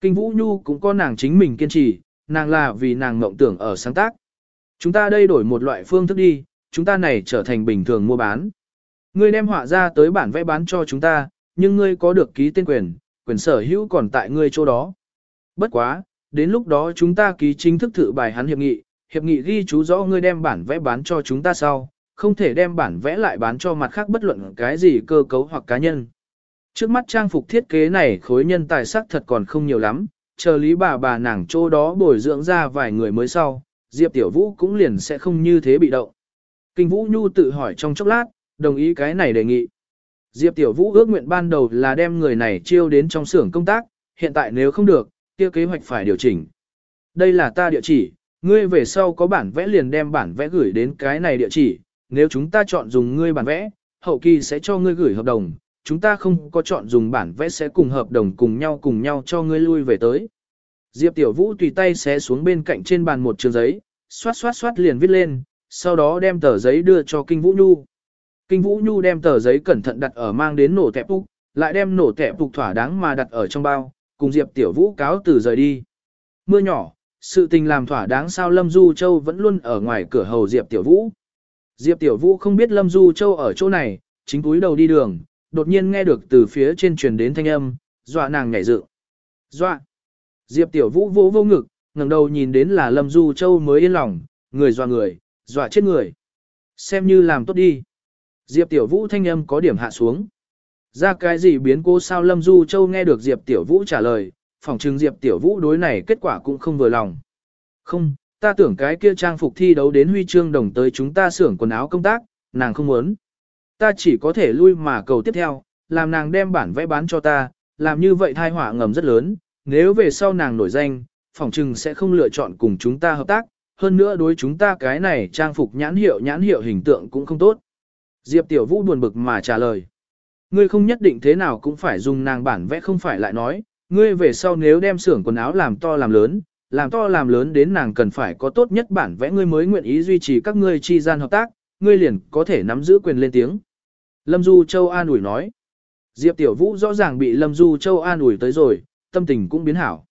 Kinh Vũ Nhu cũng có nàng chính mình kiên trì, nàng là vì nàng mộng tưởng ở sáng tác. Chúng ta đây đổi một loại phương thức đi, chúng ta này trở thành bình thường mua bán. Ngươi đem họa ra tới bản vẽ bán cho chúng ta, nhưng ngươi có được ký tên quyền, quyền sở hữu còn tại ngươi chỗ đó. Bất quá, đến lúc đó chúng ta ký chính thức thử bài hắn hiệp nghị, hiệp nghị ghi chú rõ ngươi đem bản vẽ bán cho chúng ta sau, không thể đem bản vẽ lại bán cho mặt khác bất luận cái gì cơ cấu hoặc cá nhân. Trước mắt trang phục thiết kế này khối nhân tài sắc thật còn không nhiều lắm, chờ lý bà bà nàng chỗ đó bồi dưỡng ra vài người mới sau, Diệp Tiểu Vũ cũng liền sẽ không như thế bị động. Kinh Vũ Nhu tự hỏi trong chốc lát, đồng ý cái này đề nghị. Diệp Tiểu Vũ ước nguyện ban đầu là đem người này chiêu đến trong xưởng công tác, hiện tại nếu không được, kia kế hoạch phải điều chỉnh. Đây là ta địa chỉ, ngươi về sau có bản vẽ liền đem bản vẽ gửi đến cái này địa chỉ, nếu chúng ta chọn dùng ngươi bản vẽ, hậu kỳ sẽ cho ngươi gửi hợp đồng, chúng ta không có chọn dùng bản vẽ sẽ cùng hợp đồng cùng nhau cùng nhau cho ngươi lui về tới. Diệp Tiểu Vũ tùy tay xé xuống bên cạnh trên bàn một trường giấy, xoát xoát xoát liền viết lên, sau đó đem tờ giấy đưa cho Kinh Vũ Nhu. Kinh Vũ Nhu đem tờ giấy cẩn thận đặt ở mang đến nổ tẹp phục, lại đem nổ tẹp phục thỏa đáng mà đặt ở trong bao, cùng Diệp Tiểu Vũ cáo từ rời đi. Mưa nhỏ, sự tình làm thỏa đáng sao Lâm Du Châu vẫn luôn ở ngoài cửa hầu Diệp Tiểu Vũ. Diệp Tiểu Vũ không biết Lâm Du Châu ở chỗ này, chính cúi đầu đi đường, đột nhiên nghe được từ phía trên truyền đến thanh âm, dọa nàng nhảy dựng. Dọa. Diệp Tiểu Vũ vô vô ngực, ngẩng đầu nhìn đến là Lâm Du Châu mới yên lòng, người dọa người, dọa chết người. Xem như làm tốt đi. Diệp Tiểu Vũ thanh âm có điểm hạ xuống. Ra cái gì biến cố sao Lâm Du Châu nghe được Diệp Tiểu Vũ trả lời, phỏng chừng Diệp Tiểu Vũ đối này kết quả cũng không vừa lòng. Không, ta tưởng cái kia trang phục thi đấu đến huy chương đồng tới chúng ta xưởng quần áo công tác, nàng không muốn. Ta chỉ có thể lui mà cầu tiếp theo, làm nàng đem bản vẽ bán cho ta, làm như vậy thai họa ngầm rất lớn, nếu về sau nàng nổi danh, phòng trừng sẽ không lựa chọn cùng chúng ta hợp tác, hơn nữa đối chúng ta cái này trang phục nhãn hiệu nhãn hiệu hình tượng cũng không tốt. Diệp Tiểu Vũ buồn bực mà trả lời. Ngươi không nhất định thế nào cũng phải dùng nàng bản vẽ không phải lại nói, ngươi về sau nếu đem xưởng quần áo làm to làm lớn, làm to làm lớn đến nàng cần phải có tốt nhất bản vẽ ngươi mới nguyện ý duy trì các ngươi chi gian hợp tác, ngươi liền có thể nắm giữ quyền lên tiếng. Lâm Du Châu an ủi nói. Diệp Tiểu Vũ rõ ràng bị Lâm Du Châu an ủi tới rồi, tâm tình cũng biến hảo.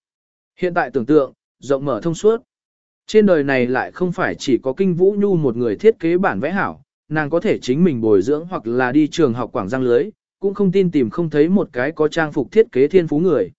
Hiện tại tưởng tượng, rộng mở thông suốt. Trên đời này lại không phải chỉ có Kinh Vũ Nhu một người thiết kế bản vẽ hảo, nàng có thể chính mình bồi dưỡng hoặc là đi trường học quảng giang lưới, cũng không tin tìm không thấy một cái có trang phục thiết kế thiên phú người.